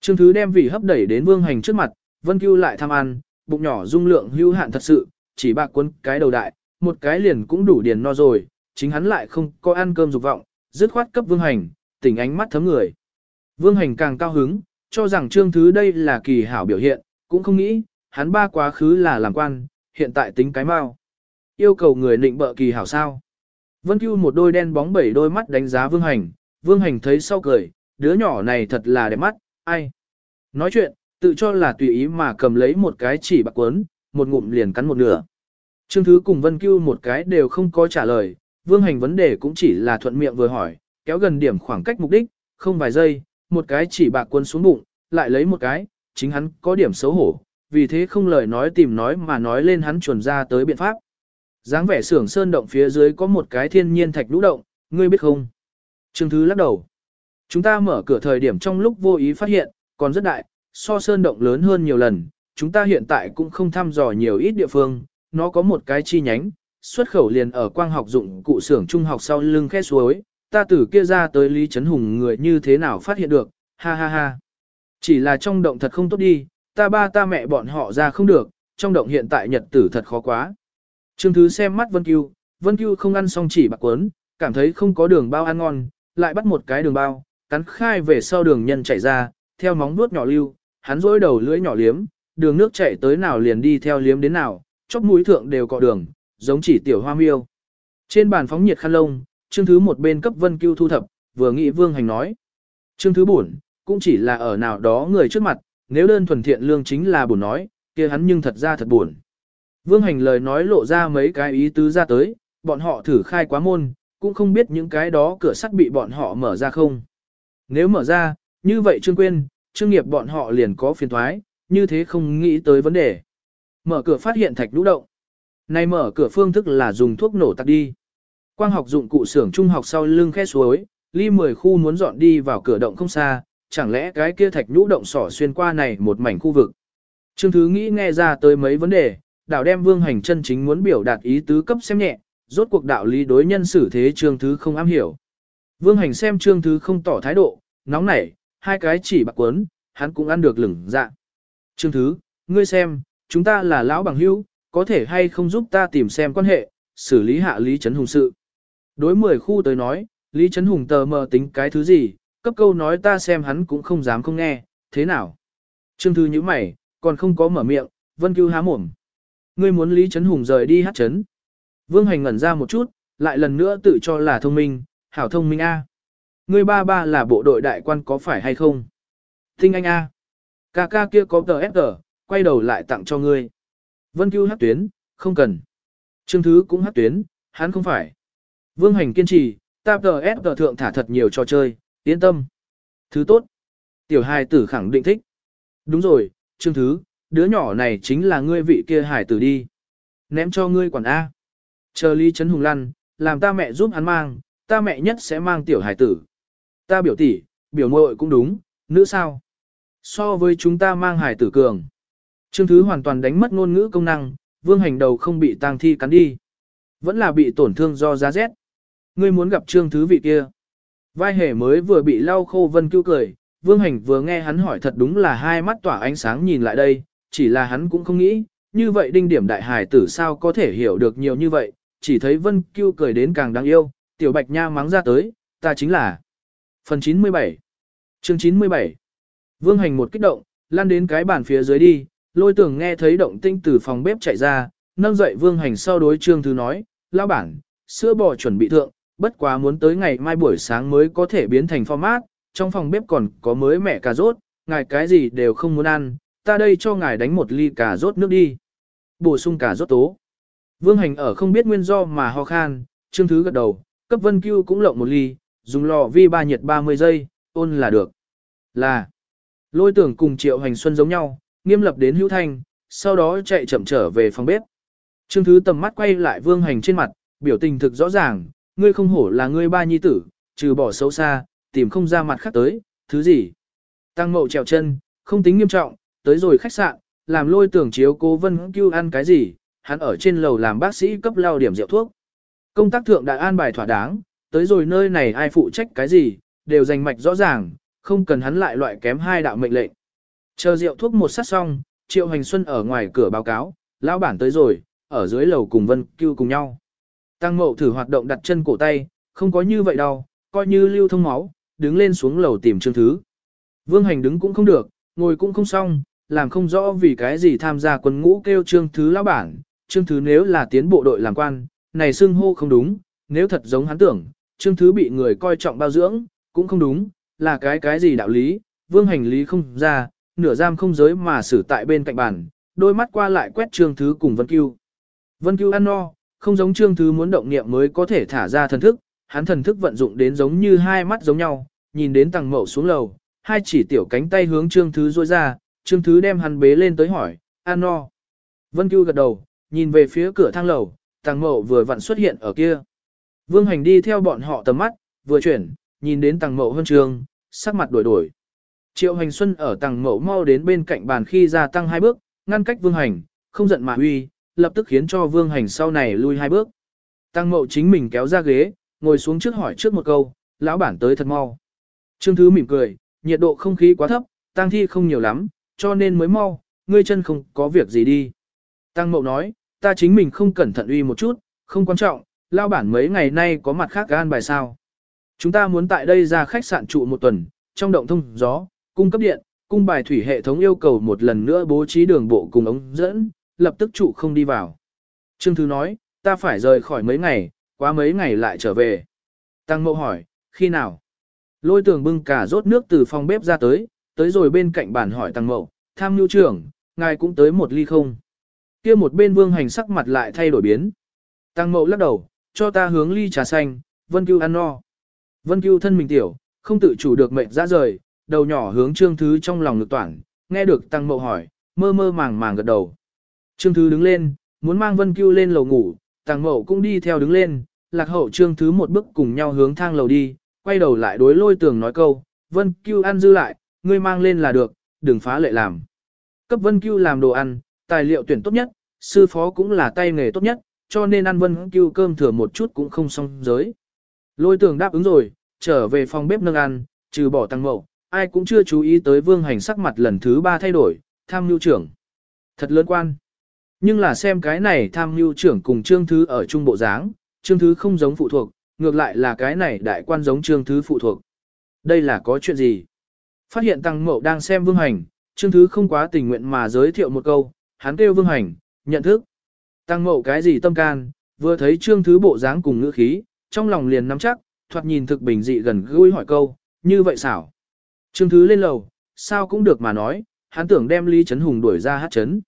Trương Thứ đem vị hấp đẩy đến Vương Hành trước mặt, Vân Cưu lại tham ăn, bụng nhỏ dung lượng hữu hạn thật sự, chỉ bạc quân cái đầu đại, một cái liền cũng đủ điền no rồi, chính hắn lại không có ăn cơm dục vọng, dứt khoát cấp Vương Hành, tỉnh ánh mắt thấm người. Vương Hành càng cao hứng, cho rằng Trương Thứ đây là kỳ hảo biểu hiện, cũng không nghĩ, hắn ba quá khứ là làm quan, hiện tại tính cái mau. Yêu cầu người nịnh bợ kỳ hảo sao. Vân Cưu một đôi đen bóng bảy đôi mắt đánh giá Vương Hành, Vương Hành thấy sau cười, đứa nhỏ này thật là đẹp mắt, ai. Nói chuyện, tự cho là tùy ý mà cầm lấy một cái chỉ bạc quấn, một ngụm liền cắn một nửa. Trương Thứ cùng Vân Cưu một cái đều không có trả lời, Vương Hành vấn đề cũng chỉ là thuận miệng vừa hỏi, kéo gần điểm khoảng cách mục đích, không vài giây, một cái chỉ bạc quân xuống bụng, lại lấy một cái, chính hắn có điểm xấu hổ, vì thế không lời nói tìm nói mà nói lên hắn chuẩn ra tới biện pháp. dáng vẻ xưởng sơn động phía dưới có một cái thiên nhiên thạch lũ động, ngươi biết không? Trương Thứ lắc đầu. Chúng ta mở cửa thời điểm trong lúc vô ý phát hiện, còn rất đại, so sơn động lớn hơn nhiều lần, chúng ta hiện tại cũng không thăm dò nhiều ít địa phương, nó có một cái chi nhánh, xuất khẩu liền ở quang học dụng cụ xưởng trung học sau lưng khe suối, ta từ kia ra tới Lý Trấn Hùng người như thế nào phát hiện được, ha ha ha. Chỉ là trong động thật không tốt đi, ta ba ta mẹ bọn họ ra không được, trong động hiện tại nhật tử thật khó quá. Trương Thứ xem mắt Vân Cưu, Vân Cưu không ăn xong chỉ bạc quấn, cảm thấy không có đường bao ăn ngon, lại bắt một cái đường bao, cắn khai về sau đường nhân chảy ra, theo móng nuốt nhỏ lưu, hắn rỗi đầu lưỡi nhỏ liếm, đường nước chảy tới nào liền đi theo liếm đến nào, chóp mũi thượng đều cọ đường, giống chỉ tiểu hoa miêu. Trên bàn phóng nhiệt khăn lông, Trương Thứ một bên cấp Vân Cưu thu thập, vừa nghĩ Vương Hành nói. Trương Thứ buồn, cũng chỉ là ở nào đó người trước mặt, nếu đơn thuần thiện lương chính là buồn nói, kia hắn nhưng thật ra thật buồn. Vương Hành lời nói lộ ra mấy cái ý tứ ra tới, bọn họ thử khai quá môn, cũng không biết những cái đó cửa sắt bị bọn họ mở ra không. Nếu mở ra, như vậy Trương Quyên, Trương Nghiệp bọn họ liền có phiền thoái, như thế không nghĩ tới vấn đề. Mở cửa phát hiện thạch lũ động. Này mở cửa phương thức là dùng thuốc nổ tắt đi. Quang học dụng cụ xưởng trung học sau lưng khe suối, ly 10 khu muốn dọn đi vào cửa động không xa, chẳng lẽ cái kia thạch nhũ động sỏ xuyên qua này một mảnh khu vực. Trương Thứ nghĩ nghe ra tới mấy vấn đề, đảo đem vương hành chân chính muốn biểu đạt ý tứ cấp xem nhẹ, rốt cuộc đạo lý đối nhân xử thế Trương Thứ không am hiểu. Vương hành xem Trương Thứ không tỏ thái độ, nóng nảy, hai cái chỉ bạc quấn, hắn cũng ăn được lửng dạ. Trương Thứ, ngươi xem, chúng ta là lão bằng hữu, có thể hay không giúp ta tìm xem quan hệ, xử lý hạ Lý Trấn Hùng sự. Đối 10 khu tới nói, Lý Trấn Hùng tờ mờ tính cái thứ gì, cấp câu nói ta xem hắn cũng không dám không nghe, thế nào? Trương Thư như mày, còn không có mở miệng, Vân Cưu há mồm. Ngươi muốn Lý Trấn Hùng rời đi hát chấn. Vương Hành ngẩn ra một chút, lại lần nữa tự cho là thông minh, hảo thông minh A. Ngươi ba ba là bộ đội đại quan có phải hay không? Tinh anh A. Ca ca kia có tờ FG, quay đầu lại tặng cho ngươi. Vân Cưu hát tuyến, không cần. Trương Thứ cũng hát tuyến, hắn không phải. Vương Hành kiên trì, ta tờ FG thượng thả thật nhiều trò chơi, yên tâm. Thứ tốt. Tiểu hài tử khẳng định thích. Đúng rồi, Trương Thứ, đứa nhỏ này chính là ngươi vị kia hài tử đi. Ném cho ngươi quản A. Chờ Lý Trấn Hùng lăn, làm ta mẹ giúp hắn mang, ta mẹ nhất sẽ mang tiểu hài tử. Ta biểu tỷ, biểu muội cũng đúng, nữ sao? So với chúng ta mang hài tử cường. Trương Thứ hoàn toàn đánh mất ngôn ngữ công năng, vương hành đầu không bị tang thi cắn đi. Vẫn là bị tổn thương do giá rét. Ngươi muốn gặp Trương Thứ vị kia. Vai hề mới vừa bị lau khô vân cứu cười, vương hành vừa nghe hắn hỏi thật đúng là hai mắt tỏa ánh sáng nhìn lại đây, chỉ là hắn cũng không nghĩ, như vậy đinh điểm đại hải tử sao có thể hiểu được nhiều như vậy, chỉ thấy vân cứu cười đến càng đáng yêu, tiểu bạch nha mắng ra tới, ta chính là. Phần 97 Chương 97 Vương hành một kích động, lan đến cái bàn phía dưới đi, lôi tưởng nghe thấy động tinh từ phòng bếp chạy ra, nâng dậy vương hành sau đối trương thứ nói, lao bản, sữa bò chuẩn bị thượng, bất quá muốn tới ngày mai buổi sáng mới có thể biến thành format, trong phòng bếp còn có mới mẹ cà rốt, ngài cái gì đều không muốn ăn, ta đây cho ngài đánh một ly cà rốt nước đi. Bổ sung cà rốt tố. Vương hành ở không biết nguyên do mà ho khan, trương thứ gật đầu, cấp vân cưu cũng lộng một ly, dùng lò vi ba nhiệt 30 giây, ôn là được. Là, lôi tưởng cùng triệu hành xuân giống nhau, nghiêm lập đến hữu thanh, sau đó chạy chậm trở về phòng bếp. Trương thứ tầm mắt quay lại vương hành trên mặt, biểu tình thực rõ ràng, ngươi không hổ là ngươi ba nhi tử, trừ bỏ xấu xa, tìm không ra mặt khác tới, thứ gì. Tăng mậu trèo chân, không tính nghiêm trọng, tới rồi khách sạn, làm lôi tưởng chiếu cố vân cứu ăn cái gì, hắn ở trên lầu làm bác sĩ cấp lao điểm rượu thuốc. Công tác thượng đại an bài thỏa đáng, tới rồi nơi này ai phụ trách cái gì, đều dành mạch rõ ràng, không cần hắn lại loại kém hai đạo mệnh lệnh. Chờ rượu thuốc một sát xong, Triệu Hành Xuân ở ngoài cửa báo cáo, lão bản tới rồi, ở dưới lầu cùng Vân Cưu cùng nhau. Tăng mậu thử hoạt động đặt chân cổ tay, không có như vậy đâu, coi như lưu thông máu, đứng lên xuống lầu tìm Trương Thứ. Vương Hành đứng cũng không được, ngồi cũng không xong, làm không rõ vì cái gì tham gia quân ngũ kêu Trương Thứ lão bản. Trương Thứ nếu là tiến bộ đội làm quan, này xưng hô không đúng, nếu thật giống hắn tưởng, Trương Thứ bị người coi trọng bao dưỡng, cũng không đúng, là cái cái gì đạo lý, Vương Hành lý không ra, nửa giam không giới mà xử tại bên cạnh bàn, đôi mắt qua lại quét Trương Thứ cùng Vân Cưu. Vân Cưu ăn no, không giống Trương Thứ muốn động niệm mới có thể thả ra thần thức, hắn thần thức vận dụng đến giống như hai mắt giống nhau, nhìn đến tầng mậu xuống lầu, hai chỉ tiểu cánh tay hướng Trương Thứ rôi ra, Trương Thứ đem hắn bế lên tới hỏi, an no. Vân Cưu gật đầu, nhìn về phía cửa thang lầu, Tăng Mậu vừa vặn xuất hiện ở kia. Vương Hành đi theo bọn họ tầm mắt, vừa chuyển, nhìn đến Tăng Mậu hơn trường, sắc mặt đổi đổi. Triệu Hành Xuân ở Tăng mẫu mau đến bên cạnh bàn khi ra tăng hai bước, ngăn cách Vương Hành, không giận mà uy, lập tức khiến cho Vương Hành sau này lui hai bước. Tăng Mậu chính mình kéo ra ghế, ngồi xuống trước hỏi trước một câu, lão bản tới thật mau. Trương Thứ mỉm cười, nhiệt độ không khí quá thấp, tăng thi không nhiều lắm, cho nên mới mau, ngươi chân không có việc gì đi. Tăng Mậu nói, ta chính mình không cẩn thận uy một chút, không quan trọng, lão bản mấy ngày nay có mặt khác gan bài sao. Chúng ta muốn tại đây ra khách sạn trụ một tuần, trong động thông gió, cung cấp điện, cung bài thủy hệ thống yêu cầu một lần nữa bố trí đường bộ cùng ống dẫn, lập tức trụ không đi vào. Trương Thứ nói, ta phải rời khỏi mấy ngày, quá mấy ngày lại trở về. Tăng Mậu hỏi, khi nào? Lôi tường bưng cả rốt nước từ phòng bếp ra tới, tới rồi bên cạnh bàn hỏi Tăng Mậu, tham nhu trưởng, ngài cũng tới một ly không? kia một bên vương hành sắc mặt lại thay đổi biến. Tăng Mậu lắc đầu, cho ta hướng ly trà xanh, Vân Cưu ăn no. Vân Cưu thân mình tiểu, không tự chủ được mệnh ra rời, đầu nhỏ hướng Trương Thứ trong lòng ngực toàn, nghe được Tăng Mậu hỏi, mơ mơ màng màng gật đầu. Trương Thứ đứng lên, muốn mang Vân Cưu lên lầu ngủ, Tăng Mậu cũng đi theo đứng lên, lạc hậu Trương Thứ một bước cùng nhau hướng thang lầu đi, quay đầu lại đối lôi tường nói câu, Vân Cưu ăn dư lại, ngươi mang lên là được, đừng phá lệ làm. Cấp Vân Cưu làm đồ ăn, tài liệu tuyển tốt nhất, sư phó cũng là tay nghề tốt nhất, cho nên ăn Vân Cưu cơm thừa một chút cũng không xong giới. Lôi tường đáp ứng rồi, trở về phòng bếp nâng ăn, trừ bỏ tăng mậu, ai cũng chưa chú ý tới vương hành sắc mặt lần thứ ba thay đổi, tham mưu trưởng. Thật lớn quan. Nhưng là xem cái này tham mưu trưởng cùng trương thứ ở trung bộ dáng, trương thứ không giống phụ thuộc, ngược lại là cái này đại quan giống trương thứ phụ thuộc. Đây là có chuyện gì? Phát hiện tăng mậu đang xem vương hành, trương thứ không quá tình nguyện mà giới thiệu một câu, hắn kêu vương hành, nhận thức. Tăng mậu cái gì tâm can, vừa thấy trương thứ bộ dáng cùng ngữ khí, trong lòng liền nắm chắc, thoạt nhìn thực bình dị gần gũi hỏi câu, như vậy xảo. Trương thứ lên lầu, sao cũng được mà nói, hắn tưởng đem Lý Trấn Hùng đuổi ra hát chấn.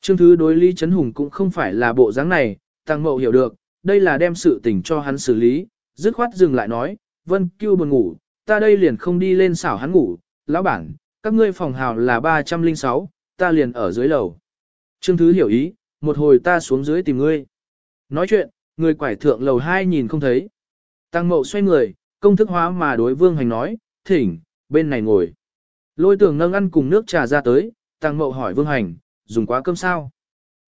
Trương thứ đối Lý Trấn Hùng cũng không phải là bộ dáng này, tăng mậu hiểu được, đây là đem sự tình cho hắn xử lý, dứt khoát dừng lại nói, vân cưu buồn ngủ, ta đây liền không đi lên xảo hắn ngủ, lão bản, các ngươi phòng hào là 306, ta liền ở dưới lầu. Trương Thứ hiểu ý, một hồi ta xuống dưới tìm ngươi. Nói chuyện, người quải thượng lầu hai nhìn không thấy. Tăng mậu xoay người, công thức hóa mà đối vương hành nói, thỉnh, bên này ngồi. Lôi tường nâng ăn cùng nước trà ra tới, tăng mậu hỏi vương hành, dùng quá cơm sao?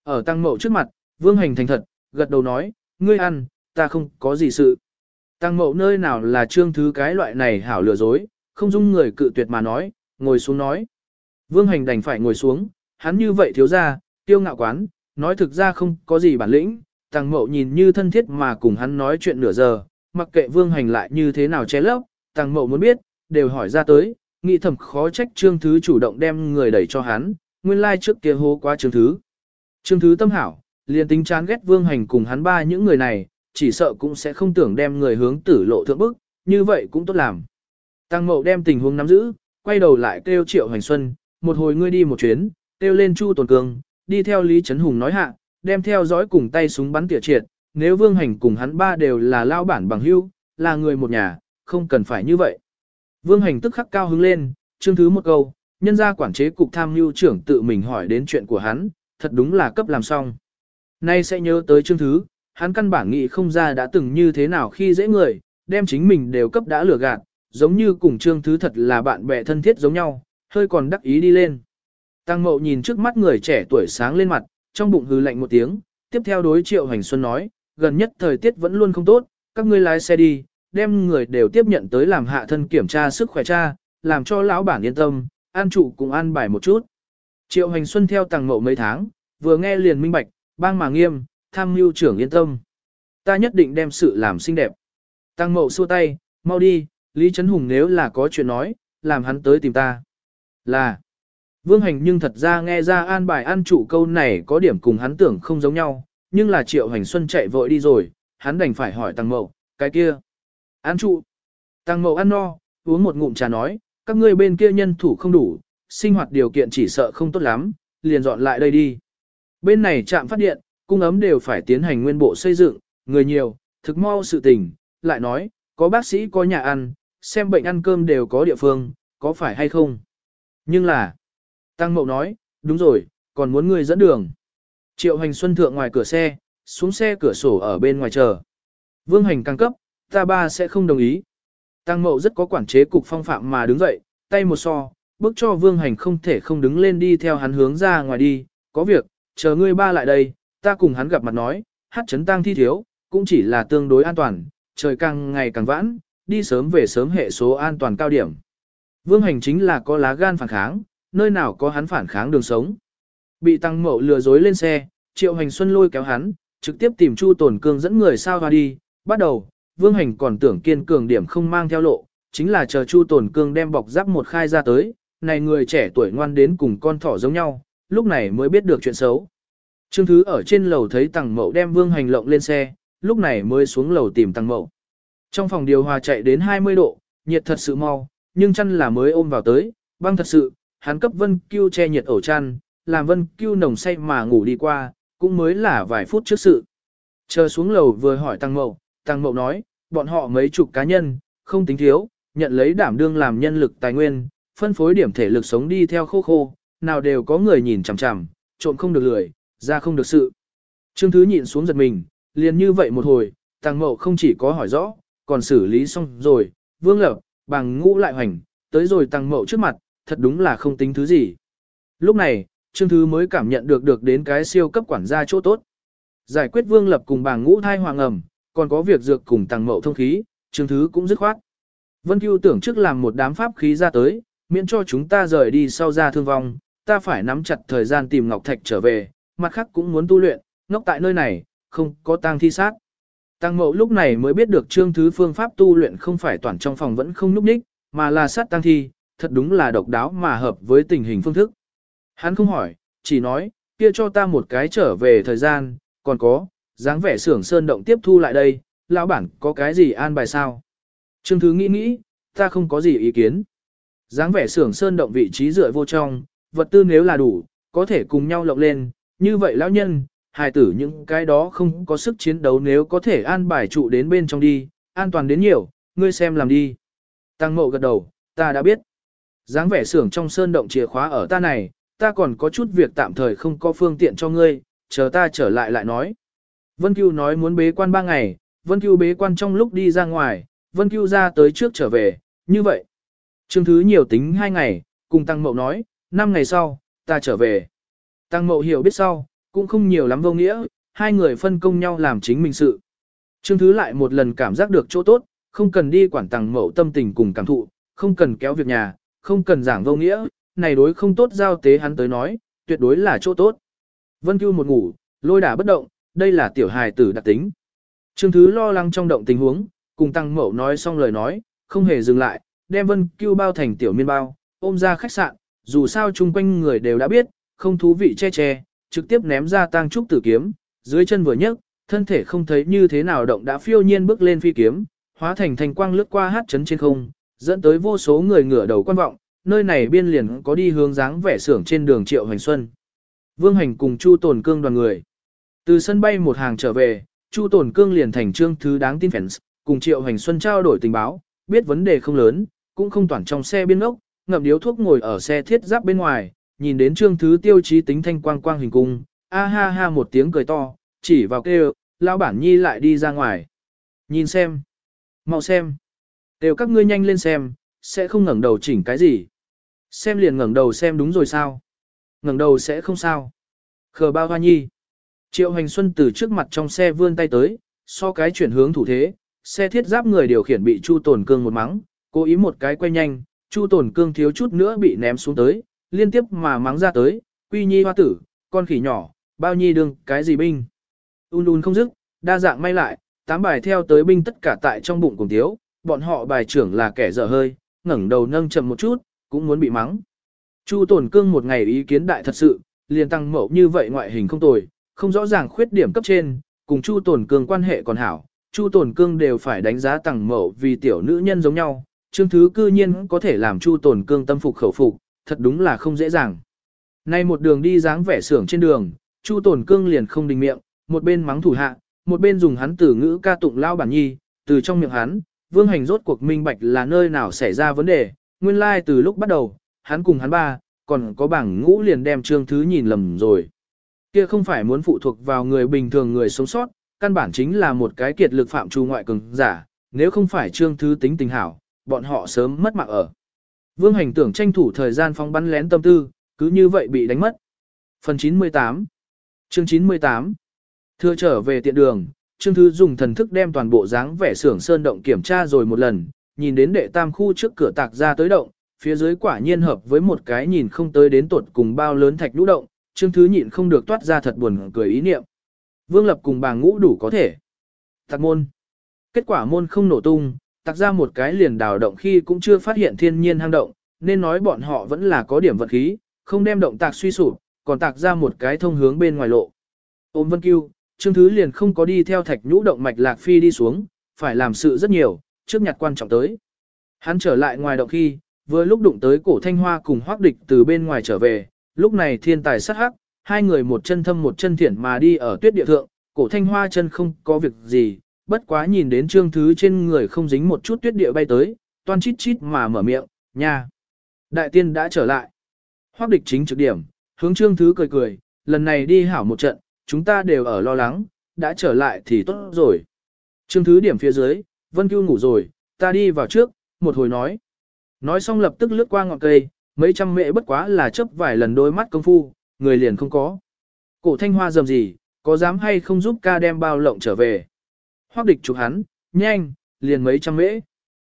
Ở tăng mậu trước mặt, vương hành thành thật, gật đầu nói, ngươi ăn, ta không có gì sự. Tăng mậu nơi nào là trương thứ cái loại này hảo lừa dối, không dung người cự tuyệt mà nói, ngồi xuống nói. Vương hành đành phải ngồi xuống, hắn như vậy thiếu ra, tiêu ngạo quán, nói thực ra không có gì bản lĩnh, Tăng Mậu nhìn như thân thiết mà cùng hắn nói chuyện nửa giờ, mặc kệ Vương Hành lại như thế nào che lấp, Tăng Mậu muốn biết, đều hỏi ra tới, nghĩ thầm khó trách Trương Thứ chủ động đem người đẩy cho hắn, nguyên lai like trước kia hô quá Trương Thứ. Trương Thứ tâm hảo, liền tính chán ghét Vương Hành cùng hắn ba những người này, chỉ sợ cũng sẽ không tưởng đem người hướng tử lộ thượng bức, như vậy cũng tốt làm. Tăng Mậu đem tình huống nắm giữ, quay đầu lại kêu Triệu Hành Xuân, một hồi ngươi đi một chuyến, kêu lên Chu Tồn Cương, đi theo Lý Trấn Hùng nói hạ, đem theo dõi cùng tay súng bắn tỉa triệt, nếu Vương Hành cùng hắn ba đều là lao bản bằng hưu, là người một nhà, không cần phải như vậy. Vương Hành tức khắc cao hứng lên, chương thứ một câu, nhân gia quản chế cục tham mưu trưởng tự mình hỏi đến chuyện của hắn, thật đúng là cấp làm xong. Nay sẽ nhớ tới chương thứ, hắn căn bản nghĩ không ra đã từng như thế nào khi dễ người, đem chính mình đều cấp đã lừa gạt, giống như cùng chương thứ thật là bạn bè thân thiết giống nhau, hơi còn đắc ý đi lên. Tăng mậu nhìn trước mắt người trẻ tuổi sáng lên mặt, trong bụng hừ lạnh một tiếng, tiếp theo đối triệu hành xuân nói, gần nhất thời tiết vẫn luôn không tốt, các ngươi lái xe đi, đem người đều tiếp nhận tới làm hạ thân kiểm tra sức khỏe cha, làm cho lão bản yên tâm, an trụ cùng an bài một chút. Triệu hành xuân theo tăng mậu mấy tháng, vừa nghe liền minh bạch, bang mà nghiêm, tham mưu trưởng yên tâm. Ta nhất định đem sự làm xinh đẹp. Tăng mậu xua tay, mau đi, Lý Trấn Hùng nếu là có chuyện nói, làm hắn tới tìm ta. Là. Vương hành nhưng thật ra nghe ra an bài an trụ câu này có điểm cùng hắn tưởng không giống nhau, nhưng là triệu hành xuân chạy vội đi rồi, hắn đành phải hỏi tăng mậu, cái kia. An trụ. Tăng mậu ăn no, uống một ngụm trà nói, các ngươi bên kia nhân thủ không đủ, sinh hoạt điều kiện chỉ sợ không tốt lắm, liền dọn lại đây đi. Bên này trạm phát điện, cung ấm đều phải tiến hành nguyên bộ xây dựng, người nhiều, thực mau sự tình, lại nói, có bác sĩ có nhà ăn, xem bệnh ăn cơm đều có địa phương, có phải hay không? Nhưng là, Tăng Mậu nói, đúng rồi, còn muốn người dẫn đường. Triệu Hành Xuân thượng ngoài cửa xe, xuống xe cửa sổ ở bên ngoài chờ. Vương Hành càng cấp, ta ba sẽ không đồng ý. Tăng Mậu rất có quản chế cục phong phạm mà đứng dậy, tay một so, bước cho Vương Hành không thể không đứng lên đi theo hắn hướng ra ngoài đi, có việc, chờ ngươi ba lại đây, ta cùng hắn gặp mặt nói, hát chấn tang thi thiếu, cũng chỉ là tương đối an toàn, trời càng ngày càng vãn, đi sớm về sớm hệ số an toàn cao điểm. Vương Hành chính là có lá gan phản kháng, nơi nào có hắn phản kháng đường sống. Bị tăng mậu lừa dối lên xe, Triệu Hành Xuân lôi kéo hắn, trực tiếp tìm Chu Tồn Cương dẫn người sao ra đi, bắt đầu, Vương Hành còn tưởng kiên cường điểm không mang theo lộ, chính là chờ Chu Tồn Cương đem bọc giáp một khai ra tới, này người trẻ tuổi ngoan đến cùng con thỏ giống nhau, lúc này mới biết được chuyện xấu. Trương Thứ ở trên lầu thấy Tăng Mậu đem Vương Hành lộng lên xe, lúc này mới xuống lầu tìm Tăng Mậu. Trong phòng điều hòa chạy đến 20 độ, nhiệt thật sự mau, nhưng chăn là mới ôm vào tới, băng thật sự, hắn cấp Vân Cưu che nhiệt ổ chăn, làm Vân Cưu nồng say mà ngủ đi qua, cũng mới là vài phút trước sự. Chờ xuống lầu vừa hỏi Tăng Mậu, Tăng Mậu nói, bọn họ mấy chục cá nhân, không tính thiếu, nhận lấy đảm đương làm nhân lực tài nguyên, phân phối điểm thể lực sống đi theo khô khô, nào đều có người nhìn chằm chằm, trộm không được lười, ra không được sự. Trương Thứ nhịn xuống giật mình, liền như vậy một hồi, Tăng Mậu không chỉ có hỏi rõ, còn xử lý xong rồi, Vương Lập, bằng ngũ lại hoành, tới rồi Tăng Mậu trước mặt, thật đúng là không tính thứ gì. Lúc này, Trương Thứ mới cảm nhận được được đến cái siêu cấp quản gia chỗ tốt. Giải quyết Vương Lập cùng bàng ngũ thai hoàng ẩm, còn có việc dược cùng Tăng Mậu thông khí, Trương Thứ cũng dứt khoát. Vân Cưu tưởng trước làm một đám pháp khí ra tới, miễn cho chúng ta rời đi sau ra thương vong, ta phải nắm chặt thời gian tìm Ngọc Thạch trở về, mặt khác cũng muốn tu luyện, ngốc tại nơi này, không có tang thi sát. Tăng mậu lúc này mới biết được trương thứ phương pháp tu luyện không phải toàn trong phòng vẫn không núp ních, mà là sát tăng thi, thật đúng là độc đáo mà hợp với tình hình phương thức. Hắn không hỏi, chỉ nói, kia cho ta một cái trở về thời gian, còn có, dáng vẻ xưởng sơn động tiếp thu lại đây, lão bản có cái gì an bài sao? Trương thứ nghĩ nghĩ, ta không có gì ý kiến. dáng vẻ xưởng sơn động vị trí dựa vô trong, vật tư nếu là đủ, có thể cùng nhau lộng lên, như vậy lão nhân, hài tử những cái đó không có sức chiến đấu nếu có thể an bài trụ đến bên trong đi, an toàn đến nhiều, ngươi xem làm đi. Tăng mộ gật đầu, ta đã biết. dáng vẻ xưởng trong sơn động chìa khóa ở ta này, ta còn có chút việc tạm thời không có phương tiện cho ngươi, chờ ta trở lại lại nói. Vân Cưu nói muốn bế quan ba ngày, Vân Cưu bế quan trong lúc đi ra ngoài, Vân Cưu ra tới trước trở về, như vậy. Trương Thứ nhiều tính hai ngày, cùng Tăng Mậu nói, năm ngày sau, ta trở về. Tăng Mậu hiểu biết sau, cũng không nhiều lắm vô nghĩa, hai người phân công nhau làm chính mình sự. Trương Thứ lại một lần cảm giác được chỗ tốt, không cần đi quản Tăng Mậu tâm tình cùng cảm thụ, không cần kéo việc nhà, không cần giảng vô nghĩa, này đối không tốt giao tế hắn tới nói, tuyệt đối là chỗ tốt. Vân Cưu một ngủ, lôi đả bất động, đây là tiểu hài tử đặc tính. Trương Thứ lo lắng trong động tình huống, cùng Tăng Mậu nói xong lời nói, không hề dừng lại, đem Vân Cưu bao thành tiểu miên bao, ôm ra khách sạn, dù sao chung quanh người đều đã biết, không thú vị che che, trực tiếp ném ra tang trúc tử kiếm, dưới chân vừa nhấc, thân thể không thấy như thế nào động đã phiêu nhiên bước lên phi kiếm, hóa thành thành quang lướt qua hát chấn trên không, dẫn tới vô số người ngửa đầu quan vọng, nơi này biên liền có đi hướng dáng vẻ xưởng trên đường Triệu Hành Xuân. Vương Hành cùng Chu Tồn Cương đoàn người. Từ sân bay một hàng trở về, Chu Tồn Cương liền thành trương thứ đáng tin fans, cùng Triệu Hành Xuân trao đổi tình báo, biết vấn đề không lớn, cũng không toàn trong xe biên ốc, ngậm điếu thuốc ngồi ở xe thiết giáp bên ngoài, nhìn đến trương thứ tiêu chí tính thanh quang quang hình cung, a ha ha một tiếng cười to, chỉ vào kêu, lão bản nhi lại đi ra ngoài. Nhìn xem, mau xem, đều các ngươi nhanh lên xem, sẽ không ngẩng đầu chỉnh cái gì. Xem liền ngẩng đầu xem đúng rồi sao. ngẩng đầu sẽ không sao. Khờ bao hoa nhi. Triệu hành xuân từ trước mặt trong xe vươn tay tới, so cái chuyển hướng thủ thế, xe thiết giáp người điều khiển bị chu tồn cương một mắng, cố ý một cái quay nhanh, chu tồn cương thiếu chút nữa bị ném xuống tới, liên tiếp mà mắng ra tới, quy nhi hoa tử, con khỉ nhỏ, bao nhi đương, cái gì binh. Un un không dứt, đa dạng may lại, tám bài theo tới binh tất cả tại trong bụng cùng thiếu, bọn họ bài trưởng là kẻ dở hơi, ngẩng đầu nâng chậm một chút, cũng muốn bị mắng. Chu tổn cương một ngày ý kiến đại thật sự, liền tăng mẫu như vậy ngoại hình không tồi, không rõ ràng khuyết điểm cấp trên, cùng chu Tồn cương quan hệ còn hảo, chu Tồn cương đều phải đánh giá tặng mẫu vì tiểu nữ nhân giống nhau, trương thứ cư nhiên có thể làm chu Tồn cương tâm phục khẩu phục, thật đúng là không dễ dàng. Nay một đường đi dáng vẻ sưởng trên đường, Chu Tồn Cương liền không đình miệng, một bên mắng thủ hạ, một bên dùng hắn từ ngữ ca tụng lao bản nhi, từ trong miệng hắn, Vương Hành rốt cuộc minh bạch là nơi nào xảy ra vấn đề, nguyên lai like từ lúc bắt đầu, hắn cùng hắn ba, còn có bảng ngũ liền đem trương thứ nhìn lầm rồi. Kia không phải muốn phụ thuộc vào người bình thường người sống sót, căn bản chính là một cái kiệt lực phạm trù ngoại cường giả, nếu không phải trương thứ tính tình hảo, bọn họ sớm mất mạng ở. Vương hành tưởng tranh thủ thời gian phóng bắn lén tâm tư, cứ như vậy bị đánh mất. Phần 98 Chương 98 Thưa trở về tiện đường, Trương Thứ dùng thần thức đem toàn bộ dáng vẻ xưởng sơn động kiểm tra rồi một lần, nhìn đến đệ tam khu trước cửa tạc ra tới động, phía dưới quả nhiên hợp với một cái nhìn không tới đến tuột cùng bao lớn thạch lũ động, Trương Thứ nhịn không được toát ra thật buồn cười ý niệm. Vương Lập cùng bà ngũ đủ có thể. Tạc môn. Kết quả môn không nổ tung, tạc ra một cái liền đào động khi cũng chưa phát hiện thiên nhiên hang động, nên nói bọn họ vẫn là có điểm vật khí, không đem động tạc suy sụp, còn tạc ra một cái thông hướng bên ngoài lộ. Ôm Vân Cưu, Trương Thứ liền không có đi theo thạch nhũ động mạch lạc phi đi xuống, phải làm sự rất nhiều, trước nhặt quan trọng tới. Hắn trở lại ngoài động khi, vừa lúc đụng tới cổ thanh hoa cùng hoác địch từ bên ngoài trở về, lúc này thiên tài sát hắc, hai người một chân thâm một chân thiển mà đi ở tuyết địa thượng, cổ thanh hoa chân không có việc gì, bất quá nhìn đến trương thứ trên người không dính một chút tuyết địa bay tới, toan chít chít mà mở miệng, nha. Đại tiên đã trở lại. Hoác địch chính trực điểm, hướng trương thứ cười cười, lần này đi hảo một trận, chúng ta đều ở lo lắng, đã trở lại thì tốt rồi. Trương thứ điểm phía dưới, Vân Cưu ngủ rồi, ta đi vào trước, một hồi nói. Nói xong lập tức lướt qua ngọn cây, mấy trăm mẹ bất quá là chấp vài lần đôi mắt công phu, người liền không có. Cổ thanh hoa dầm gì, có dám hay không giúp ca đem bao lộng trở về. Hoác địch chụp hắn, nhanh, liền mấy trăm mễ.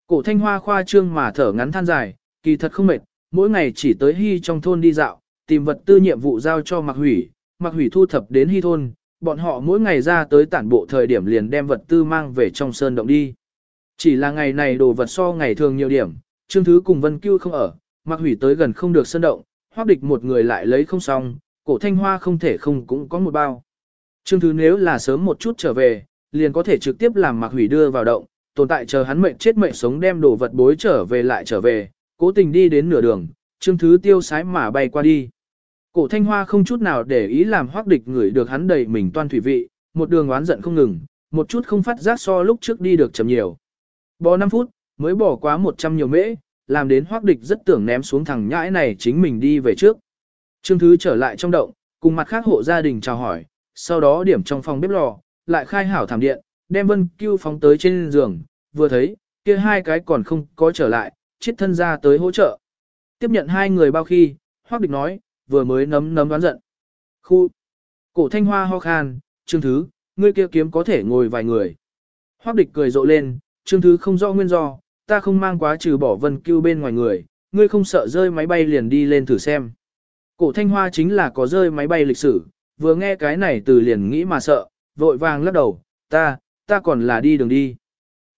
Cổ thanh hoa khoa trương mà thở ngắn than dài, kỳ thật không mệt, mỗi ngày chỉ tới hy trong thôn đi dạo, tìm vật tư nhiệm vụ giao cho mặc hủy, mặc hủy thu thập đến hy thôn, bọn họ mỗi ngày ra tới tản bộ thời điểm liền đem vật tư mang về trong sơn động đi. Chỉ là ngày này đồ vật so ngày thường nhiều điểm, Trương Thứ cùng Vân Cưu không ở, mặc hủy tới gần không được sơn động, hoác địch một người lại lấy không xong, cổ thanh hoa không thể không cũng có một bao. Trương Thứ nếu là sớm một chút trở về, liền có thể trực tiếp làm mặc hủy đưa vào động, tồn tại chờ hắn mệnh chết mệnh sống đem đồ vật bối trở về lại trở về, cố tình đi đến nửa đường, Trương Thứ tiêu sái mà bay qua đi. Cổ thanh hoa không chút nào để ý làm hoác địch người được hắn đầy mình toan thủy vị, một đường oán giận không ngừng, một chút không phát giác so lúc trước đi được chậm nhiều. Bỏ 5 phút, mới bỏ quá 100 nhiều mễ, làm đến hoác địch rất tưởng ném xuống thằng nhãi này chính mình đi về trước. Trương Thứ trở lại trong động, cùng mặt khác hộ gia đình chào hỏi, sau đó điểm trong phòng bếp lò, lại khai hảo thảm điện, đem Vân Cưu phóng tới trên giường, vừa thấy, kia hai cái còn không có trở lại, chết thân ra tới hỗ trợ. Tiếp nhận hai người bao khi, hoác địch nói, vừa mới nấm nấm đoán giận. Khu, cổ thanh hoa ho khan, Trương Thứ, ngươi kia kiếm có thể ngồi vài người. Hoác địch cười rộ lên, Trương Thứ không rõ nguyên do, ta không mang quá trừ bỏ vân cưu bên ngoài người, ngươi không sợ rơi máy bay liền đi lên thử xem. Cổ thanh hoa chính là có rơi máy bay lịch sử, vừa nghe cái này từ liền nghĩ mà sợ, vội vàng lắc đầu, ta, ta còn là đi đường đi.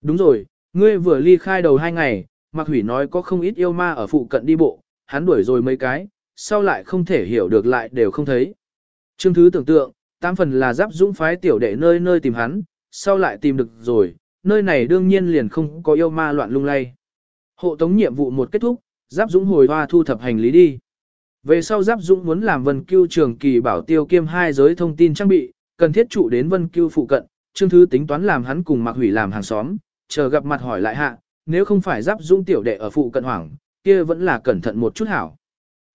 Đúng rồi, ngươi vừa ly khai đầu hai ngày, Mạc Hủy nói có không ít yêu ma ở phụ cận đi bộ, hắn đuổi rồi mấy cái, sau lại không thể hiểu được lại đều không thấy. Trương Thứ tưởng tượng, tam phần là giáp dũng phái tiểu đệ nơi nơi tìm hắn, sau lại tìm được rồi, nơi này đương nhiên liền không có yêu ma loạn lung lay. Hộ tống nhiệm vụ một kết thúc, Giáp Dũng hồi hoa thu thập hành lý đi. Về sau Giáp Dũng muốn làm Vân Cưu trường kỳ bảo tiêu kiêm hai giới thông tin trang bị, cần thiết trụ đến Vân Cưu phụ cận, Trương Thứ tính toán làm hắn cùng Mạc Hủy làm hàng xóm, chờ gặp mặt hỏi lại hạ, nếu không phải Giáp Dũng tiểu đệ ở phụ cận hoảng, kia vẫn là cẩn thận một chút hảo.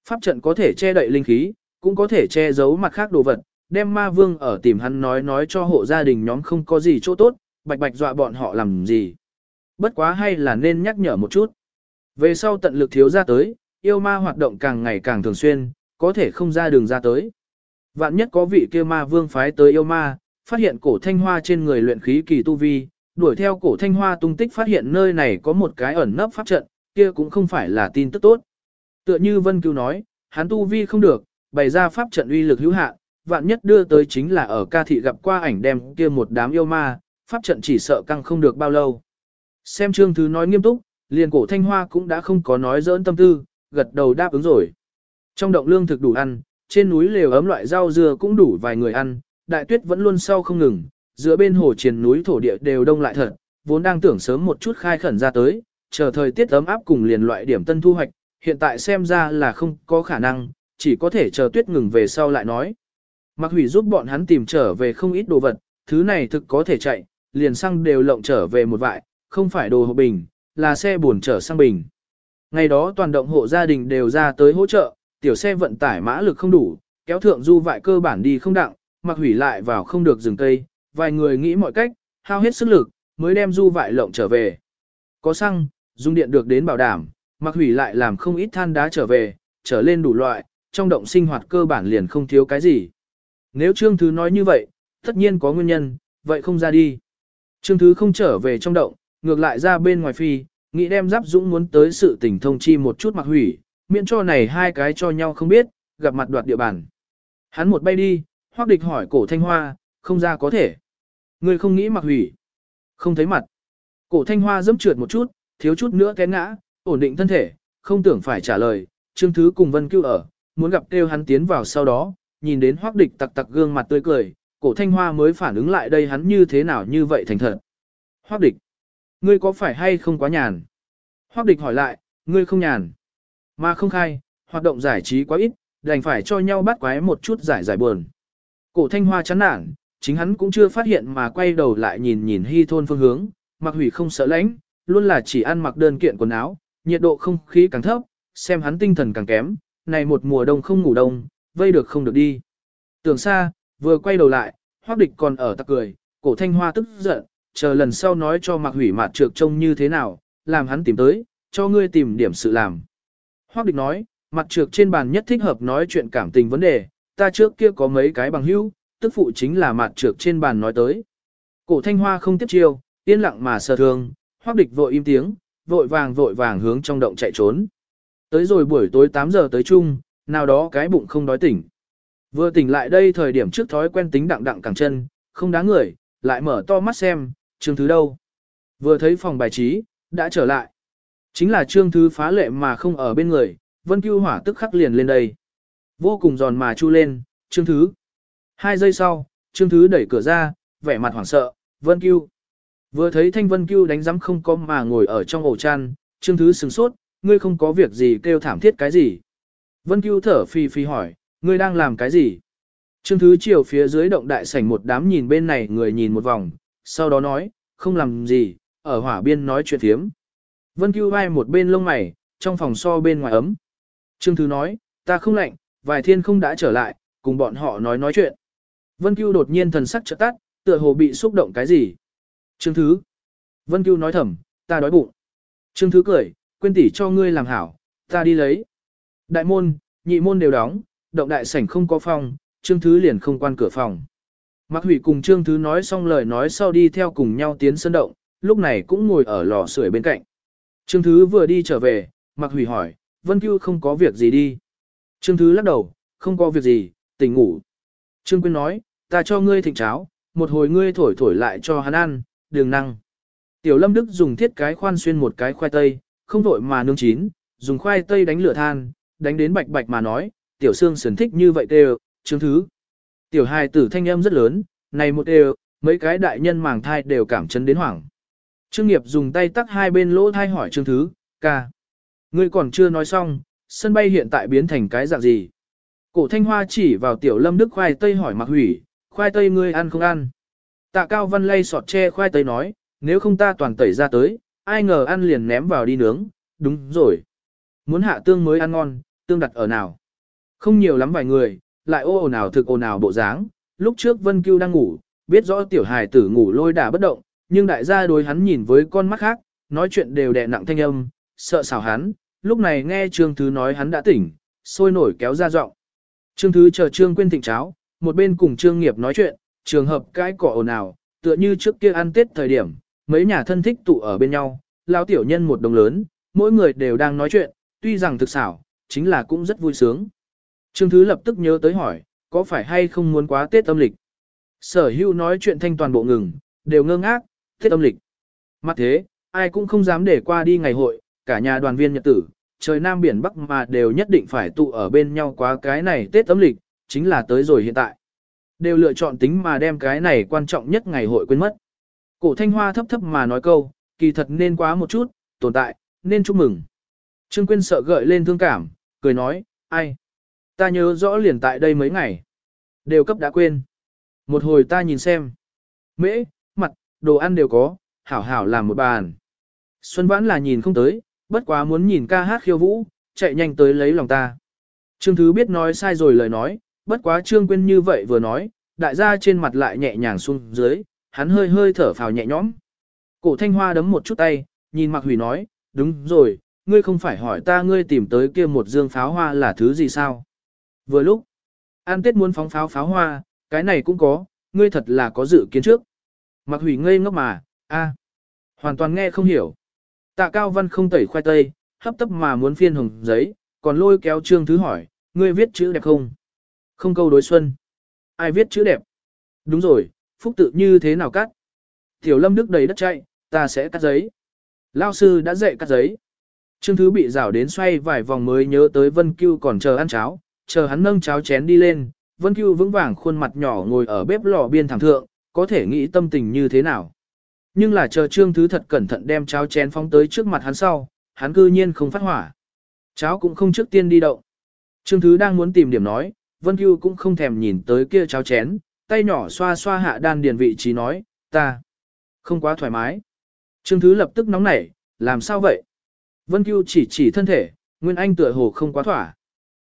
Pháp trận có thể che đậy linh khí, cũng có thể che giấu mặt khác đồ vật, đem ma vương ở tìm hắn nói nói cho hộ gia đình nhóm không có gì chỗ tốt, bạch bạch dọa bọn họ làm gì. Bất quá hay là nên nhắc nhở một chút. Về sau tận lực thiếu ra tới, yêu ma hoạt động càng ngày càng thường xuyên, có thể không ra đường ra tới. Vạn nhất có vị kia ma vương phái tới yêu ma, phát hiện cổ thanh hoa trên người luyện khí kỳ tu vi, đuổi theo cổ thanh hoa tung tích phát hiện nơi này có một cái ẩn nấp pháp trận, kia cũng không phải là tin tức tốt. Tựa như Vân Cứu nói, hắn tu vi không được, bày ra pháp trận uy lực hữu hạn, vạn nhất đưa tới chính là ở ca thị gặp qua ảnh đem kia một đám yêu ma, pháp trận chỉ sợ căng không được bao lâu. Xem Trương Thứ nói nghiêm túc, liền cổ thanh hoa cũng đã không có nói dỡn tâm tư, gật đầu đáp ứng rồi. Trong động lương thực đủ ăn, trên núi lều ấm loại rau dưa cũng đủ vài người ăn, đại tuyết vẫn luôn sau không ngừng, giữa bên hồ triền núi thổ địa đều đông lại thật, vốn đang tưởng sớm một chút khai khẩn ra tới, chờ thời tiết ấm áp cùng liền loại điểm tân thu hoạch, hiện tại xem ra là không có khả năng, chỉ có thể chờ tuyết ngừng về sau lại nói. Mặc hủy giúp bọn hắn tìm trở về không ít đồ vật, thứ này thực có thể chạy, liền xăng đều lộng trở về một vại, không phải đồ hộp bình, là xe buồn trở sang bình. Ngày đó toàn động hộ gia đình đều ra tới hỗ trợ, tiểu xe vận tải mã lực không đủ, kéo thượng du vại cơ bản đi không đặng, mặc hủy lại vào không được dừng cây, vài người nghĩ mọi cách, hao hết sức lực, mới đem du vại lộng trở về. Có xăng, dung điện được đến bảo đảm, mặc hủy lại làm không ít than đá trở về, trở lên đủ loại, trong động sinh hoạt cơ bản liền không thiếu cái gì. Nếu Trương Thứ nói như vậy, tất nhiên có nguyên nhân, vậy không ra đi. Trương Thứ không trở về trong động, ngược lại ra bên ngoài phi, nghĩ đem giáp dũng muốn tới sự tình thông chi một chút mặc hủy, miễn cho này hai cái cho nhau không biết, gặp mặt đoạt địa bàn. Hắn một bay đi, hoác địch hỏi cổ thanh hoa, không ra có thể. Người không nghĩ mặc hủy. Không thấy mặt. Cổ thanh hoa dẫm trượt một chút, thiếu chút nữa té ngã, ổn định thân thể, không tưởng phải trả lời, Trương Thứ cùng Vân Cưu ở, muốn gặp kêu hắn tiến vào sau đó, nhìn đến hoác địch tặc tặc gương mặt tươi cười, cổ thanh hoa mới phản ứng lại đây hắn như thế nào như vậy thành thật. Hoác địch, ngươi có phải hay không quá nhàn? Hoác địch hỏi lại, ngươi không nhàn, mà không khai, hoạt động giải trí quá ít, đành phải cho nhau bắt quái một chút giải giải buồn. Cổ thanh hoa chán nản, chính hắn cũng chưa phát hiện mà quay đầu lại nhìn nhìn hy thôn phương hướng, mặc hủy không sợ lãnh, luôn là chỉ ăn mặc đơn kiện quần áo, nhiệt độ không khí càng thấp, xem hắn tinh thần càng kém, này một mùa đông không ngủ đông, vây được không được đi. Tưởng xa, vừa quay đầu lại, hoác địch còn ở tặc cười, cổ thanh hoa tức giận, chờ lần sau nói cho mạc hủy mặt trược trông như thế nào, làm hắn tìm tới, cho ngươi tìm điểm sự làm. Hoác địch nói, mặt trược trên bàn nhất thích hợp nói chuyện cảm tình vấn đề, ta trước kia có mấy cái bằng hữu, tức phụ chính là mặt trược trên bàn nói tới. Cổ thanh hoa không tiếp chiêu, yên lặng mà sờ thương, hoác địch vội im tiếng, vội vàng vội vàng hướng trong động chạy trốn. Tới rồi buổi tối 8 giờ tới chung, nào đó cái bụng không đói tỉnh. Vừa tỉnh lại đây thời điểm trước thói quen tính đặng đặng cẳng chân, không đáng người, lại mở to mắt xem, trương thứ đâu. Vừa thấy phòng bài trí, đã trở lại. Chính là trương thứ phá lệ mà không ở bên người, vân cưu hỏa tức khắc liền lên đây. Vô cùng giòn mà chu lên, trương thứ. Hai giây sau, trương thứ đẩy cửa ra, vẻ mặt hoảng sợ, vân cưu. Vừa thấy thanh vân cưu đánh giám không có mà ngồi ở trong ổ chăn, trương thứ sừng sốt, ngươi không có việc gì kêu thảm thiết cái gì. Vân cưu thở phì phì hỏi, ngươi đang làm cái gì? Trương thứ chiều phía dưới động đại sảnh một đám nhìn bên này người nhìn một vòng, sau đó nói, không làm gì, ở hỏa biên nói chuyện thiếm. Vân cưu vai một bên lông mày, trong phòng so bên ngoài ấm. Trương thứ nói, ta không lạnh, vài thiên không đã trở lại, cùng bọn họ nói nói chuyện. Vân cưu đột nhiên thần sắc trợ tắt, tựa hồ bị xúc động cái gì. Trương Thứ. Vân Cưu nói thầm, ta đói bụng. Trương Thứ cười, quên tỷ cho ngươi làm hảo, ta đi lấy. Đại môn, nhị môn đều đóng, động đại sảnh không có phòng, Trương Thứ liền không quan cửa phòng. Mạc Hủy cùng Trương Thứ nói xong lời nói sau đi theo cùng nhau tiến sân động, lúc này cũng ngồi ở lò sưởi bên cạnh. Trương Thứ vừa đi trở về, Mạc Hủy hỏi, Vân Cưu không có việc gì đi. Trương Thứ lắc đầu, không có việc gì, tỉnh ngủ. Trương Quyên nói, ta cho ngươi thịnh cháo, một hồi ngươi thổi thổi lại cho hắn ăn, đường năng. Tiểu Lâm Đức dùng thiết cái khoan xuyên một cái khoai tây, không vội mà nướng chín, dùng khoai tây đánh lửa than, đánh đến bạch bạch mà nói, tiểu xương sườn thích như vậy đều, chứng thứ. Tiểu hài tử thanh âm rất lớn, này một đều, mấy cái đại nhân màng thai đều cảm chấn đến hoảng. Trương nghiệp dùng tay tắt hai bên lỗ thai hỏi Trương Thứ, ca. Ngươi còn chưa nói xong, sân bay hiện tại biến thành cái dạng gì? Cổ thanh hoa chỉ vào tiểu lâm đức khoai tây hỏi mặc hủy, khoai tây ngươi ăn không ăn? Tạ Cao Văn lay sọt che khoai tây nói, nếu không ta toàn tẩy ra tới, ai ngờ ăn liền ném vào đi nướng, đúng rồi. Muốn hạ tương mới ăn ngon, tương đặt ở nào? Không nhiều lắm vài người, lại ô ồn ào thực ồn ào bộ dáng. Lúc trước Vân Cưu đang ngủ, biết rõ tiểu hài tử ngủ lôi đả bất động, nhưng đại gia đối hắn nhìn với con mắt khác, nói chuyện đều đè nặng thanh âm, sợ xảo hắn. Lúc này nghe Trương Thứ nói hắn đã tỉnh, sôi nổi kéo ra giọng. Trương Thứ chờ Trương Quyên tỉnh cháo, một bên cùng Trương Nghiệp nói chuyện, trường hợp cái cỏ ồn ào, tựa như trước kia ăn Tết thời điểm, mấy nhà thân thích tụ ở bên nhau, lao tiểu nhân một đồng lớn, mỗi người đều đang nói chuyện, tuy rằng thực xảo, chính là cũng rất vui sướng. Trương Thứ lập tức nhớ tới hỏi, có phải hay không muốn quá Tết âm lịch? Sở Hưu nói chuyện thanh toàn bộ ngừng, đều ngơ ngác, Tết âm lịch. Mặt thế, ai cũng không dám để qua đi ngày hội, cả nhà đoàn viên nhật tử, trời Nam biển Bắc mà đều nhất định phải tụ ở bên nhau quá cái này Tết âm lịch, chính là tới rồi hiện tại. Đều lựa chọn tính mà đem cái này quan trọng nhất ngày hội quên mất. Cổ thanh hoa thấp thấp mà nói câu, kỳ thật nên quá một chút, tồn tại, nên chúc mừng. Trương Quyên sợ gợi lên thương cảm, cười nói, ai? Ta nhớ rõ liền tại đây mấy ngày. Đều cấp đã quên. Một hồi ta nhìn xem. Mễ, mặt, đồ ăn đều có, hảo hảo làm một bàn. Xuân vãn là nhìn không tới, bất quá muốn nhìn ca hát khiêu vũ, chạy nhanh tới lấy lòng ta. Trương Thứ biết nói sai rồi lời nói, bất quá Trương Quyên như vậy vừa nói, đại gia trên mặt lại nhẹ nhàng xuống dưới, hắn hơi hơi thở phào nhẹ nhõm. Cổ thanh hoa đấm một chút tay, nhìn Mạc Hủy nói, đúng rồi, ngươi không phải hỏi ta ngươi tìm tới kia một dương pháo hoa là thứ gì sao? Vừa lúc, An Tết muốn phóng pháo pháo hoa, cái này cũng có, ngươi thật là có dự kiến trước. Mặc Hủy ngây ngốc mà, a, hoàn toàn nghe không hiểu. Tạ Cao Văn không tẩy khoai tây, hấp tấp mà muốn phiên hồng giấy, còn lôi kéo Trương Thứ hỏi, ngươi viết chữ đẹp không? Không câu đối xuân. Ai viết chữ đẹp? Đúng rồi, phúc tự như thế nào cắt? Tiểu Lâm Đức đầy đất chạy, ta sẽ cắt giấy. Lao sư đã dạy cắt giấy. Trương Thứ bị rảo đến xoay vài vòng mới nhớ tới Vân Cưu còn chờ ăn cháo, chờ hắn nâng cháo chén đi lên, Vân Cưu vững vàng khuôn mặt nhỏ ngồi ở bếp lò biên thẳng thượng, có thể nghĩ tâm tình như thế nào. Nhưng là chờ Trương Thứ thật cẩn thận đem cháo chén phóng tới trước mặt hắn sau, hắn cư nhiên không phát hỏa. Cháo cũng không trước tiên đi động. Trương Thứ đang muốn tìm điểm nói, Vân Cưu cũng không thèm nhìn tới kia cháo chén, tay nhỏ xoa xoa hạ đan điền vị trí nói, ta không quá thoải mái. Trương Thứ lập tức nóng nảy, làm sao vậy? Vân Cưu chỉ chỉ thân thể, Nguyên Anh tựa hồ không quá thỏa.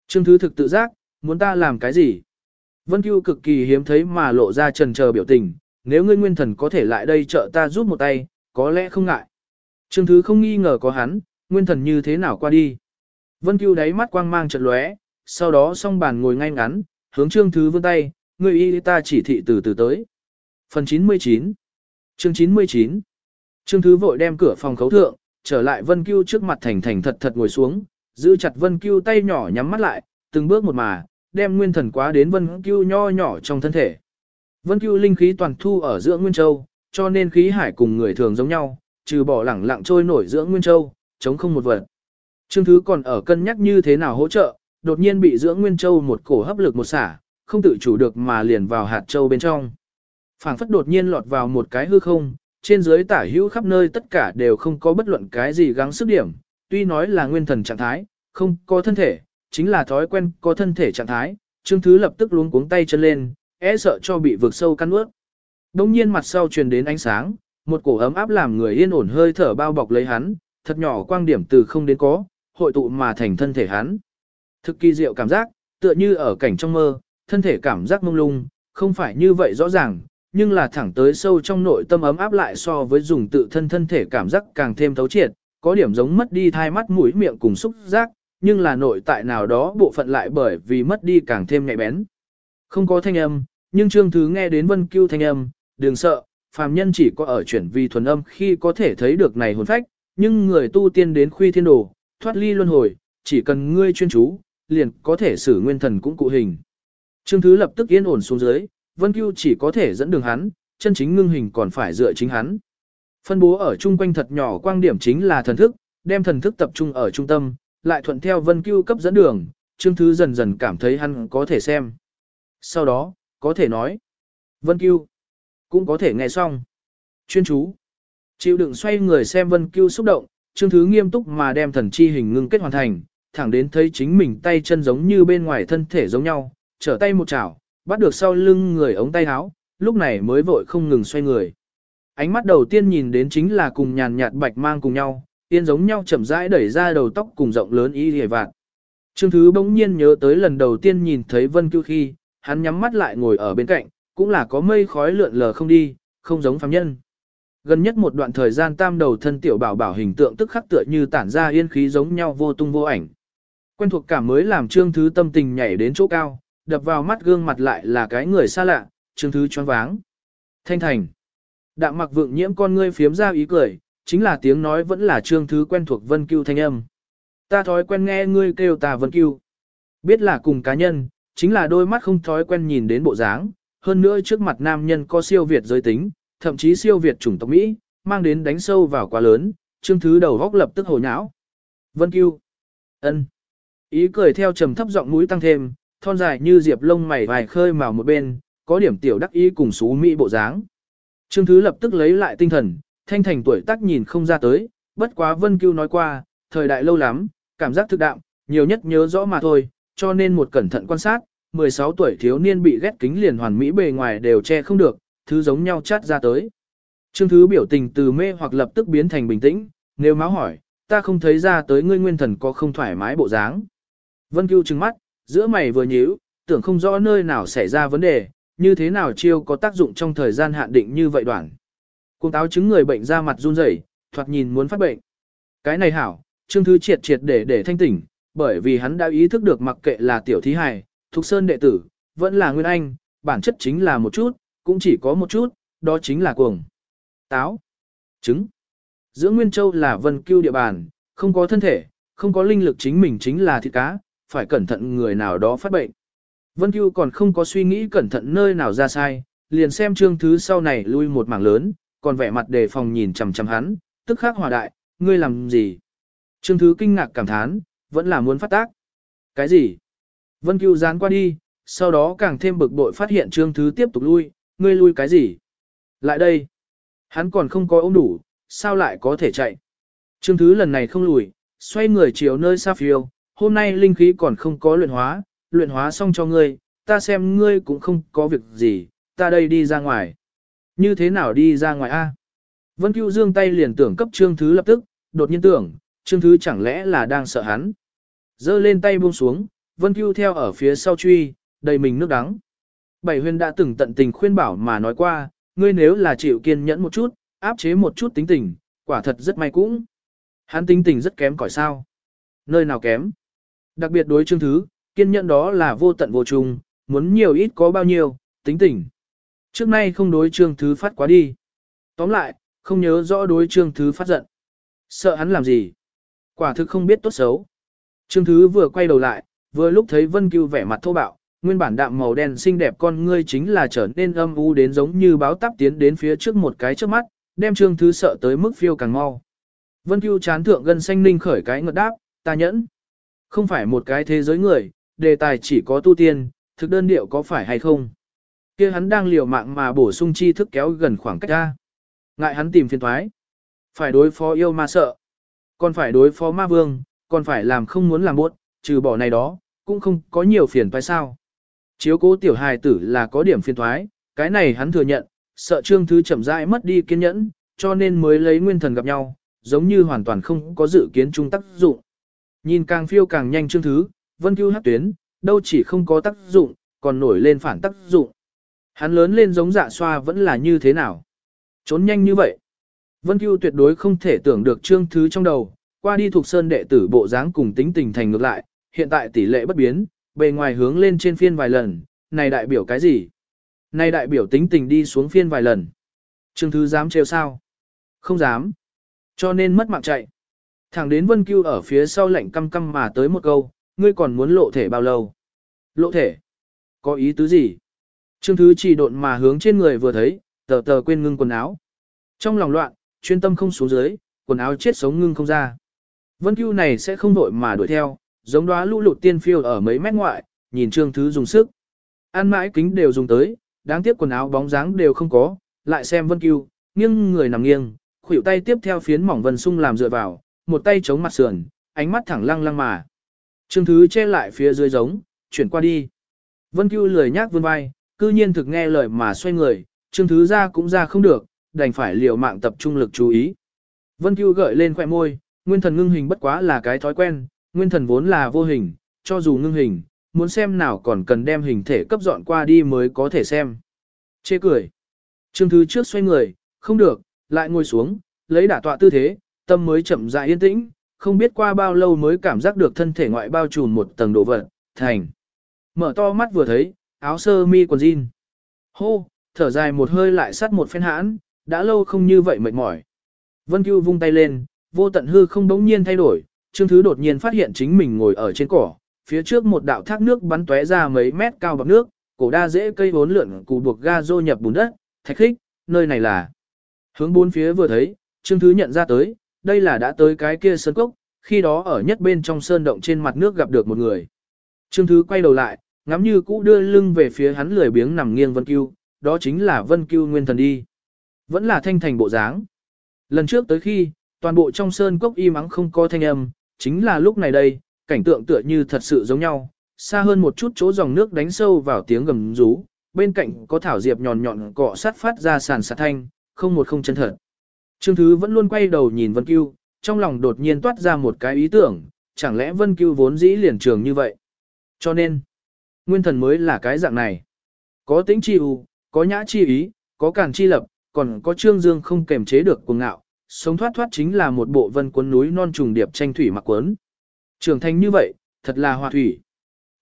Trương Thứ thực tự giác, muốn ta làm cái gì? Vân Cưu cực kỳ hiếm thấy mà lộ ra trần chờ biểu tình, nếu ngươi nguyên thần có thể lại đây trợ ta giúp một tay, có lẽ không ngại. Trương Thứ không nghi ngờ có hắn, nguyên thần như thế nào qua đi. Vân Cưu đáy mắt quang mang chợt lóe, sau đó song bàn ngồi ngay ngắn, hướng Trương Thứ vươn tay, người y ta chỉ thị từ từ tới. Phần 99 Chương 99 Trương Thứ vội đem cửa phòng khấu thượng, trở lại Vân Cưu trước mặt thành thành thật thật ngồi xuống, giữ chặt Vân Cưu tay nhỏ nhắm mắt lại, từng bước một mà, đem nguyên thần quá đến Vân Cưu nho nhỏ trong thân thể. Vân Cưu linh khí toàn thu ở giữa Nguyên Châu, cho nên khí hải cùng người thường giống nhau, trừ bỏ lẳng lặng trôi nổi giữa Nguyên Châu, chống không một vật. Trương Thứ còn ở cân nhắc như thế nào hỗ trợ, đột nhiên bị giữa Nguyên Châu một cổ hấp lực một xả, không tự chủ được mà liền vào hạt châu bên trong. Phảng phất đột nhiên lọt vào một cái hư không, trên dưới tả hữu khắp nơi tất cả đều không có bất luận cái gì gắng sức điểm, tuy nói là nguyên thần trạng thái, không có thân thể, chính là thói quen có thân thể trạng thái, Trương Thứ lập tức luống cuống tay chân lên, e sợ cho bị vượt sâu căn ướt. Đông nhiên mặt sau truyền đến ánh sáng, một cổ ấm áp làm người yên ổn hơi thở bao bọc lấy hắn, thật nhỏ quang điểm từ không đến có, hội tụ mà thành thân thể hắn. Thực kỳ diệu cảm giác, tựa như ở cảnh trong mơ, thân thể cảm giác mông lung, không phải như vậy rõ ràng, nhưng là thẳng tới sâu trong nội tâm ấm áp lại so với dùng tự thân thân thể cảm giác càng thêm thấu triệt, có điểm giống mất đi thai mắt mũi miệng cùng xúc giác, nhưng là nội tại nào đó bộ phận lại bởi vì mất đi càng thêm nhạy bén. Không có thanh âm, nhưng Trương Thứ nghe đến Vân Cưu thanh âm, đừng sợ, phàm nhân chỉ có ở chuyển vi thuần âm khi có thể thấy được này hồn phách, nhưng người tu tiên đến khuy thiên đồ, thoát ly luân hồi, chỉ cần ngươi chuyên chú, liền có thể xử nguyên thần cũng cụ hình. Trương Thứ lập tức yên ổn xuống dưới, Vân Cưu chỉ có thể dẫn đường hắn, chân chính ngưng hình còn phải dựa chính hắn. Phân bố ở chung quanh thật nhỏ quang điểm chính là thần thức, đem thần thức tập trung ở trung tâm, lại thuận theo Vân Cưu cấp dẫn đường, Trương Thứ dần dần cảm thấy hắn có thể xem. Sau đó, có thể nói. Vân Cưu, cũng có thể nghe xong. Chuyên chú. Chịu đựng xoay người xem Vân Cưu xúc động, Trương Thứ nghiêm túc mà đem thần chi hình ngưng kết hoàn thành, thẳng đến thấy chính mình tay chân giống như bên ngoài thân thể giống nhau, trở tay một chảo, bắt được sau lưng người ống tay áo, lúc này mới vội không ngừng xoay người. Ánh mắt đầu tiên nhìn đến chính là cùng nhàn nhạt bạch mang cùng nhau, tiên giống nhau chậm rãi đẩy ra đầu tóc cùng rộng lớn y hề vạn. Trương Thứ bỗng nhiên nhớ tới lần đầu tiên nhìn thấy Vân Cưu khi, hắn nhắm mắt lại ngồi ở bên cạnh, cũng là có mây khói lượn lờ không đi, không giống phàm nhân. Gần nhất một đoạn thời gian tam đầu thân tiểu bảo bảo hình tượng tức khắc tựa như tản ra yên khí giống nhau vô tung vô ảnh. Quen thuộc cảm mới làm Trương Thứ tâm tình nhảy đến chỗ cao, đập vào mắt gương mặt lại là cái người xa lạ, Trương Thứ choáng váng. Thanh thành. Đạm mặc vượng nhiễm con ngươi phiếm ra ý cười, chính là tiếng nói vẫn là Trương Thứ quen thuộc Vân Cưu thanh âm. Ta thói quen nghe ngươi kêu ta Vân Cưu. Biết là cùng cá nhân, chính là đôi mắt không thói quen nhìn đến bộ dáng, hơn nữa trước mặt nam nhân có siêu việt giới tính, thậm chí siêu việt chủng tộc Mỹ, mang đến đánh sâu vào quá lớn, Trương Thứ đầu góc lập tức hồ nháo. Vân Cưu. ân Ý cười theo trầm thấp giọng mũi tăng thêm, thon dài như diệp lông mày vài khơi màu một bên, có điểm tiểu đắc ý cùng xú mỹ bộ dáng. Trương Thứ lập tức lấy lại tinh thần, thanh thành tuổi tác nhìn không ra tới, bất quá Vân Cưu nói qua, thời đại lâu lắm, cảm giác thực đạm, nhiều nhất nhớ rõ mà thôi, cho nên một cẩn thận quan sát, 16 tuổi thiếu niên bị ghét kính liền hoàn mỹ bề ngoài đều che không được, thứ giống nhau chát ra tới. Trương Thứ biểu tình từ mê hoặc lập tức biến thành bình tĩnh, nếu máu hỏi, ta không thấy ra tới ngươi nguyên thần có không thoải mái bộ dáng. Vân Cưu trừng mắt, giữa mày vừa nhíu, tưởng không rõ nơi nào xảy ra vấn đề, như thế nào chiêu có tác dụng trong thời gian hạn định như vậy đoạn. Cùng táo chứng người bệnh ra mặt run rẩy, thoạt nhìn muốn phát bệnh. Cái này hảo, Trương Thứ triệt triệt để để thanh tỉnh, bởi vì hắn đã ý thức được mặc kệ là tiểu thí hài, thuộc sơn đệ tử, vẫn là nguyên anh, bản chất chính là một chút, cũng chỉ có một chút, đó chính là cuồng. Táo, trứng. Giữa Nguyên Châu là vân cưu địa bàn, không có thân thể, không có linh lực chính mình chính là thịt cá, phải cẩn thận người nào đó phát bệnh. Vân Cưu còn không có suy nghĩ cẩn thận nơi nào ra sai, liền xem trương thứ sau này lui một mảng lớn, còn vẻ mặt đề phòng nhìn chằm chằm hắn, tức khắc hòa đại, ngươi làm gì? Trương thứ kinh ngạc cảm thán, vẫn là muốn phát tác. Cái gì? Vân Cưu dán qua đi, sau đó càng thêm bực bội phát hiện trương thứ tiếp tục lui, ngươi lui cái gì? Lại đây. Hắn còn không có ôm đủ, sao lại có thể chạy? Trương thứ lần này không lùi, xoay người chiều nơi xa phiêu, hôm nay linh khí còn không có luyện hóa, luyện hóa xong cho ngươi, ta xem ngươi cũng không có việc gì, ta đây đi ra ngoài. Như thế nào đi ra ngoài a? Vân Cưu Dương tay liền tưởng cấp Trương Thứ lập tức, đột nhiên tưởng, Trương Thứ chẳng lẽ là đang sợ hắn. Dơ lên tay buông xuống, Vân Cưu theo ở phía sau truy, đầy mình nước đắng. Bảy huyền đã từng tận tình khuyên bảo mà nói qua, ngươi nếu là chịu kiên nhẫn một chút, áp chế một chút tính tình, quả thật rất may cũng. Hắn tính tình rất kém cỏi sao. Nơi nào kém? Đặc biệt đối Trương Thứ, kiên nhẫn đó là vô tận vô trùng, muốn nhiều ít có bao nhiêu, tính tình. Trước nay không đối Trương Thứ phát quá đi. Tóm lại, không nhớ rõ đối Trương Thứ phát giận. Sợ hắn làm gì? Quả thực không biết tốt xấu. Trương Thứ vừa quay đầu lại, vừa lúc thấy Vân Cưu vẻ mặt thô bạo, nguyên bản đạm màu đen xinh đẹp con ngươi chính là trở nên âm u đến giống như báo táp tiến đến phía trước một cái trước mắt, đem Trương Thứ sợ tới mức phiêu càng mau. Vân Cưu chán thượng gân xanh ninh khởi cái ngợt đáp, ta nhẫn. Không phải một cái thế giới người, đề tài chỉ có tu tiên, thực đơn điệu có phải hay không. kia hắn đang liều mạng mà bổ sung chi thức kéo gần khoảng cách ra. Ngại hắn tìm phiền thoái. Phải đối phó yêu ma sợ. Còn phải đối phó ma vương, còn phải làm không muốn làm buốt, trừ bỏ này đó, cũng không có nhiều phiền phải sao. Chiếu cố tiểu hài tử là có điểm phiền thoái, cái này hắn thừa nhận, sợ trương thứ chậm rãi mất đi kiên nhẫn, cho nên mới lấy nguyên thần gặp nhau, giống như hoàn toàn không có dự kiến chung tác dụng. Nhìn càng phiêu càng nhanh trương thứ, vân cưu hắc tuyến, đâu chỉ không có tác dụng, còn nổi lên phản tác dụng. Hắn lớn lên giống dạ xoa vẫn là như thế nào? Trốn nhanh như vậy. Vân Cưu tuyệt đối không thể tưởng được trương thứ trong đầu, qua đi thuộc sơn đệ tử bộ dáng cùng tính tình thành ngược lại, hiện tại tỷ lệ bất biến, bề ngoài hướng lên trên phiên vài lần, này đại biểu cái gì? Này đại biểu tính tình đi xuống phiên vài lần. Trương thứ dám trêu sao? Không dám. Cho nên mất mạng chạy. Thẳng đến Vân Cưu ở phía sau lạnh căm căm mà tới một câu, ngươi còn muốn lộ thể bao lâu? Lộ thể? Có ý tứ gì? Trương Thứ chỉ độn mà hướng trên người vừa thấy, tờ tờ quên ngưng quần áo. Trong lòng loạn, chuyên tâm không xuống dưới, quần áo chết sống ngưng không ra. Vân Cưu này sẽ không đội mà đuổi theo, giống đóa lũ lụt tiên phiêu ở mấy mét ngoại, nhìn Trương Thứ dùng sức. Ăn mãi kính đều dùng tới, đáng tiếc quần áo bóng dáng đều không có, lại xem Vân Cưu, nghiêng người nằm nghiêng, khuỷu tay tiếp theo phiến mỏng vân sung làm dựa vào, một tay chống mặt sườn, ánh mắt thẳng lăng lăng mà. Trương Thứ che lại phía dưới giống, chuyển qua đi. Vân Cưu lười nhác vươn vai, cư nhiên thực nghe lời mà xoay người, Trương Thứ ra cũng ra không được, đành phải liều mạng tập trung lực chú ý. Vân Cưu gợi lên khỏe môi, nguyên thần ngưng hình bất quá là cái thói quen, nguyên thần vốn là vô hình, cho dù ngưng hình, muốn xem nào còn cần đem hình thể cấp dọn qua đi mới có thể xem. Chê cười. Trương Thứ trước xoay người, không được, lại ngồi xuống, lấy đả tọa tư thế, tâm mới chậm rãi yên tĩnh, không biết qua bao lâu mới cảm giác được thân thể ngoại bao trùm một tầng đồ vật, thành. Mở to mắt vừa thấy, áo sơ mi quần jean. Hô, thở dài một hơi lại sắt một phen hãn, đã lâu không như vậy mệt mỏi. Vân Cưu vung tay lên, vô tận hư không đống nhiên thay đổi, Trương Thứ đột nhiên phát hiện chính mình ngồi ở trên cỏ, phía trước một đạo thác nước bắn tóe ra mấy mét cao bọc nước, cổ đa dễ cây vốn lượn cụ buộc ga rô nhập bùn đất, thạch khích, nơi này là. Hướng bốn phía vừa thấy, Trương Thứ nhận ra tới, đây là đã tới cái kia sơn cốc, khi đó ở nhất bên trong sơn động trên mặt nước gặp được một người. Trương Thứ quay đầu lại, ngắm như cũ đưa lưng về phía hắn lười biếng nằm nghiêng Vân Cưu, đó chính là Vân Cưu nguyên thần đi. Vẫn là thanh thành bộ dáng. Lần trước tới khi, toàn bộ trong sơn cốc im ắng không có thanh âm, chính là lúc này đây, cảnh tượng tựa như thật sự giống nhau, xa hơn một chút chỗ dòng nước đánh sâu vào tiếng gầm rú, bên cạnh có thảo diệp nhọn nhọn cọ sát phát ra sàn sạt thanh, không một không chân thật. Trương Thứ vẫn luôn quay đầu nhìn Vân Cưu, trong lòng đột nhiên toát ra một cái ý tưởng, chẳng lẽ Vân Cưu vốn dĩ liền trường như vậy. Cho nên, nguyên thần mới là cái dạng này. Có tính chi u, có nhã chi ý, có càn chi lập, còn có trương dương không kềm chế được cuồng ngạo, sống thoát thoát chính là một bộ vân cuốn núi non trùng điệp tranh thủy mặc cuốn. Trưởng thành như vậy, thật là hòa thủy.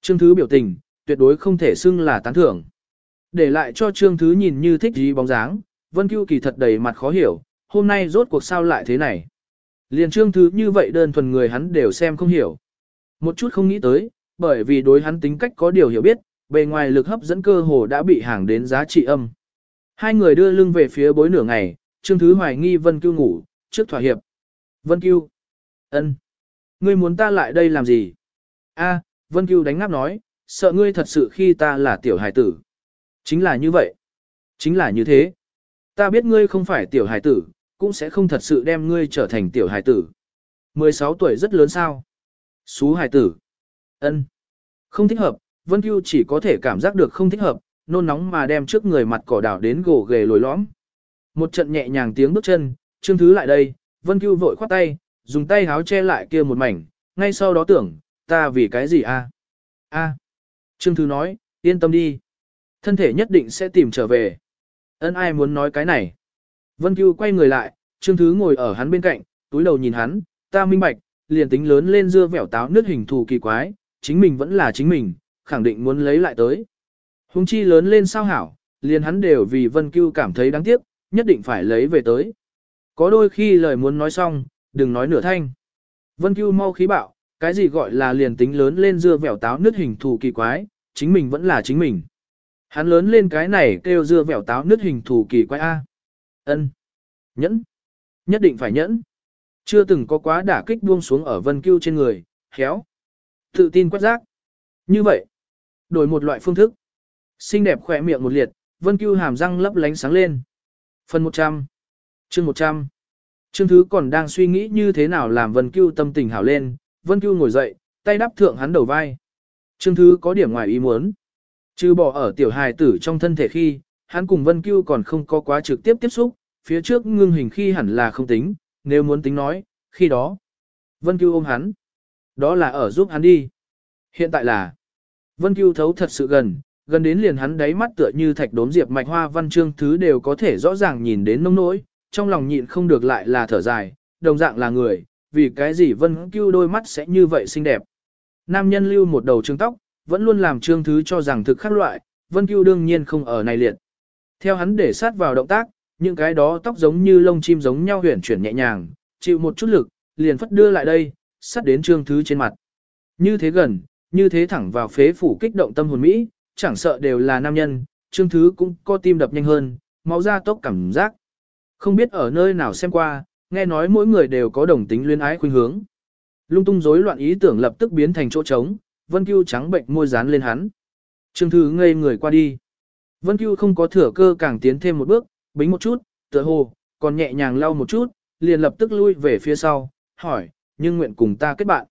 Trương Thứ biểu tình, tuyệt đối không thể xưng là tán thưởng. Để lại cho Trương Thứ nhìn như thích gì bóng dáng, Vân Cưu kỳ thật đầy mặt khó hiểu, hôm nay rốt cuộc sao lại thế này. Liền Trương Thứ như vậy đơn thuần người hắn đều xem không hiểu. Một chút không nghĩ tới, bởi vì đối hắn tính cách có điều hiểu biết, bề ngoài lực hấp dẫn cơ hồ đã bị hàng đến giá trị âm. Hai người đưa lưng về phía bối nửa ngày, Trương Thứ hoài nghi Vân Cưu ngủ, trước thỏa hiệp. Vân Cưu. ân, Ngươi muốn ta lại đây làm gì? A, Vân Cưu đánh ngáp nói, sợ ngươi thật sự khi ta là tiểu hải tử. Chính là như vậy. Chính là như thế. Ta biết ngươi không phải tiểu hải tử, cũng sẽ không thật sự đem ngươi trở thành tiểu hải tử. 16 tuổi rất lớn sao? Xú hải tử. ân, Không thích hợp, Vân Cưu chỉ có thể cảm giác được không thích hợp, nôn nóng mà đem trước người mặt cỏ đảo đến gồ ghề lồi lõm. Một trận nhẹ nhàng tiếng bước chân, Trương Thứ lại đây, Vân Cưu vội khoát tay, dùng tay háo che lại kia một mảnh, ngay sau đó tưởng, ta vì cái gì a? A. Trương Thứ nói, yên tâm đi. Thân thể nhất định sẽ tìm trở về. Ân ai muốn nói cái này? Vân Cưu quay người lại, Trương Thứ ngồi ở hắn bên cạnh, túi đầu nhìn hắn, ta minh bạch, liền tính lớn lên dưa vẻo táo nước hình thù kỳ quái, chính mình vẫn là chính mình, khẳng định muốn lấy lại tới. Hùng chi lớn lên sao hảo, liền hắn đều vì Vân Cưu cảm thấy đáng tiếc, nhất định phải lấy về tới. Có đôi khi lời muốn nói xong, đừng nói nửa thanh. Vân Cưu mau khí bạo, cái gì gọi là liền tính lớn lên dưa vẻo táo nứt hình thù kỳ quái, chính mình vẫn là chính mình. Hắn lớn lên cái này kêu dưa vẻo táo nứt hình thù kỳ quái A ân Nhẫn. Nhất định phải nhẫn. Chưa từng có quá đả kích buông xuống ở Vân Cưu trên người, khéo. Tự tin quét rác. Như vậy. Đổi một loại phương thức. Xinh đẹp khỏe miệng một liệt, Vân Cưu hàm răng lấp lánh sáng lên. Phần 100. Chương 100. Trương Thứ còn đang suy nghĩ như thế nào làm Vân Cưu tâm tình hảo lên, Vân Cưu ngồi dậy, tay đắp thượng hắn đầu vai. Trương Thứ có điểm ngoài ý muốn. Trừ bỏ ở tiểu hài tử trong thân thể khi, hắn cùng Vân Cưu còn không có quá trực tiếp tiếp xúc, phía trước ngưng hình khi hẳn là không tính, nếu muốn tính nói, khi đó. Vân Cưu ôm hắn. Đó là ở giúp hắn đi. Hiện tại là, Vân Cưu thấu thật sự gần, gần đến liền hắn đáy mắt tựa như thạch đốm diệp mạch hoa văn chương thứ đều có thể rõ ràng nhìn đến nông nỗi, trong lòng nhịn không được lại là thở dài, đồng dạng là người, vì cái gì Vân Cưu đôi mắt sẽ như vậy xinh đẹp. Nam nhân lưu một đầu trương tóc, vẫn luôn làm trương thứ cho rằng thực khác loại, Vân Cưu đương nhiên không ở này liệt. Theo hắn để sát vào động tác, những cái đó tóc giống như lông chim giống nhau huyển chuyển nhẹ nhàng, chịu một chút lực, liền phất đưa lại đây, sát đến trương thứ trên mặt. Như thế gần, như thế thẳng vào phế phủ kích động tâm hồn Mỹ, chẳng sợ đều là nam nhân, Trương Thứ cũng có tim đập nhanh hơn, máu ra tốc cảm giác. Không biết ở nơi nào xem qua, nghe nói mỗi người đều có đồng tính luyến ái khuynh hướng. Lung tung rối loạn ý tưởng lập tức biến thành chỗ trống, Vân Cưu trắng bệnh môi dán lên hắn. Trương Thứ ngây người qua đi. Vân Cưu không có thừa cơ càng tiến thêm một bước, bính một chút, tựa hồ, còn nhẹ nhàng lau một chút, liền lập tức lui về phía sau, hỏi, nhưng nguyện cùng ta kết bạn.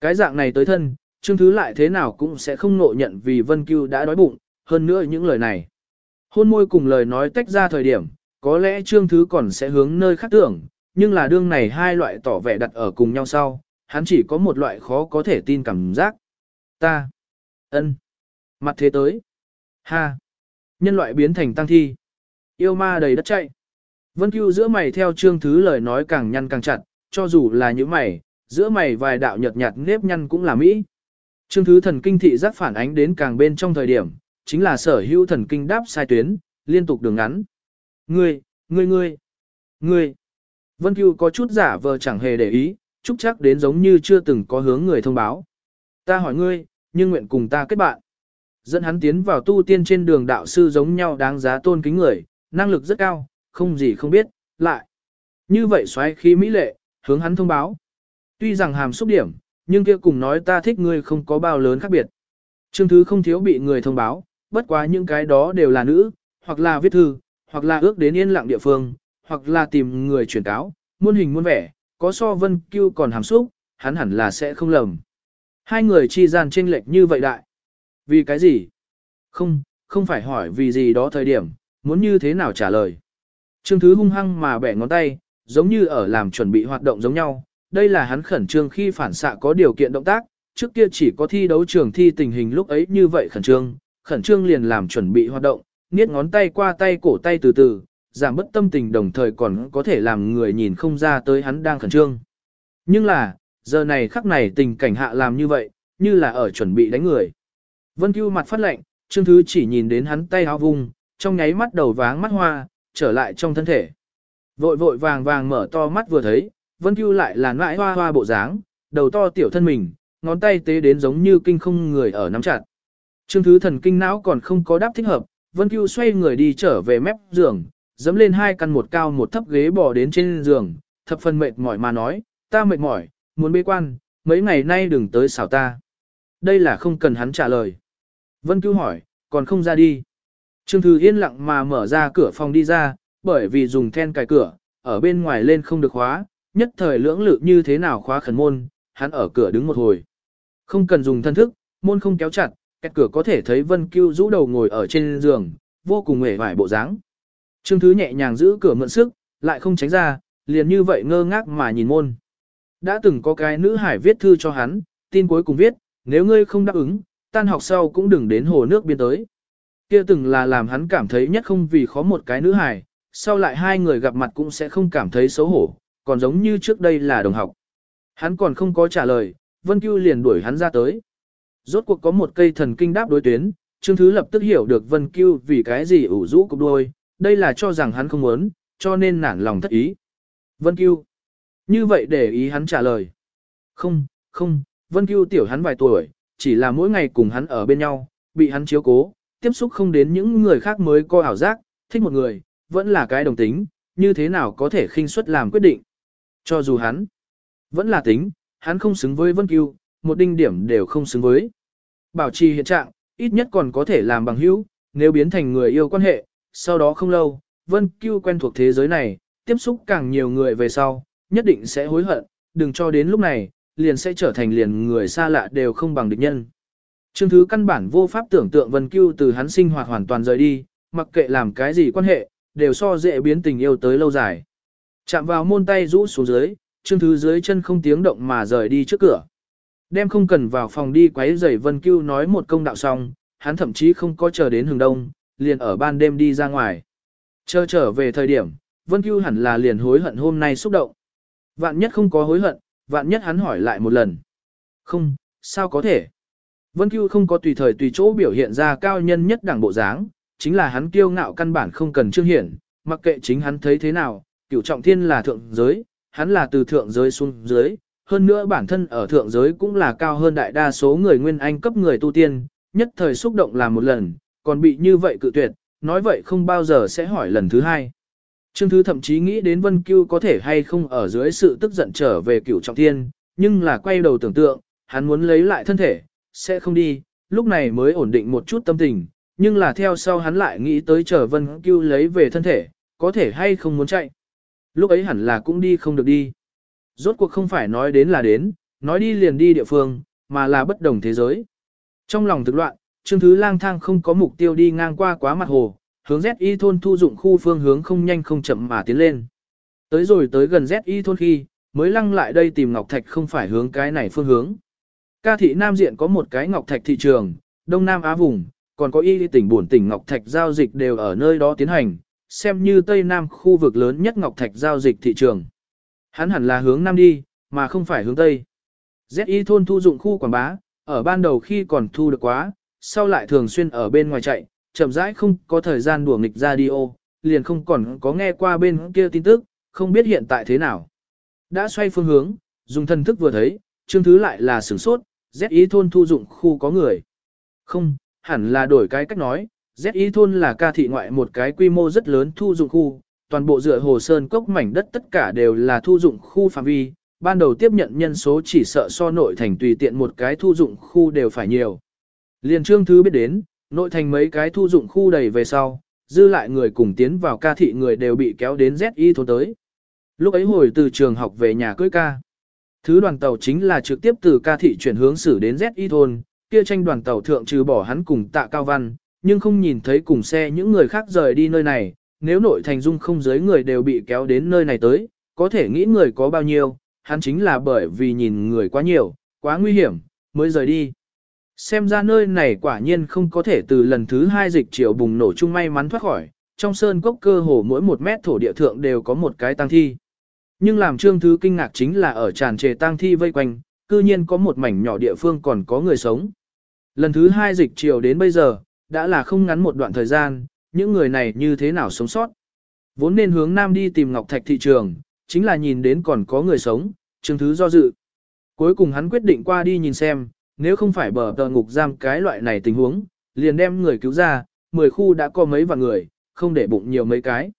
Cái dạng này tới thân, Trương Thứ lại thế nào cũng sẽ không nộ nhận vì Vân Cưu đã đói bụng, hơn nữa những lời này. Hôn môi cùng lời nói tách ra thời điểm, có lẽ Trương Thứ còn sẽ hướng nơi khác tưởng, nhưng là đương này hai loại tỏ vẻ đặt ở cùng nhau sau, hắn chỉ có một loại khó có thể tin cảm giác. Ta. ân, Mặt thế tới. Ha. Nhân loại biến thành tăng thi. Yêu ma đầy đất chạy. Vân Cưu giữa mày theo Trương Thứ lời nói càng nhăn càng chặt, cho dù là những mày, giữa mày vài đạo nhợt nhạt nếp nhăn cũng là mỹ. Trương thứ thần kinh thị giác phản ánh đến càng bên trong thời điểm, chính là sở hữu thần kinh đáp sai tuyến, liên tục đường ngắn. Ngươi, ngươi ngươi, ngươi. Vân Cưu có chút giả vờ chẳng hề để ý, chúc chắc đến giống như chưa từng có hướng người thông báo. Ta hỏi ngươi, nhưng nguyện cùng ta kết bạn. Dẫn hắn tiến vào tu tiên trên đường đạo sư giống nhau đáng giá tôn kính người, năng lực rất cao, không gì không biết, lại. Như vậy xoáy khí mỹ lệ, hướng hắn thông báo. Tuy rằng hàm xúc điểm, nhưng kia cùng nói ta thích ngươi không có bao lớn khác biệt. Trương Thứ không thiếu bị người thông báo, bất quá những cái đó đều là nữ, hoặc là viết thư, hoặc là ước đến yên lặng địa phương, hoặc là tìm người truyền cáo, muôn hình muôn vẻ, có so vân kêu còn hàm xúc, hắn hẳn là sẽ không lầm. Hai người chi gian chênh lệch như vậy đại. Vì cái gì? Không, không phải hỏi vì gì đó thời điểm, muốn như thế nào trả lời. Trương Thứ hung hăng mà bẻ ngón tay, giống như ở làm chuẩn bị hoạt động giống nhau. Đây là hắn khẩn trương khi phản xạ có điều kiện động tác, trước kia chỉ có thi đấu trường thi tình hình lúc ấy như vậy khẩn trương, khẩn trương liền làm chuẩn bị hoạt động, niết ngón tay qua tay cổ tay từ từ, giảm bất tâm tình đồng thời còn có thể làm người nhìn không ra tới hắn đang khẩn trương. Nhưng là, giờ này khắc này tình cảnh hạ làm như vậy, như là ở chuẩn bị đánh người. Vân Cưu mặt phát lạnh, Trương Thứ chỉ nhìn đến hắn tay áo vung, trong nháy mắt đầu váng mắt hoa, trở lại trong thân thể. Vội vội vàng vàng mở to mắt vừa thấy, Vân Cưu lại là nãi hoa hoa bộ dáng, đầu to tiểu thân mình, ngón tay tế đến giống như kinh không người ở nắm chặt. Trương Thứ thần kinh não còn không có đáp thích hợp, Vân Cưu xoay người đi trở về mép giường, dẫm lên hai căn một cao một thấp ghế bò đến trên giường, thập phần mệt mỏi mà nói, ta mệt mỏi, muốn bế quan, mấy ngày nay đừng tới xảo ta. Đây là không cần hắn trả lời. Vân Cưu hỏi, còn không ra đi. Trương Thư yên lặng mà mở ra cửa phòng đi ra, bởi vì dùng then cài cửa, ở bên ngoài lên không được khóa, nhất thời lưỡng lự như thế nào khóa khẩn môn, hắn ở cửa đứng một hồi. Không cần dùng thân thức, môn không kéo chặt, cách cửa có thể thấy Vân Cưu rũ đầu ngồi ở trên giường, vô cùng hề vải bộ dáng. Trương Thứ nhẹ nhàng giữ cửa mượn sức, lại không tránh ra, liền như vậy ngơ ngác mà nhìn môn. Đã từng có cái nữ hải viết thư cho hắn, tin cuối cùng viết, nếu ngươi không đáp ứng, tan học sau cũng đừng đến hồ nước biên tới. Kia từng là làm hắn cảm thấy nhất không vì khó một cái nữ hài, sau lại hai người gặp mặt cũng sẽ không cảm thấy xấu hổ, còn giống như trước đây là đồng học. Hắn còn không có trả lời, Vân Cưu liền đuổi hắn ra tới. Rốt cuộc có một cây thần kinh đáp đối tuyến, Trương Thứ lập tức hiểu được Vân Cưu vì cái gì ủ rũ cục đôi, đây là cho rằng hắn không muốn, cho nên nản lòng thất ý. Vân Cưu. Như vậy để ý hắn trả lời. Không, không, Vân Cưu tiểu hắn vài tuổi, chỉ là mỗi ngày cùng hắn ở bên nhau, bị hắn chiếu cố, tiếp xúc không đến những người khác mới coi ảo giác, thích một người, vẫn là cái đồng tính, như thế nào có thể khinh suất làm quyết định. Cho dù hắn, vẫn là tính, hắn không xứng với Vân Cưu, một đinh điểm đều không xứng với. Bảo trì hiện trạng, ít nhất còn có thể làm bằng hữu, nếu biến thành người yêu quan hệ, sau đó không lâu, Vân Cưu quen thuộc thế giới này, tiếp xúc càng nhiều người về sau, nhất định sẽ hối hận, đừng cho đến lúc này, liền sẽ trở thành liền người xa lạ đều không bằng địch nhân. Trương Thứ căn bản vô pháp tưởng tượng Vân Cưu từ hắn sinh hoạt hoàn toàn rời đi, mặc kệ làm cái gì quan hệ, đều so dễ biến tình yêu tới lâu dài. Chạm vào môn tay rũ xuống dưới, Trương Thứ dưới chân không tiếng động mà rời đi trước cửa. Đem không cần vào phòng đi quấy rầy Vân Cưu nói một công đạo xong, hắn thậm chí không có chờ đến hừng đông, liền ở ban đêm đi ra ngoài. Chờ trở về thời điểm, Vân Cưu hẳn là liền hối hận hôm nay xúc động. Vạn nhất không có hối hận, vạn nhất hắn hỏi lại một lần. Không, sao có thể? Vân Cưu không có tùy thời tùy chỗ biểu hiện ra cao nhân nhất đẳng bộ dáng, chính là hắn kiêu ngạo căn bản không cần trương hiển, mặc kệ chính hắn thấy thế nào, cửu trọng thiên là thượng giới, hắn là từ thượng giới xuống dưới, hơn nữa bản thân ở thượng giới cũng là cao hơn đại đa số người nguyên anh cấp người tu tiên, nhất thời xúc động làm một lần, còn bị như vậy cự tuyệt, nói vậy không bao giờ sẽ hỏi lần thứ hai. Trương Thứ thậm chí nghĩ đến Vân Cưu có thể hay không ở dưới sự tức giận trở về cửu trọng thiên, nhưng là quay đầu tưởng tượng, hắn muốn lấy lại thân thể, sẽ không đi, lúc này mới ổn định một chút tâm tình, nhưng là theo sau hắn lại nghĩ tới chờ Vân Cưu lấy về thân thể, có thể hay không muốn chạy. Lúc ấy hẳn là cũng đi không được đi. Rốt cuộc không phải nói đến là đến, nói đi liền đi địa phương, mà là bất đồng thế giới. Trong lòng thực loạn, Trương Thứ lang thang không có mục tiêu đi ngang qua quá mặt hồ, hướng ZY thôn thu dụng khu phương hướng không nhanh không chậm mà tiến lên. Tới rồi tới gần ZY thôn khi, mới lăng lại đây tìm Ngọc Thạch không phải hướng cái này phương hướng. Ca thị Nam Diện có một cái Ngọc Thạch thị trường, Đông Nam Á vùng, còn có y tỉnh buồn tỉnh Ngọc Thạch giao dịch đều ở nơi đó tiến hành, xem như Tây Nam khu vực lớn nhất Ngọc Thạch giao dịch thị trường. Hắn hẳn là hướng Nam đi, mà không phải hướng Tây. ZY thôn thu dụng khu quảng bá, ở ban đầu khi còn thu được quá, sau lại thường xuyên ở bên ngoài chạy, chậm rãi không có thời gian đùa nghịch radio, liền không còn có nghe qua bên kia tin tức, không biết hiện tại thế nào. Đã xoay phương hướng, dùng thân thức vừa thấy, chương thứ lại là sửng sốt, Z ý thôn thu dụng khu có người. Không, hẳn là đổi cái cách nói, Z ý thôn là ca thị ngoại một cái quy mô rất lớn thu dụng khu, toàn bộ dựa hồ sơn cốc mảnh đất tất cả đều là thu dụng khu phạm vi, ban đầu tiếp nhận nhân số chỉ sợ so nội thành tùy tiện một cái thu dụng khu đều phải nhiều. Liền trương thứ biết đến, nội thành mấy cái thu dụng khu đầy về sau, dư lại người cùng tiến vào ca thị người đều bị kéo đến ZY thôn tới. Lúc ấy hồi từ trường học về nhà cưới ca. Thứ đoàn tàu chính là trực tiếp từ ca thị chuyển hướng xử đến ZY thôn, kia tranh đoàn tàu thượng trừ bỏ hắn cùng tạ cao văn, nhưng không nhìn thấy cùng xe những người khác rời đi nơi này, nếu nội thành dung không giới người đều bị kéo đến nơi này tới, có thể nghĩ người có bao nhiêu, hắn chính là bởi vì nhìn người quá nhiều, quá nguy hiểm, mới rời đi. Xem ra nơi này quả nhiên không có thể từ lần thứ hai dịch triệu bùng nổ chung may mắn thoát khỏi, trong sơn cốc cơ hồ mỗi một mét thổ địa thượng đều có một cái tang thi. Nhưng làm trương thứ kinh ngạc chính là ở tràn trề tang thi vây quanh, cư nhiên có một mảnh nhỏ địa phương còn có người sống. Lần thứ hai dịch triều đến bây giờ, đã là không ngắn một đoạn thời gian, những người này như thế nào sống sót. Vốn nên hướng nam đi tìm Ngọc Thạch thị trường, chính là nhìn đến còn có người sống, trương thứ do dự. Cuối cùng hắn quyết định qua đi nhìn xem, nếu không phải bờ tờ ngục giam cái loại này tình huống, liền đem người cứu ra, 10 khu đã có mấy vạn người, không để bụng nhiều mấy cái.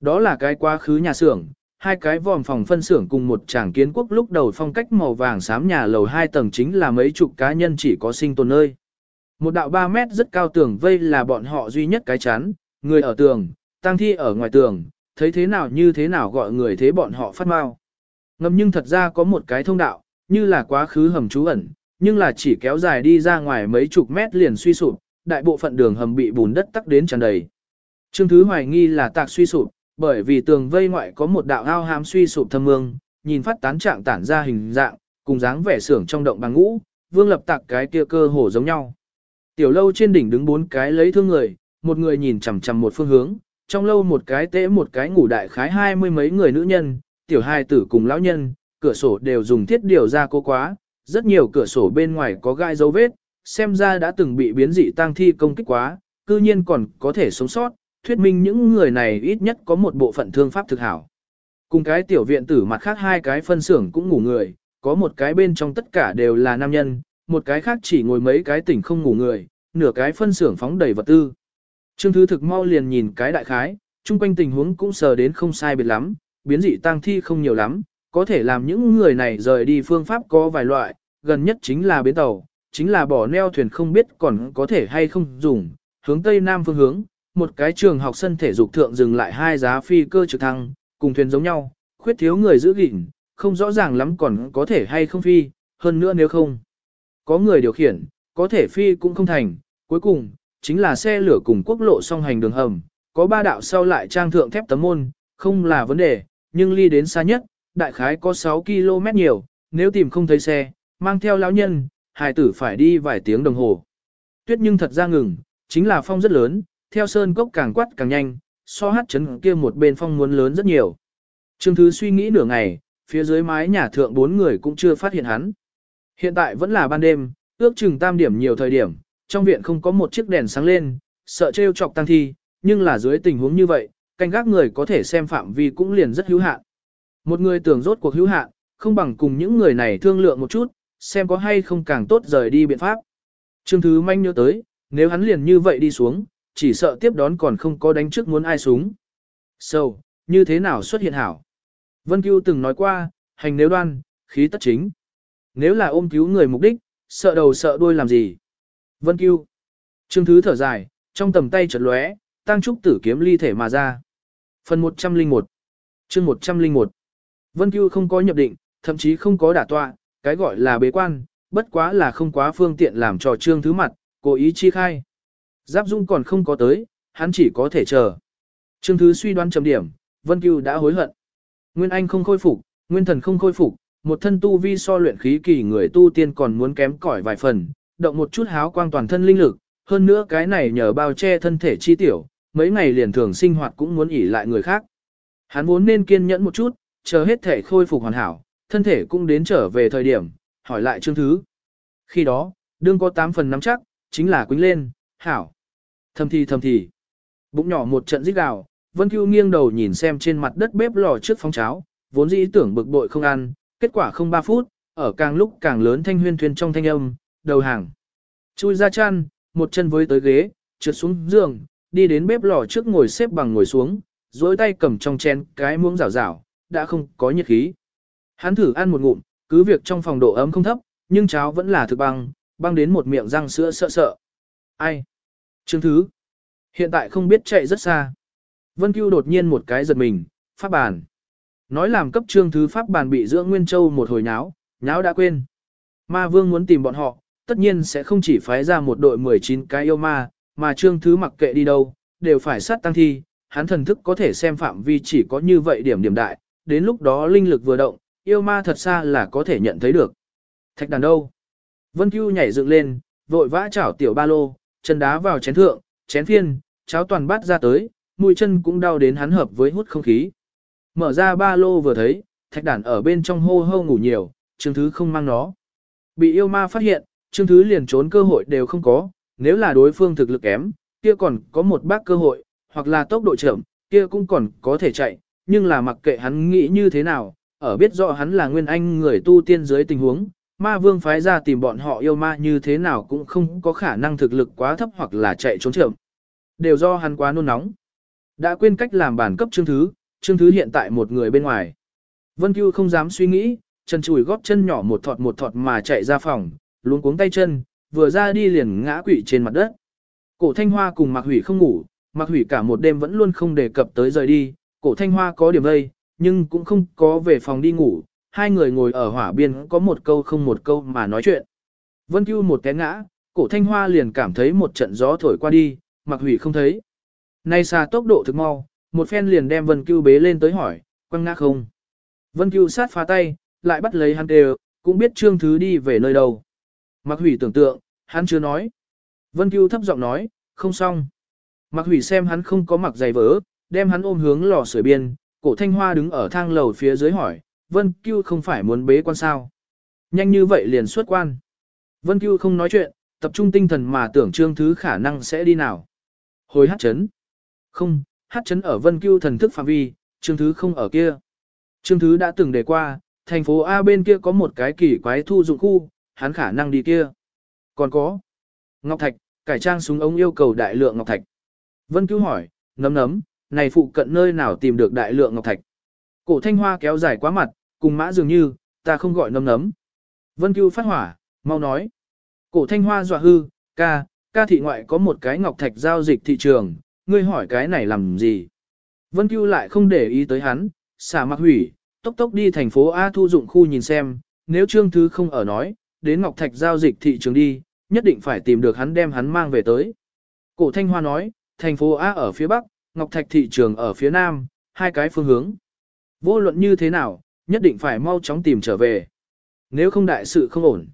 Đó là cái quá khứ nhà xưởng, hai cái vòm phòng phân xưởng cùng một tràng kiến quốc lúc đầu phong cách màu vàng xám nhà lầu hai tầng chính là mấy chục cá nhân chỉ có sinh tồn nơi. Một đạo 3 mét rất cao tường vây là bọn họ duy nhất cái chắn, người ở tường, tăng thi ở ngoài tường, thấy thế nào như thế nào gọi người thế bọn họ phát mau. Ngầm nhưng thật ra có một cái thông đạo, như là quá khứ hầm trú ẩn, nhưng là chỉ kéo dài đi ra ngoài mấy chục mét liền suy sụp, đại bộ phận đường hầm bị bùn đất tắc đến tràn đầy. Trương Thứ hoài nghi là tạc suy sụp, bởi vì tường vây ngoại có một đạo ao hám suy sụp thâm mương, nhìn phát tán trạng tản ra hình dạng, cùng dáng vẻ xưởng trong động bằng ngũ, vương lập tạc cái kia cơ hồ giống nhau. Tiểu lâu trên đỉnh đứng bốn cái lấy thương người, một người nhìn chằm chằm một phương hướng, trong lâu một cái tễ một cái ngủ đại khái hai mươi mấy người nữ nhân, tiểu hai tử cùng lão nhân, cửa sổ đều dùng thiết điều ra cố quá, rất nhiều cửa sổ bên ngoài có gai dấu vết, xem ra đã từng bị biến dị tăng thi công kích quá, cư nhiên còn có thể sống sót, thuyết minh những người này ít nhất có một bộ phận thương pháp thực hảo. Cùng cái tiểu viện tử mặt khác hai cái phân xưởng cũng ngủ người, có một cái bên trong tất cả đều là nam nhân, một cái khác chỉ ngồi mấy cái tỉnh không ngủ người, nửa cái phân xưởng phóng đầy vật tư. Trương Thứ thực mau liền nhìn cái đại khái, chung quanh tình huống cũng sờ đến không sai biệt lắm, biến dị tăng thi không nhiều lắm, có thể làm những người này rời đi phương pháp có vài loại, gần nhất chính là bến tàu, chính là bỏ neo thuyền không biết còn có thể hay không dùng, hướng tây nam phương hướng, một cái trường học sân thể dục thượng dừng lại hai giá phi cơ trực thăng, cùng thuyền giống nhau, khuyết thiếu người giữ gìn, không rõ ràng lắm còn có thể hay không phi, hơn nữa nếu không. Có người điều khiển, có thể phi cũng không thành, cuối cùng, chính là xe lửa cùng quốc lộ song hành đường hầm, có ba đạo sau lại trang thượng thép tấm môn, không là vấn đề, nhưng ly đến xa nhất, đại khái có 6 km nhiều, nếu tìm không thấy xe, mang theo lão nhân, hài tử phải đi vài tiếng đồng hồ. Tuyết nhưng thật ra ngừng, chính là phong rất lớn, theo sơn cốc càng quát càng nhanh, so hát chấn kia một bên phong muốn lớn rất nhiều. Trương Thứ suy nghĩ nửa ngày, phía dưới mái nhà thượng bốn người cũng chưa phát hiện hắn. Hiện tại vẫn là ban đêm, ước chừng tam điểm nhiều thời điểm, trong viện không có một chiếc đèn sáng lên, sợ trêu chọc tăng thi, nhưng là dưới tình huống như vậy, canh gác người có thể xem phạm vi cũng liền rất hữu hạn. Một người tưởng rốt cuộc hữu hạn, không bằng cùng những người này thương lượng một chút, xem có hay không càng tốt rời đi biện pháp. Trương Thứ manh nhớ tới, nếu hắn liền như vậy đi xuống, chỉ sợ tiếp đón còn không có đánh trước muốn ai súng. Sâu, so, như thế nào xuất hiện hảo? Vân Cưu từng nói qua, hành nếu đoan, khí tất chính. Nếu là ôm cứu người mục đích, sợ đầu sợ đuôi làm gì? Vân Cưu. Trương Thứ thở dài, trong tầm tay chợt lóe, tăng trúc tử kiếm ly thể mà ra. Phần 101. Chương 101. Vân Cưu không có nhập định, thậm chí không có đả tọa, cái gọi là bế quan, bất quá là không quá phương tiện làm trò Trương Thứ mặt, cố ý chi khai. Giáp Dung còn không có tới, hắn chỉ có thể chờ. Trương Thứ suy đoán chấm điểm, Vân Cưu đã hối hận. Nguyên Anh không khôi phục, Nguyên Thần không khôi phục, một thân tu vi so luyện khí kỳ người tu tiên còn muốn kém cỏi vài phần, động một chút háo quang toàn thân linh lực, hơn nữa cái này nhờ bao che thân thể chi tiểu, mấy ngày liền thường sinh hoạt cũng muốn ỉ lại người khác. Hắn vốn nên kiên nhẫn một chút, chờ hết thể khôi phục hoàn hảo, thân thể cũng đến trở về thời điểm, hỏi lại Trương Thứ. Khi đó, đương có 8 phần nắm chắc, chính là quýnh lên, hảo. Thầm thì thầm thì. Bụng nhỏ một trận rít gào, Vân Cưu nghiêng đầu nhìn xem trên mặt đất bếp lò trước phong cháo, vốn dĩ tưởng bực bội không ăn, kết quả không 3 phút, ở càng lúc càng lớn thanh huyên thuyền trong thanh âm, đầu hàng. Chui ra chăn, một chân với tới ghế, trượt xuống giường, đi đến bếp lò trước ngồi xếp bằng ngồi xuống, duỗi tay cầm trong chén cái muỗng rảo rảo, đã không có nhiệt khí. Hắn thử ăn một ngụm, cứ việc trong phòng độ ấm không thấp, nhưng cháo vẫn là thực băng, băng đến một miệng răng sữa sợ sợ. Ai? Trương Thứ. Hiện tại không biết chạy rất xa. Vân Cưu đột nhiên một cái giật mình, pháp bàn. Nói làm cấp Trương Thứ pháp bàn bị giữa Nguyên Châu một hồi nháo, nháo đã quên. Ma Vương muốn tìm bọn họ, tất nhiên sẽ không chỉ phái ra một đội 19 cái yêu ma, mà Trương Thứ mặc kệ đi đâu, đều phải sát tăng thi. Hắn thần thức có thể xem phạm vi chỉ có như vậy điểm điểm đại, đến lúc đó linh lực vừa động, yêu ma thật xa là có thể nhận thấy được. Thạch đàn đâu? Vân Cưu nhảy dựng lên, vội vã chảo tiểu ba lô, chân đá vào chén thượng, chén phiên, cháo toàn bát ra tới, mũi chân cũng đau đến hắn hợp với hút không khí. Mở ra ba lô vừa thấy, thạch đàn ở bên trong hô hô ngủ nhiều, Trương Thứ không mang nó. Bị yêu ma phát hiện, Trương Thứ liền trốn cơ hội đều không có, nếu là đối phương thực lực kém, kia còn có một bác cơ hội, hoặc là tốc độ chậm, kia cũng còn có thể chạy, nhưng là mặc kệ hắn nghĩ như thế nào, ở biết rõ hắn là nguyên anh người tu tiên dưới tình huống, ma vương phái ra tìm bọn họ yêu ma như thế nào cũng không có khả năng thực lực quá thấp hoặc là chạy trốn trưởng. Đều do hắn quá nôn nóng. Đã quên cách làm bản cấp chương thứ, chương thứ hiện tại một người bên ngoài. Vân Cưu không dám suy nghĩ, chân chùi góp chân nhỏ một thọt một thọt mà chạy ra phòng, luống cuống tay chân, vừa ra đi liền ngã quỵ trên mặt đất. Cổ Thanh Hoa cùng Mạc Hủy không ngủ, Mạc Hủy cả một đêm vẫn luôn không đề cập tới rời đi, Cổ Thanh Hoa có điểm vây, nhưng cũng không có về phòng đi ngủ, hai người ngồi ở hỏa biên có một câu không một câu mà nói chuyện. Vân Cưu một té ngã, Cổ Thanh Hoa liền cảm thấy một trận gió thổi qua đi, Mặc Hủy không thấy. Nay xa tốc độ thực mau, một phen liền đem Vân Cưu bế lên tới hỏi, quăng ngã không. Vân Cưu sát phá tay, lại bắt lấy hắn đều, cũng biết Trương Thứ đi về nơi đâu. Mặc Hủy tưởng tượng, hắn chưa nói. Vân Cưu thấp giọng nói, không xong. Mặc Hủy xem hắn không có mặc giày vỡ, đem hắn ôm hướng lò sưởi biên, cổ thanh hoa đứng ở thang lầu phía dưới hỏi, Vân Cưu không phải muốn bế quan sao. Nhanh như vậy liền xuất quan. Vân Cưu không nói chuyện, tập trung tinh thần mà tưởng Trương Thứ khả năng sẽ đi nào. Hồi hát chấn. Không, hát chấn ở Vân Cưu thần thức phạm vi, Trương Thứ không ở kia. Trương Thứ đã từng đề qua, thành phố A bên kia có một cái kỳ quái thu dụng khu, hắn khả năng đi kia. Còn có. Ngọc Thạch, cải trang súng ống yêu cầu đại lượng Ngọc Thạch. Vân cưu hỏi, nấm nấm, này phụ cận nơi nào tìm được đại lượng Ngọc Thạch. Cổ thanh hoa kéo dài quá mặt, cùng mã dường như, ta không gọi nấm nấm. Vân Cứu phát hỏa, mau nói. Cổ thanh hoa dọa hư, ca, ca thị ngoại có một cái Ngọc Thạch giao dịch thị trường, ngươi hỏi cái này làm gì. Vân Cứu lại không để ý tới hắn, xả mặc hủy, tốc tốc đi thành phố A thu dụng khu nhìn xem, nếu Trương Thứ không ở nói, đến Ngọc Thạch giao dịch thị trường đi, nhất định phải tìm được hắn đem hắn mang về tới. Cổ Thanh Hoa nói, thành phố A ở phía Bắc, Ngọc Thạch thị trường ở phía Nam, hai cái phương hướng. Vô luận như thế nào, nhất định phải mau chóng tìm trở về. Nếu không đại sự không ổn.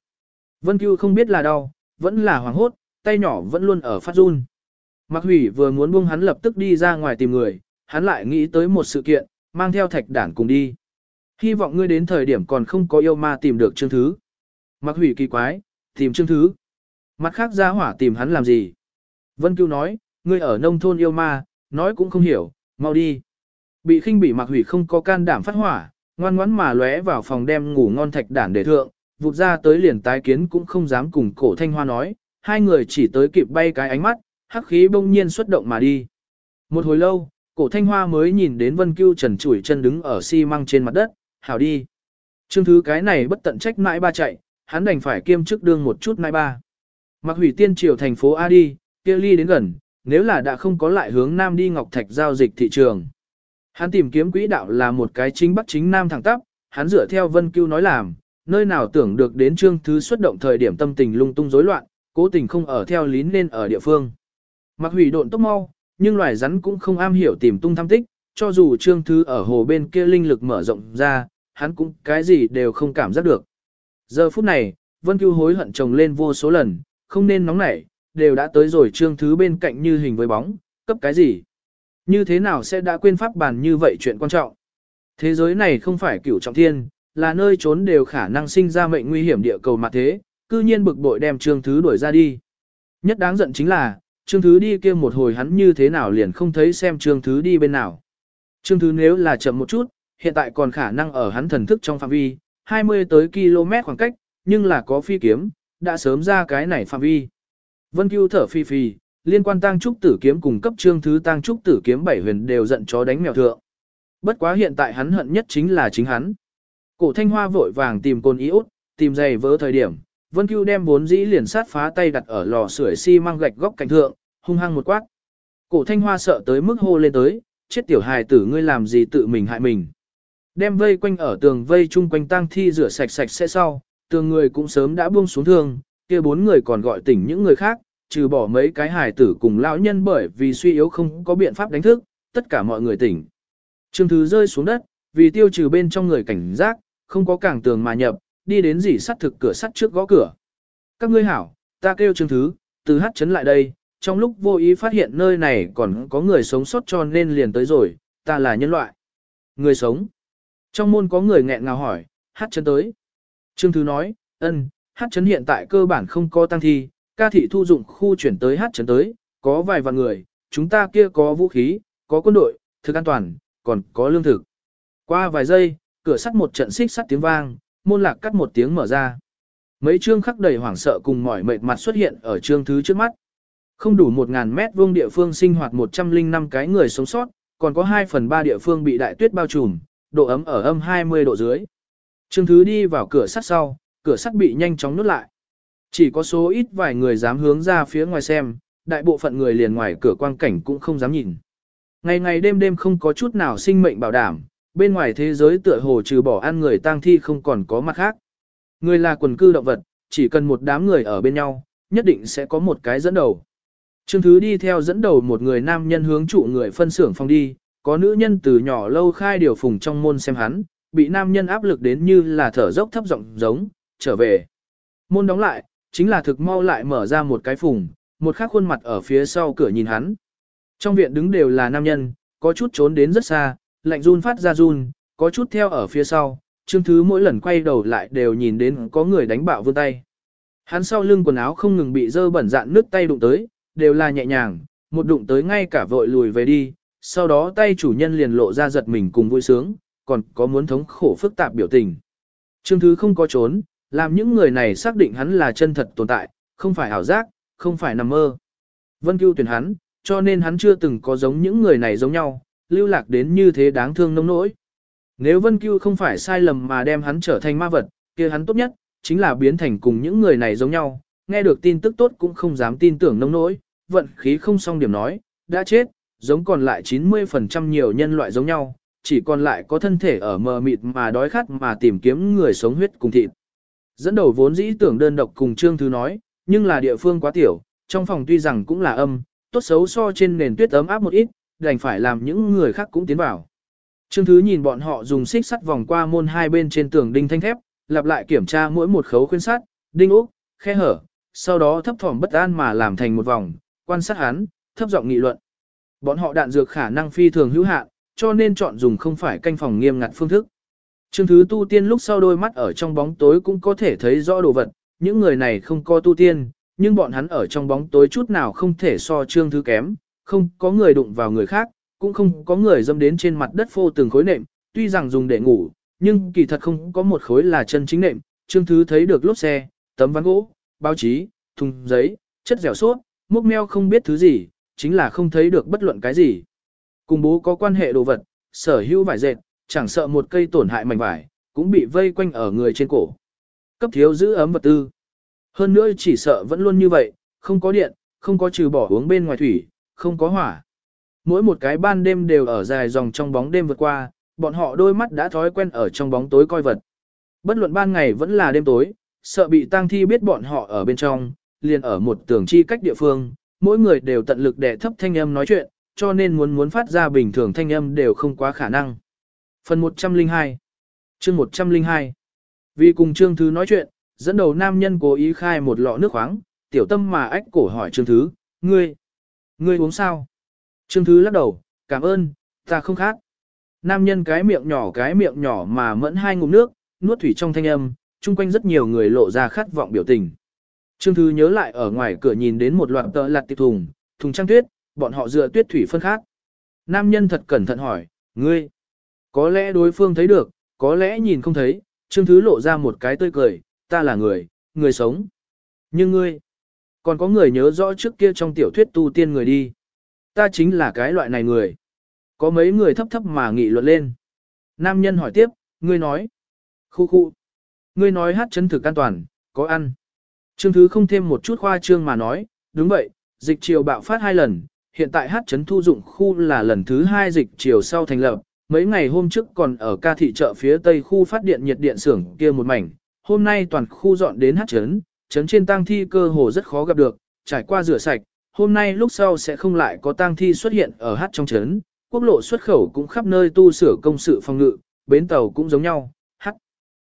Vân Cưu không biết là đau, vẫn là hoàng hốt, tay nhỏ vẫn luôn ở phát run. Mạc Hủy vừa muốn buông hắn lập tức đi ra ngoài tìm người, hắn lại nghĩ tới một sự kiện, mang theo thạch đản cùng đi. Hy vọng ngươi đến thời điểm còn không có yêu ma tìm được chương thứ. Mặc hủy kỳ quái, tìm chương thứ. Mặt khác ra hỏa tìm hắn làm gì? Vân Cưu nói, ngươi ở nông thôn yêu ma, nói cũng không hiểu, mau đi. Bị khinh bị mặc hủy không có can đảm phát hỏa, ngoan ngoãn mà lóe vào phòng đem ngủ ngon thạch đản để thượng, vụt ra tới liền tái kiến cũng không dám cùng cổ thanh hoa nói, hai người chỉ tới kịp bay cái ánh mắt, hắc khí bỗng nhiên xuất động mà đi. Một hồi lâu, cổ thanh hoa mới nhìn đến Vân Cưu trần chủi chân đứng ở xi măng trên mặt đất, hảo đi. Trương thứ cái này bất tận trách mãi ba chạy, hắn đành phải kiêm chức đương một chút mãi ba. Mặc hủy tiên triều thành phố A đi, kia ly đến gần, nếu là đã không có lại hướng nam đi Ngọc Thạch giao dịch thị trường. Hắn tìm kiếm quỹ đạo là một cái chính bắc chính nam thẳng tắp, hắn dựa theo Vân Cưu nói làm, nơi nào tưởng được đến trương thứ xuất động thời điểm tâm tình lung tung rối loạn, cố tình không ở theo lín nên ở địa phương. Mặc hủy độn tốc mau, nhưng loài rắn cũng không am hiểu tìm tung thăm tích, cho dù trương thứ ở hồ bên kia linh lực mở rộng ra, hắn cũng cái gì đều không cảm giác được. Giờ phút này, Vân Cưu hối hận chồng lên vô số lần, không nên nóng nảy, đều đã tới rồi trương thứ bên cạnh như hình với bóng, cấp cái gì. Như thế nào sẽ đã quên pháp bàn như vậy chuyện quan trọng. Thế giới này không phải cửu trọng thiên, là nơi trốn đều khả năng sinh ra mệnh nguy hiểm địa cầu mà thế, cư nhiên bực bội đem trương thứ đuổi ra đi. Nhất đáng giận chính là, trương thứ đi kia một hồi hắn như thế nào liền không thấy xem trương thứ đi bên nào. Trương thứ nếu là chậm một chút, hiện tại còn khả năng ở hắn thần thức trong phạm vi, 20 tới km khoảng cách, nhưng là có phi kiếm, đã sớm ra cái này phạm vi. Vân Cưu thở phi phi, liên quan tăng trúc tử kiếm cùng cấp trương thứ tăng trúc tử kiếm bảy huyền đều giận chó đánh mèo thượng. Bất quá hiện tại hắn hận nhất chính là chính hắn. Cổ thanh hoa vội vàng tìm côn ý út, tìm giày vỡ thời điểm, Vân Cưu đem bốn dĩ liền sát phá tay đặt ở lò sưởi xi si măng gạch góc cạnh thượng, hung hăng một quát. Cổ thanh hoa sợ tới mức hô lên tới, chết tiểu hài tử ngươi làm gì tự mình hại mình. Đem vây quanh ở tường vây chung quanh tang thi rửa sạch sạch sẽ sau, tường người cũng sớm đã buông xuống thương, kia bốn người còn gọi tỉnh những người khác, trừ bỏ mấy cái hài tử cùng lão nhân bởi vì suy yếu không có biện pháp đánh thức, tất cả mọi người tỉnh. Trương Thứ rơi xuống đất, vì tiêu trừ bên trong người cảnh giác, không có cảng tường mà nhập, đi đến dỉ sắt thực cửa sắt trước gõ cửa. Các ngươi hảo, ta kêu Trương Thứ, từ hát chấn lại đây, trong lúc vô ý phát hiện nơi này còn có người sống sót cho nên liền tới rồi, ta là nhân loại. Người sống. Trong môn có người nghẹn ngào hỏi, hát chấn tới. Trương Thứ nói, ân, hát chấn hiện tại cơ bản không có tăng thi, ca thị thu dụng khu chuyển tới hát chấn tới, có vài vạn người, chúng ta kia có vũ khí, có quân đội, thực an toàn, còn có lương thực. Qua vài giây, cửa sắt một trận xích sắt tiếng vang, môn lạc cắt một tiếng mở ra. Mấy chương khắc đầy hoảng sợ cùng mỏi mệt mặt xuất hiện ở chương thứ trước mắt. Không đủ 1.000 mét vuông địa phương sinh hoạt 105 cái người sống sót, còn có 2 phần 3 địa phương bị đại tuyết bao trùm, độ ấm ở âm 20 độ dưới. Trương Thứ đi vào cửa sắt sau, cửa sắt bị nhanh chóng nút lại. Chỉ có số ít vài người dám hướng ra phía ngoài xem, đại bộ phận người liền ngoài cửa quang cảnh cũng không dám nhìn. Ngày ngày đêm đêm không có chút nào sinh mệnh bảo đảm, bên ngoài thế giới tựa hồ trừ bỏ ăn người tang thi không còn có mặt khác. Người là quần cư động vật, chỉ cần một đám người ở bên nhau, nhất định sẽ có một cái dẫn đầu. Trương Thứ đi theo dẫn đầu một người nam nhân hướng trụ người phân xưởng phòng đi, có nữ nhân từ nhỏ lâu khai điều phùng trong môn xem hắn, bị nam nhân áp lực đến như là thở dốc thấp giọng giống, trở về. Môn đóng lại, chính là thực mau lại mở ra một cái phùng, một khác khuôn mặt ở phía sau cửa nhìn hắn. Trong viện đứng đều là nam nhân, có chút trốn đến rất xa, lạnh run phát ra run, có chút theo ở phía sau, Trương Thứ mỗi lần quay đầu lại đều nhìn đến có người đánh bạo vươn tay. Hắn sau lưng quần áo không ngừng bị dơ bẩn dạn nước tay đụng tới, đều là nhẹ nhàng, một đụng tới ngay cả vội lùi về đi, sau đó tay chủ nhân liền lộ ra giật mình cùng vui sướng, còn có muốn thống khổ phức tạp biểu tình. Trương Thứ không có trốn, làm những người này xác định hắn là chân thật tồn tại, không phải ảo giác, không phải nằm mơ. Vân Cưu tuyển hắn, cho nên hắn chưa từng có giống những người này giống nhau, lưu lạc đến như thế đáng thương nông nỗi. Nếu Vân Cưu không phải sai lầm mà đem hắn trở thành ma vật, kia hắn tốt nhất, chính là biến thành cùng những người này giống nhau, nghe được tin tức tốt cũng không dám tin tưởng nông nỗi, vận khí không xong điểm nói, đã chết, giống còn lại 90% nhiều nhân loại giống nhau, chỉ còn lại có thân thể ở mờ mịt mà đói khát mà tìm kiếm người sống huyết cùng thịt. Dẫn đầu vốn dĩ tưởng đơn độc cùng Trương Thứ nói, nhưng là địa phương quá tiểu, trong phòng tuy rằng cũng là âm, tốt xấu so trên nền tuyết ấm áp một ít, đành phải làm những người khác cũng tiến vào. Trương Thứ nhìn bọn họ dùng xích sắt vòng qua môn hai bên trên tường đinh thanh thép, lặp lại kiểm tra mỗi một khấu khuyên sắt, đinh ốc, khe hở, sau đó thấp thỏm bất an mà làm thành một vòng, quan sát hắn, thấp giọng nghị luận. Bọn họ đạn dược khả năng phi thường hữu hạn, cho nên chọn dùng không phải canh phòng nghiêm ngặt phương thức. Trương Thứ tu tiên lúc sau đôi mắt ở trong bóng tối cũng có thể thấy rõ đồ vật, những người này không có tu tiên, nhưng bọn hắn ở trong bóng tối chút nào không thể so Trương Thứ kém, không có người đụng vào người khác, cũng không có người dâm đến trên mặt đất phô từng khối nệm, tuy rằng dùng để ngủ, nhưng kỳ thật không có một khối là chân chính nệm, Trương Thứ thấy được lốp xe, tấm ván gỗ, báo chí, thùng giấy, chất dẻo suốt, múc meo không biết thứ gì, chính là không thấy được bất luận cái gì. Cùng bố có quan hệ đồ vật, sở hữu vải dệt, chẳng sợ một cây tổn hại mảnh vải, cũng bị vây quanh ở người trên cổ. Cấp thiếu giữ ấm vật tư. Hơn nữa chỉ sợ vẫn luôn như vậy, không có điện, không có trừ bỏ uống bên ngoài thủy, không có hỏa. Mỗi một cái ban đêm đều ở dài dòng trong bóng đêm vượt qua, bọn họ đôi mắt đã thói quen ở trong bóng tối coi vật. Bất luận ban ngày vẫn là đêm tối, sợ bị tang thi biết bọn họ ở bên trong, liền ở một tường chi cách địa phương, mỗi người đều tận lực để thấp thanh âm nói chuyện, cho nên muốn muốn phát ra bình thường thanh âm đều không quá khả năng. Phần 102 Chương 102 Vì cùng Trương Thứ nói chuyện, dẫn đầu nam nhân cố ý khai một lọ nước khoáng, tiểu tâm mà ách cổ hỏi Trương Thứ, ngươi, ngươi uống sao? Trương Thứ lắc đầu, cảm ơn, ta không khác. Nam nhân cái miệng nhỏ cái miệng nhỏ mà mẫn hai ngụm nước, nuốt thủy trong thanh âm, chung quanh rất nhiều người lộ ra khát vọng biểu tình. Trương Thứ nhớ lại ở ngoài cửa nhìn đến một loạt tờ lặt tiệp thùng, thùng trang tuyết, bọn họ dựa tuyết thủy phân khác. Nam nhân thật cẩn thận hỏi, ngươi, có lẽ đối phương thấy được, có lẽ nhìn không thấy, Trương Thứ lộ ra một cái tươi cười, ta là người, người sống. Nhưng ngươi, còn có người nhớ rõ trước kia trong tiểu thuyết tu tiên người đi. Ta chính là cái loại này người. Có mấy người thấp thấp mà nghị luận lên. Nam nhân hỏi tiếp, ngươi nói. Khu khu. Ngươi nói hát chân thực an toàn, có ăn. Trương Thứ không thêm một chút khoa trương mà nói, đúng vậy, dịch chiều bạo phát hai lần, hiện tại hát chấn thu dụng khu là lần thứ hai dịch chiều sau thành lập, mấy ngày hôm trước còn ở ca thị chợ phía tây khu phát điện nhiệt điện xưởng kia một mảnh, hôm nay toàn khu dọn đến hát trấn. Trấn trên tang thi cơ hồ rất khó gặp được, trải qua rửa sạch, hôm nay lúc sau sẽ không lại có tang thi xuất hiện ở hát trong trấn. quốc lộ xuất khẩu cũng khắp nơi tu sửa công sự phòng ngự, bến tàu cũng giống nhau, hát.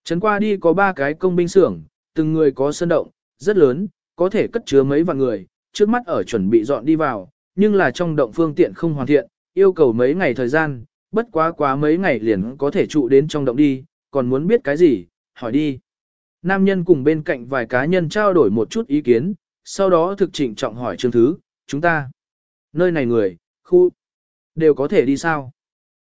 Trấn qua đi có ba cái công binh xưởng, từng người có sân động, rất lớn, có thể cất chứa mấy vạn người, trước mắt ở chuẩn bị dọn đi vào, nhưng là trong động phương tiện không hoàn thiện, yêu cầu mấy ngày thời gian, bất quá quá mấy ngày liền có thể trụ đến trong động đi, còn muốn biết cái gì, hỏi đi. Nam nhân cùng bên cạnh vài cá nhân trao đổi một chút ý kiến, sau đó thực chỉnh trọng hỏi Trương Thứ, chúng ta, nơi này người, khu, đều có thể đi sao?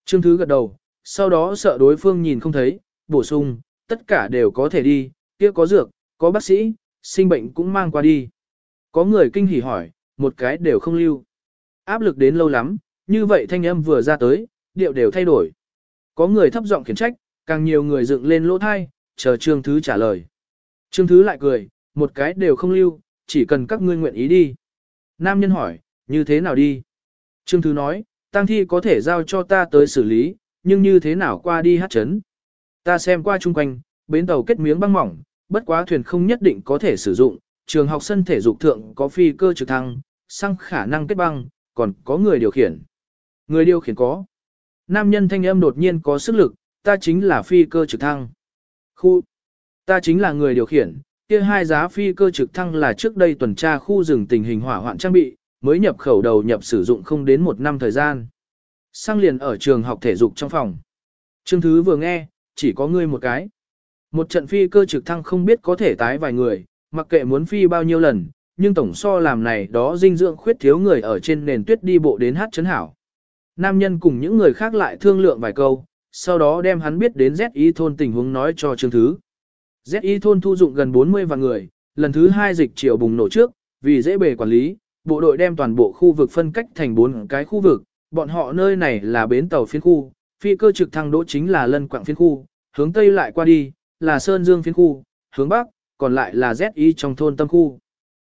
Trương Thứ gật đầu, sau đó sợ đối phương nhìn không thấy, bổ sung, tất cả đều có thể đi, kia có dược, có bác sĩ, sinh bệnh cũng mang qua đi. Có người kinh hỉ hỏi, một cái đều không lưu. Áp lực đến lâu lắm, như vậy thanh âm vừa ra tới, điệu đều thay đổi. Có người thấp giọng khiển trách, càng nhiều người dựng lên lỗ thai, chờ Trương Thứ trả lời. Trương Thứ lại cười, một cái đều không lưu, chỉ cần các ngươi nguyện ý đi. Nam nhân hỏi, như thế nào đi? Trương Thứ nói, tang thi có thể giao cho ta tới xử lý, nhưng như thế nào qua đi hát chấn. Ta xem qua chung quanh, bến tàu kết miếng băng mỏng, bất quá thuyền không nhất định có thể sử dụng, trường học sân thể dục thượng có phi cơ trực thăng, sang khả năng kết băng, còn có người điều khiển. Người điều khiển có. Nam nhân thanh âm đột nhiên có sức lực, ta chính là phi cơ trực thăng. Khu. Ta chính là người điều khiển, kia hai giá phi cơ trực thăng là trước đây tuần tra khu rừng tình hình hỏa hoạn trang bị, mới nhập khẩu đầu nhập sử dụng không đến một năm thời gian. Sang liền ở trường học thể dục trong phòng. Trương Thứ vừa nghe, chỉ có ngươi một cái. Một trận phi cơ trực thăng không biết có thể tái vài người, mặc kệ muốn phi bao nhiêu lần, nhưng tổng so làm này đó dinh dưỡng khuyết thiếu người ở trên nền tuyết đi bộ đến hát chấn hảo. Nam nhân cùng những người khác lại thương lượng vài câu, sau đó đem hắn biết đến ZI thôn tình huống nói cho Trương Thứ. ZI thôn thu dụng gần 40 vạn người, lần thứ hai dịch triều bùng nổ trước, vì dễ bề quản lý, bộ đội đem toàn bộ khu vực phân cách thành 4 cái khu vực, bọn họ nơi này là bến tàu phiên khu, phi cơ trực thăng đỗ chính là lân quạng phiên khu, hướng tây lại qua đi, là Sơn Dương phiên khu, hướng bắc, còn lại là ZI trong thôn tâm khu.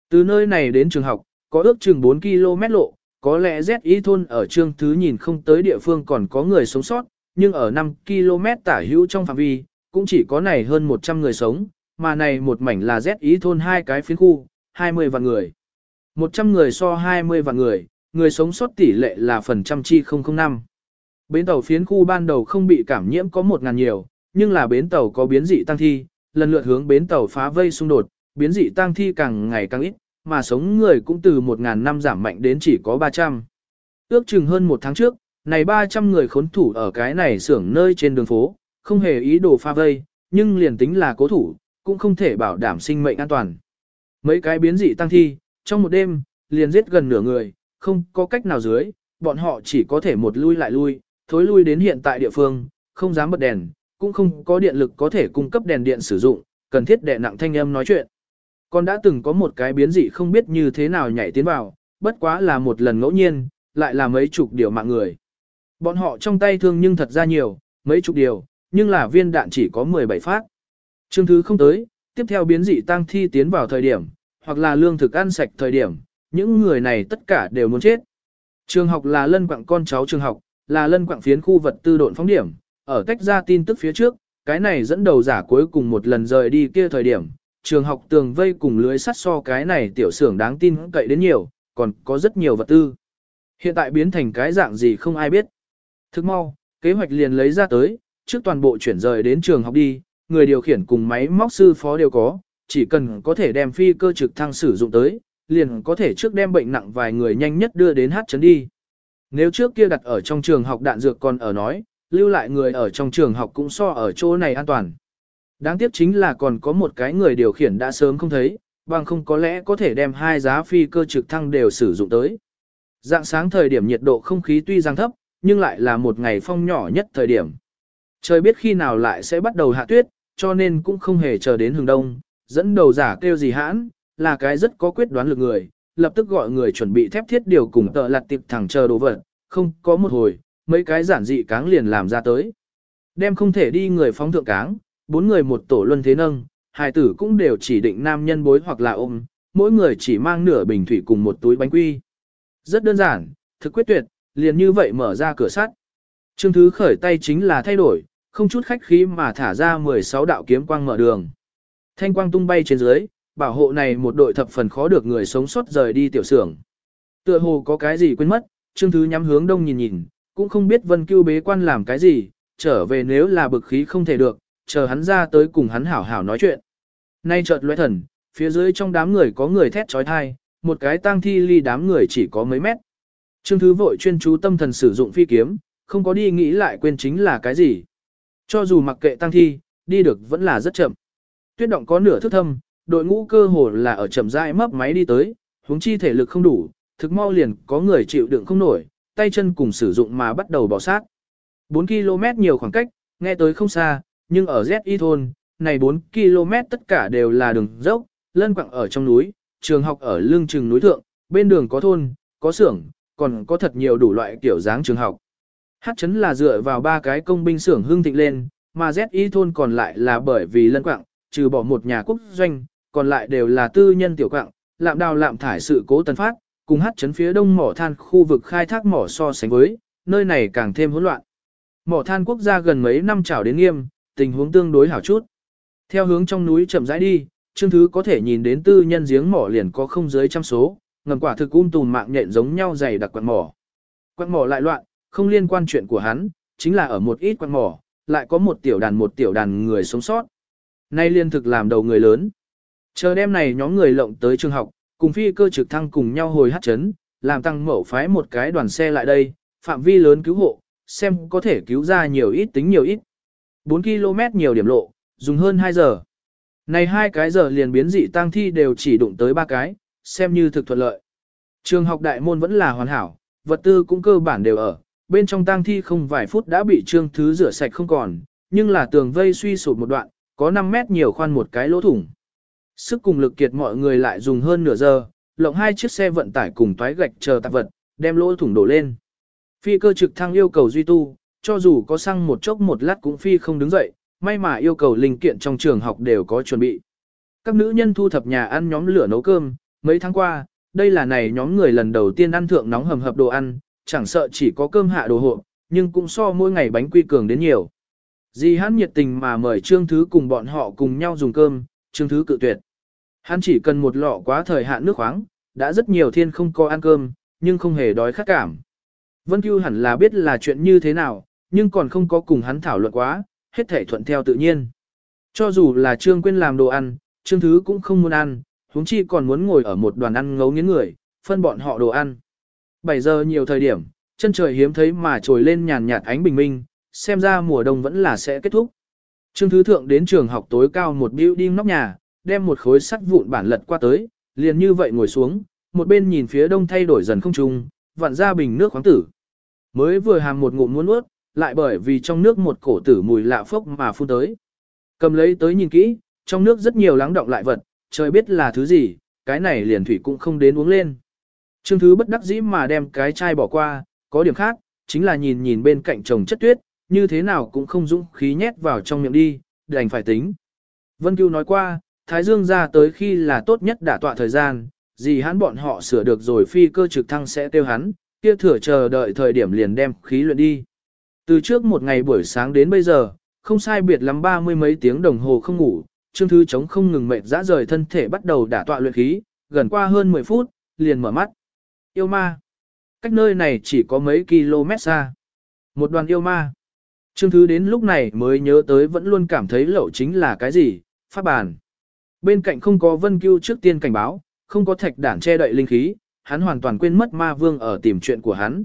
Từ nơi này đến trường học, có ước chừng 4 km lộ, có lẽ ZI thôn ở trương thứ nhìn không tới địa phương còn có người sống sót, nhưng ở 5 km tả hữu trong phạm vi, cũng chỉ có này hơn 100 người sống, mà này một mảnh là ZI thôn hai cái phiến khu, 20 vạn người. 100 người so 20 vạn người, người sống sót tỷ lệ là phần trăm chi 005. Bến tàu phiến khu ban đầu không bị cảm nhiễm có 1.000 nhiều, nhưng là bến tàu có biến dị tăng thi, lần lượt hướng bến tàu phá vây xung đột, biến dị tăng thi càng ngày càng ít, mà sống người cũng từ 1.000 năm giảm mạnh đến chỉ có 300. Ước chừng hơn một tháng trước, này 300 người khốn thủ ở cái này xưởng nơi trên đường phố, không hề ý đồ pha vây, nhưng liền tính là cố thủ, cũng không thể bảo đảm sinh mệnh an toàn. Mấy cái biến dị tăng thi, trong một đêm, liền giết gần nửa người, không có cách nào dưới, bọn họ chỉ có thể một lui lại lui, thối lui đến hiện tại địa phương, không dám bật đèn, cũng không có điện lực có thể cung cấp đèn điện sử dụng, cần thiết đè nặng thanh âm nói chuyện. Còn đã từng có một cái biến dị không biết như thế nào nhảy tiến vào, bất quá là một lần ngẫu nhiên, lại là mấy chục điều mạng người. Bọn họ trong tay thương nhưng thật ra nhiều, mấy chục điều, nhưng là viên đạn chỉ có 17 phát. Chương thứ không tới, tiếp theo biến dị tăng thi tiến vào thời điểm, hoặc là lương thực ăn sạch thời điểm, những người này tất cả đều muốn chết. Trường học là lân quặng con cháu trường học, là lân quặng phiến khu vật tư độn phóng điểm, ở cách ra tin tức phía trước, cái này dẫn đầu giả cuối cùng một lần rời đi kia thời điểm, trường học tường vây cùng lưới sắt so cái này tiểu xưởng đáng tin cậy đến nhiều, còn có rất nhiều vật tư. Hiện tại biến thành cái dạng gì không ai biết. Thức mau, kế hoạch liền lấy ra tới, trước toàn bộ chuyển rời đến trường học đi, người điều khiển cùng máy móc sư phó đều có, chỉ cần có thể đem phi cơ trực thăng sử dụng tới, liền có thể trước đem bệnh nặng vài người nhanh nhất đưa đến hát chấn đi. Nếu trước kia đặt ở trong trường học đạn dược còn ở nói, lưu lại người ở trong trường học cũng so ở chỗ này an toàn. Đáng tiếc chính là còn có một cái người điều khiển đã sớm không thấy, bằng không có lẽ có thể đem hai giá phi cơ trực thăng đều sử dụng tới. Dạng sáng thời điểm nhiệt độ không khí tuy rằng thấp, nhưng lại là một ngày phong nhỏ nhất thời điểm. Trời biết khi nào lại sẽ bắt đầu hạ tuyết, cho nên cũng không hề chờ đến hướng đông, dẫn đầu giả kêu gì hãn, là cái rất có quyết đoán lực người, lập tức gọi người chuẩn bị thép thiết điều cùng tợ lặt tiệp thẳng chờ đồ vật, không có một hồi, mấy cái giản dị cáng liền làm ra tới. Đem không thể đi người phóng thượng cáng, bốn người một tổ luân thế nâng, hài tử cũng đều chỉ định nam nhân bối hoặc là ôm, mỗi người chỉ mang nửa bình thủy cùng một túi bánh quy. Rất đơn giản, thực quyết tuyệt, liền như vậy mở ra cửa sắt. Trương Thứ khởi tay chính là thay đổi, không chút khách khí mà thả ra 16 đạo kiếm quang mở đường. Thanh quang tung bay trên dưới, bảo hộ này một đội thập phần khó được người sống sót rời đi tiểu xưởng. Tựa hồ có cái gì quên mất, Trương Thứ nhắm hướng đông nhìn nhìn, cũng không biết Vân Cưu bế quan làm cái gì, trở về nếu là bực khí không thể được, chờ hắn ra tới cùng hắn hảo hảo nói chuyện. Nay chợt lóe thần, phía dưới trong đám người có người thét trói thai, một cái tang thi ly đám người chỉ có mấy mét. Trương Thứ vội chuyên chú tâm thần sử dụng phi kiếm, không có đi nghĩ lại quên chính là cái gì. Cho dù mặc kệ tang thi, đi được vẫn là rất chậm. Tuyết động có nửa thước thâm, đội ngũ cơ hồ là ở chậm rãi mấp máy đi tới, huống chi thể lực không đủ, thực mau liền có người chịu đựng không nổi, tay chân cùng sử dụng mà bắt đầu bỏ sát. 4 km nhiều khoảng cách, nghe tới không xa, nhưng ở ZY thôn, này 4 km tất cả đều là đường dốc, lân quặng ở trong núi, trường học ở lưng chừng núi thượng, bên đường có thôn, có xưởng, còn có thật nhiều đủ loại kiểu dáng trường học. Hát chấn là dựa vào ba cái công binh xưởng hương thịnh lên, mà ZY thôn còn lại là bởi vì lân quặng, trừ bỏ một nhà quốc doanh, còn lại đều là tư nhân tiểu quặng, lạm đào lạm thải sự cố tần phát, cùng hát chấn phía đông mỏ than khu vực khai thác mỏ so sánh với, nơi này càng thêm hỗn loạn. Mỏ than quốc gia gần mấy năm trào đến nghiêm, tình huống tương đối hảo chút. Theo hướng trong núi chậm rãi đi, Trương Thứ có thể nhìn đến tư nhân giếng mỏ liền có không dưới trăm số, ngầm quả thực um tùm mạng nhện giống nhau dày đặc quặng mỏ. Quặng mỏ lại loạn, không liên quan chuyện của hắn, chính là ở một ít quặng mỏ, lại có một tiểu đàn một tiểu đàn người sống sót. Nay liên thực làm đầu người lớn. Chờ đêm này nhóm người lộng tới trường học, cùng phi cơ trực thăng cùng nhau hồi hát chấn, làm tăng mẫu phái một cái đoàn xe lại đây, phạm vi lớn cứu hộ, xem có thể cứu ra nhiều ít tính nhiều ít. 4 km nhiều điểm lộ, dùng hơn 2 giờ. Này hai cái giờ liền biến dị tang thi đều chỉ đụng tới ba cái, xem như thực thuận lợi. Trường học đại môn vẫn là hoàn hảo, vật tư cũng cơ bản đều ở, bên trong tang thi không vài phút đã bị trương thứ rửa sạch không còn, nhưng là tường vây suy sụp một đoạn, có 5 mét nhiều khoan một cái lỗ thủng. Sức cùng lực kiệt mọi người lại dùng hơn nửa giờ, lộng hai chiếc xe vận tải cùng toái gạch chờ tạp vật, đem lỗ thủng đổ lên. Phi cơ trực thăng yêu cầu duy tu, cho dù có xăng một chốc một lát cũng phi không đứng dậy, may mà yêu cầu linh kiện trong trường học đều có chuẩn bị. Các nữ nhân thu thập nhà ăn nhóm lửa nấu cơm, mấy tháng qua, đây là này nhóm người lần đầu tiên ăn thượng nóng hầm hập đồ ăn, chẳng sợ chỉ có cơm hạ đồ hộp, nhưng cũng so mỗi ngày bánh quy cường đến nhiều. Di hắn nhiệt tình mà mời Trương Thứ cùng bọn họ cùng nhau dùng cơm, Trương Thứ cự tuyệt. Hắn chỉ cần một lọ quá thời hạn nước khoáng, đã rất nhiều thiên không có ăn cơm, nhưng không hề đói khát cảm. Vân Cưu hẳn là biết là chuyện như thế nào, nhưng còn không có cùng hắn thảo luận quá, hết thể thuận theo tự nhiên. Cho dù là Trương Quyên làm đồ ăn, Trương Thứ cũng không muốn ăn, huống chi còn muốn ngồi ở một đoàn ăn ngấu nghiến người, phân bọn họ đồ ăn. 7 giờ nhiều thời điểm, chân trời hiếm thấy mà trồi lên nhàn nhạt ánh bình minh, xem ra mùa đông vẫn là sẽ kết thúc. Trương Thứ Thượng đến trường học tối cao một building nóc nhà, đem một khối sắt vụn bản lật qua tới, liền như vậy ngồi xuống, một bên nhìn phía đông thay đổi dần không trung, vặn ra bình nước khoáng tử. Mới vừa hàm một ngụm muốn nuốt, lại bởi vì trong nước một cổ tử mùi lạ phốc mà phun tới. Cầm lấy tới nhìn kỹ, trong nước rất nhiều lắng động lại vật, trời biết là thứ gì, cái này liền thủy cũng không đến uống lên. Trương Thứ bất đắc dĩ mà đem cái chai bỏ qua, có điểm khác, chính là nhìn nhìn bên cạnh chồng chất tuyết, như thế nào cũng không dũng khí nhét vào trong miệng đi, đành phải tính. Vân Cưu nói qua, Thái Dương ra tới khi là tốt nhất đả tọa thời gian, gì hắn bọn họ sửa được rồi phi cơ trực thăng sẽ tiêu hắn, kia thừa chờ đợi thời điểm liền đem khí luyện đi. Từ trước một ngày buổi sáng đến bây giờ, không sai biệt lắm ba mươi mấy tiếng đồng hồ không ngủ, Trương Thư chống không ngừng mệt dã rời thân thể bắt đầu đả tọa luyện khí, gần qua hơn 10 phút, liền mở mắt. Yêu ma. Cách nơi này chỉ có mấy km xa. Một đoàn yêu ma. Trương Thứ đến lúc này mới nhớ tới vẫn luôn cảm thấy lậu chính là cái gì, pháp bản. Bên cạnh không có vân cưu trước tiên cảnh báo, không có thạch đản che đậy linh khí, hắn hoàn toàn quên mất ma vương ở tìm chuyện của hắn.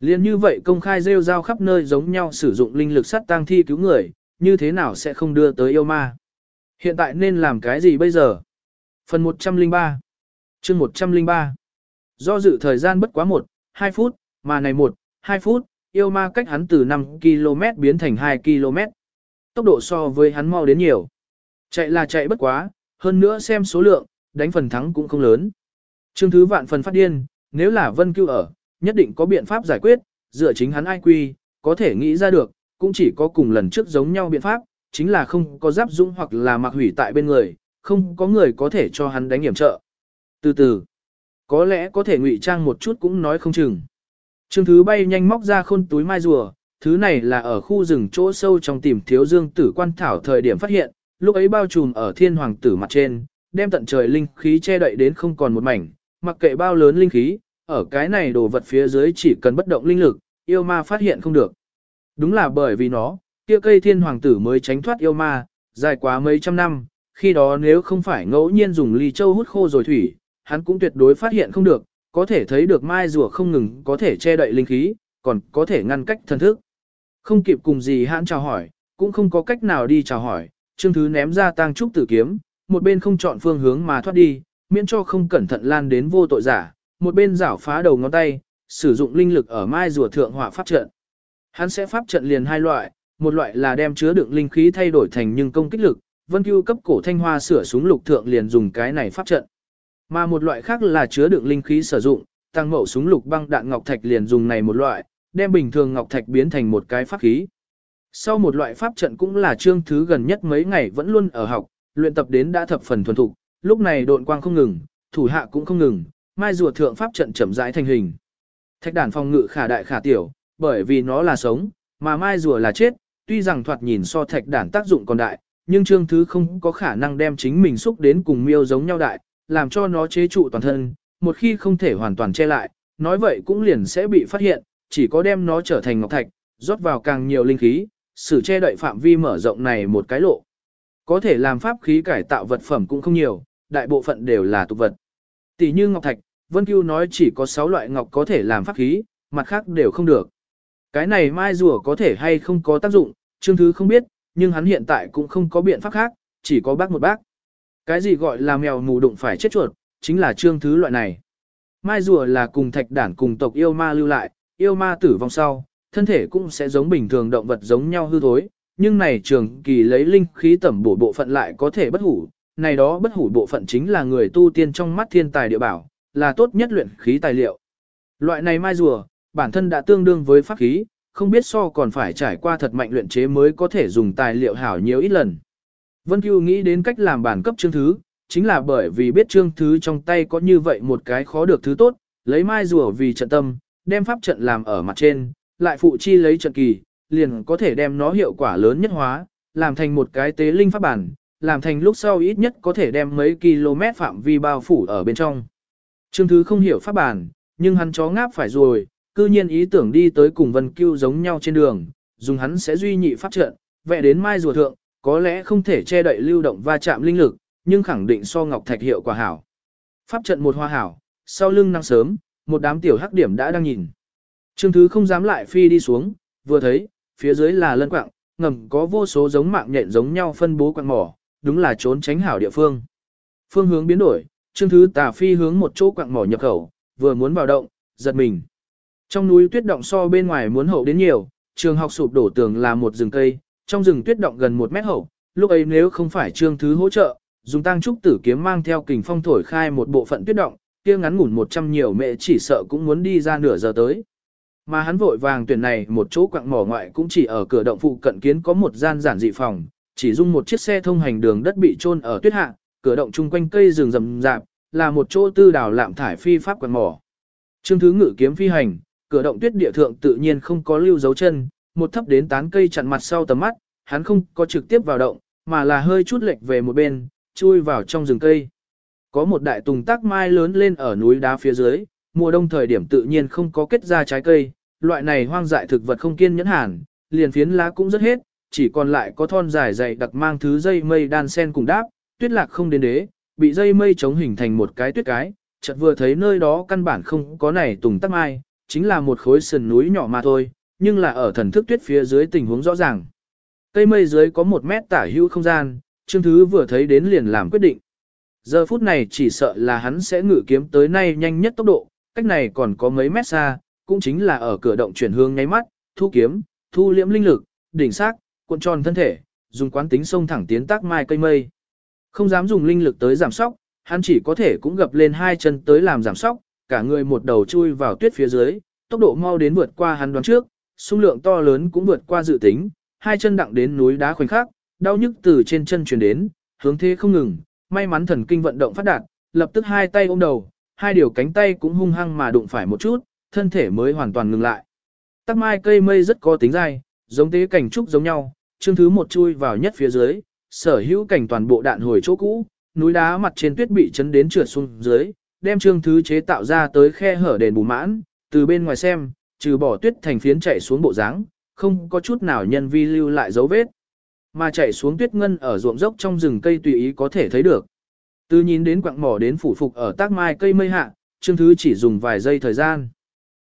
Liên như vậy công khai rêu rao khắp nơi giống nhau sử dụng linh lực sắt tang thi cứu người, như thế nào sẽ không đưa tới yêu ma. Hiện tại nên làm cái gì bây giờ? Phần 103 chương 103 Do dự thời gian bất quá 1, 2 phút, mà này 1, 2 phút, yêu ma cách hắn từ 5 km biến thành 2 km. Tốc độ so với hắn mau đến nhiều. Chạy là chạy bất quá, hơn nữa xem số lượng, đánh phần thắng cũng không lớn. Trương Thứ vạn phần phát điên, nếu là Vân Cưu ở, nhất định có biện pháp giải quyết, dựa chính hắn ai quy, có thể nghĩ ra được, cũng chỉ có cùng lần trước giống nhau biện pháp, chính là không có giáp dũng hoặc là mặc hủy tại bên người, không có người có thể cho hắn đánh hiểm trợ. Từ từ, có lẽ có thể ngụy trang một chút cũng nói không chừng. Trương Thứ bay nhanh móc ra khôn túi mai rùa, thứ này là ở khu rừng chỗ sâu trong tìm thiếu dương tử quan thảo thời điểm phát hiện, lúc ấy bao trùm ở thiên hoàng tử mặt trên, đem tận trời linh khí che đậy đến không còn một mảnh, mặc kệ bao lớn linh khí, ở cái này đồ vật phía dưới chỉ cần bất động linh lực, yêu ma phát hiện không được. Đúng là bởi vì nó, kia cây thiên hoàng tử mới tránh thoát yêu ma, dài quá mấy trăm năm, khi đó nếu không phải ngẫu nhiên dùng ly châu hút khô rồi thủy, hắn cũng tuyệt đối phát hiện không được, có thể thấy được mai rùa không ngừng có thể che đậy linh khí, còn có thể ngăn cách thần thức. Không kịp cùng gì hãn chào hỏi, cũng không có cách nào đi chào hỏi, Trương Thứ ném ra tang trúc tử kiếm, một bên không chọn phương hướng mà thoát đi, miễn cho không cẩn thận lan đến vô tội giả, một bên rảo phá đầu ngón tay, sử dụng linh lực ở mai rùa thượng hỏa pháp trận. Hắn sẽ pháp trận liền hai loại, một loại là đem chứa đựng linh khí thay đổi thành nhưng công kích lực, Vân Cưu cấp cổ thanh hoa sửa súng lục thượng liền dùng cái này pháp trận. Mà một loại khác là chứa đựng linh khí sử dụng, tăng mẫu súng lục băng đạn ngọc thạch liền dùng này một loại, đem bình thường ngọc thạch biến thành một cái pháp khí. Sau một loại pháp trận cũng là chương thứ gần nhất mấy ngày vẫn luôn ở học, luyện tập đến đã thập phần thuần thục, lúc này độn quang không ngừng, thủ hạ cũng không ngừng, mai rùa thượng pháp trận chậm rãi thành hình. Thạch đàn phòng ngự khả đại khả tiểu, bởi vì nó là sống, mà mai rùa là chết, tuy rằng thoạt nhìn so thạch đàn tác dụng còn đại, nhưng trương thứ không có khả năng đem chính mình xúc đến cùng miêu giống nhau đại, làm cho nó chế trụ toàn thân, một khi không thể hoàn toàn che lại, nói vậy cũng liền sẽ bị phát hiện, chỉ có đem nó trở thành ngọc thạch, rót vào càng nhiều linh khí, sử che đậy phạm vi mở rộng này một cái lộ. Có thể làm pháp khí cải tạo vật phẩm cũng không nhiều, đại bộ phận đều là tục vật. Tỷ như ngọc thạch, Vân Cưu nói chỉ có 6 loại ngọc có thể làm pháp khí, mặt khác đều không được. Cái này mai rùa có thể hay không có tác dụng, Trương Thứ không biết, nhưng hắn hiện tại cũng không có biện pháp khác, chỉ có bác một bác. Cái gì gọi là mèo mù đụng phải chết chuột, chính là Trương Thứ loại này. Mai rùa là cùng thạch đản cùng tộc yêu ma lưu lại, yêu ma tử vong sau, thân thể cũng sẽ giống bình thường động vật giống nhau hư thối, nhưng này trường kỳ lấy linh khí tẩm bổ bộ phận lại có thể bất hủ, này đó bất hủ bộ phận chính là người tu tiên trong mắt thiên tài địa bảo, là tốt nhất luyện khí tài liệu. Loại này mai rùa, bản thân đã tương đương với pháp khí, không biết so còn phải trải qua thật mạnh luyện chế mới có thể dùng tài liệu hảo nhiều ít lần. Vân Cưu nghĩ đến cách làm bản cấp chương thứ, chính là bởi vì biết chương thứ trong tay có như vậy một cái khó được thứ tốt, lấy mai rùa vì trận tâm, đem pháp trận làm ở mặt trên, lại phụ chi lấy trận kỳ, liền có thể đem nó hiệu quả lớn nhất hóa, làm thành một cái tế linh pháp bản, làm thành lúc sau ít nhất có thể đem mấy km phạm vi bao phủ ở bên trong. Trương Thứ không hiểu pháp bản, nhưng hắn chó ngáp phải rồi, cư nhiên ý tưởng đi tới cùng Vân Cưu giống nhau trên đường, dùng hắn sẽ duy nhị pháp trận, vẽ đến mai rùa thượng, có lẽ không thể che đậy lưu động va chạm linh lực, nhưng khẳng định so ngọc thạch hiệu quả hảo. Pháp trận một hoa hảo, sau lưng năng sớm, một đám tiểu hắc điểm đã đang nhìn. Trương Thứ không dám lại phi đi xuống, vừa thấy, phía dưới là lân quạng, ngầm có vô số giống mạng nhện giống nhau phân bố quạng mỏ, đúng là trốn tránh hảo địa phương. Phương hướng biến đổi, Trương Thứ tà phi hướng một chỗ quạng mỏ nhập khẩu, vừa muốn vào động, giật mình. Trong núi tuyết động so bên ngoài muốn hậu đến nhiều, trường học sụp đổ tường là một rừng cây, trong rừng tuyết động gần một mét hậu, lúc ấy nếu không phải Trương Thứ hỗ trợ, dùng tăng trúc tử kiếm mang theo kình phong thổi khai một bộ phận tuyết động, kia ngắn ngủn 100 nhiều mẹ chỉ sợ cũng muốn đi ra nửa giờ tới. Mà hắn vội vàng tuyển này một chỗ quặng mỏ ngoại cũng chỉ ở cửa động phụ cận kiến có một gian giản dị phòng, chỉ dung một chiếc xe thông hành đường đất bị chôn ở tuyết hạ, cửa động chung quanh cây rừng rậm rạp, là một chỗ tư đào lạm thải phi pháp quần mỏ. Trương thứ ngự kiếm phi hành, cửa động tuyết địa thượng tự nhiên không có lưu dấu chân, một thấp đến tán cây chặn mặt sau tầm mắt, hắn không có trực tiếp vào động, mà là hơi chút lệch về một bên, chui vào trong rừng cây. Có một đại tùng tác mai lớn lên ở núi đá phía dưới, mùa đông thời điểm tự nhiên không có kết ra trái cây, loại này hoang dại thực vật không kiên nhẫn hàn, liền phiến lá cũng rất hết, chỉ còn lại có thon dài dày đặc mang thứ dây mây đan sen cùng đáp, tuyết lạc không đến đế, bị dây mây chống hình thành một cái tuyết cái, chợt vừa thấy nơi đó căn bản không có này tùng tắc mai, chính là một khối sườn núi nhỏ mà thôi, nhưng là ở thần thức tuyết phía dưới tình huống rõ ràng. Cây mây dưới có một mét tả hữu không gian, Trương Thứ vừa thấy đến liền làm quyết định. Giờ phút này chỉ sợ là hắn sẽ ngự kiếm tới nay nhanh nhất tốc độ, cách này còn có mấy mét xa, cũng chính là ở cửa động chuyển hướng nháy mắt, thu kiếm, thu liễm linh lực, đỉnh xác, cuộn tròn thân thể, dùng quán tính sông thẳng tiến tác mai cây mây. Không dám dùng linh lực tới giảm sóc, hắn chỉ có thể cũng gập lên hai chân tới làm giảm sóc, cả người một đầu chui vào tuyết phía dưới, tốc độ mau đến vượt qua hắn đoán trước, xung lượng to lớn cũng vượt qua dự tính, hai chân đặng đến núi đá khoảnh khắc, đau nhức từ trên chân truyền đến, hướng thế không ngừng, may mắn thần kinh vận động phát đạt, lập tức hai tay ôm đầu, hai điều cánh tay cũng hung hăng mà đụng phải một chút, thân thể mới hoàn toàn ngừng lại. Tắc mai cây mây rất có tính dai, giống tế cảnh trúc giống nhau, chương thứ một chui vào nhất phía dưới, sở hữu cảnh toàn bộ đạn hồi chỗ cũ, núi đá mặt trên tuyết bị chấn đến trượt xuống dưới, đem chương thứ chế tạo ra tới khe hở đền bù mãn, từ bên ngoài xem, trừ bỏ tuyết thành phiến chạy xuống bộ dáng, không có chút nào nhân vi lưu lại dấu vết. Mà chạy xuống tuyết ngân ở ruộng dốc trong rừng cây tùy ý có thể thấy được. Từ nhìn đến quặng mỏ đến phủ phục ở tác mai cây mây hạ, Trương Thứ chỉ dùng vài giây thời gian.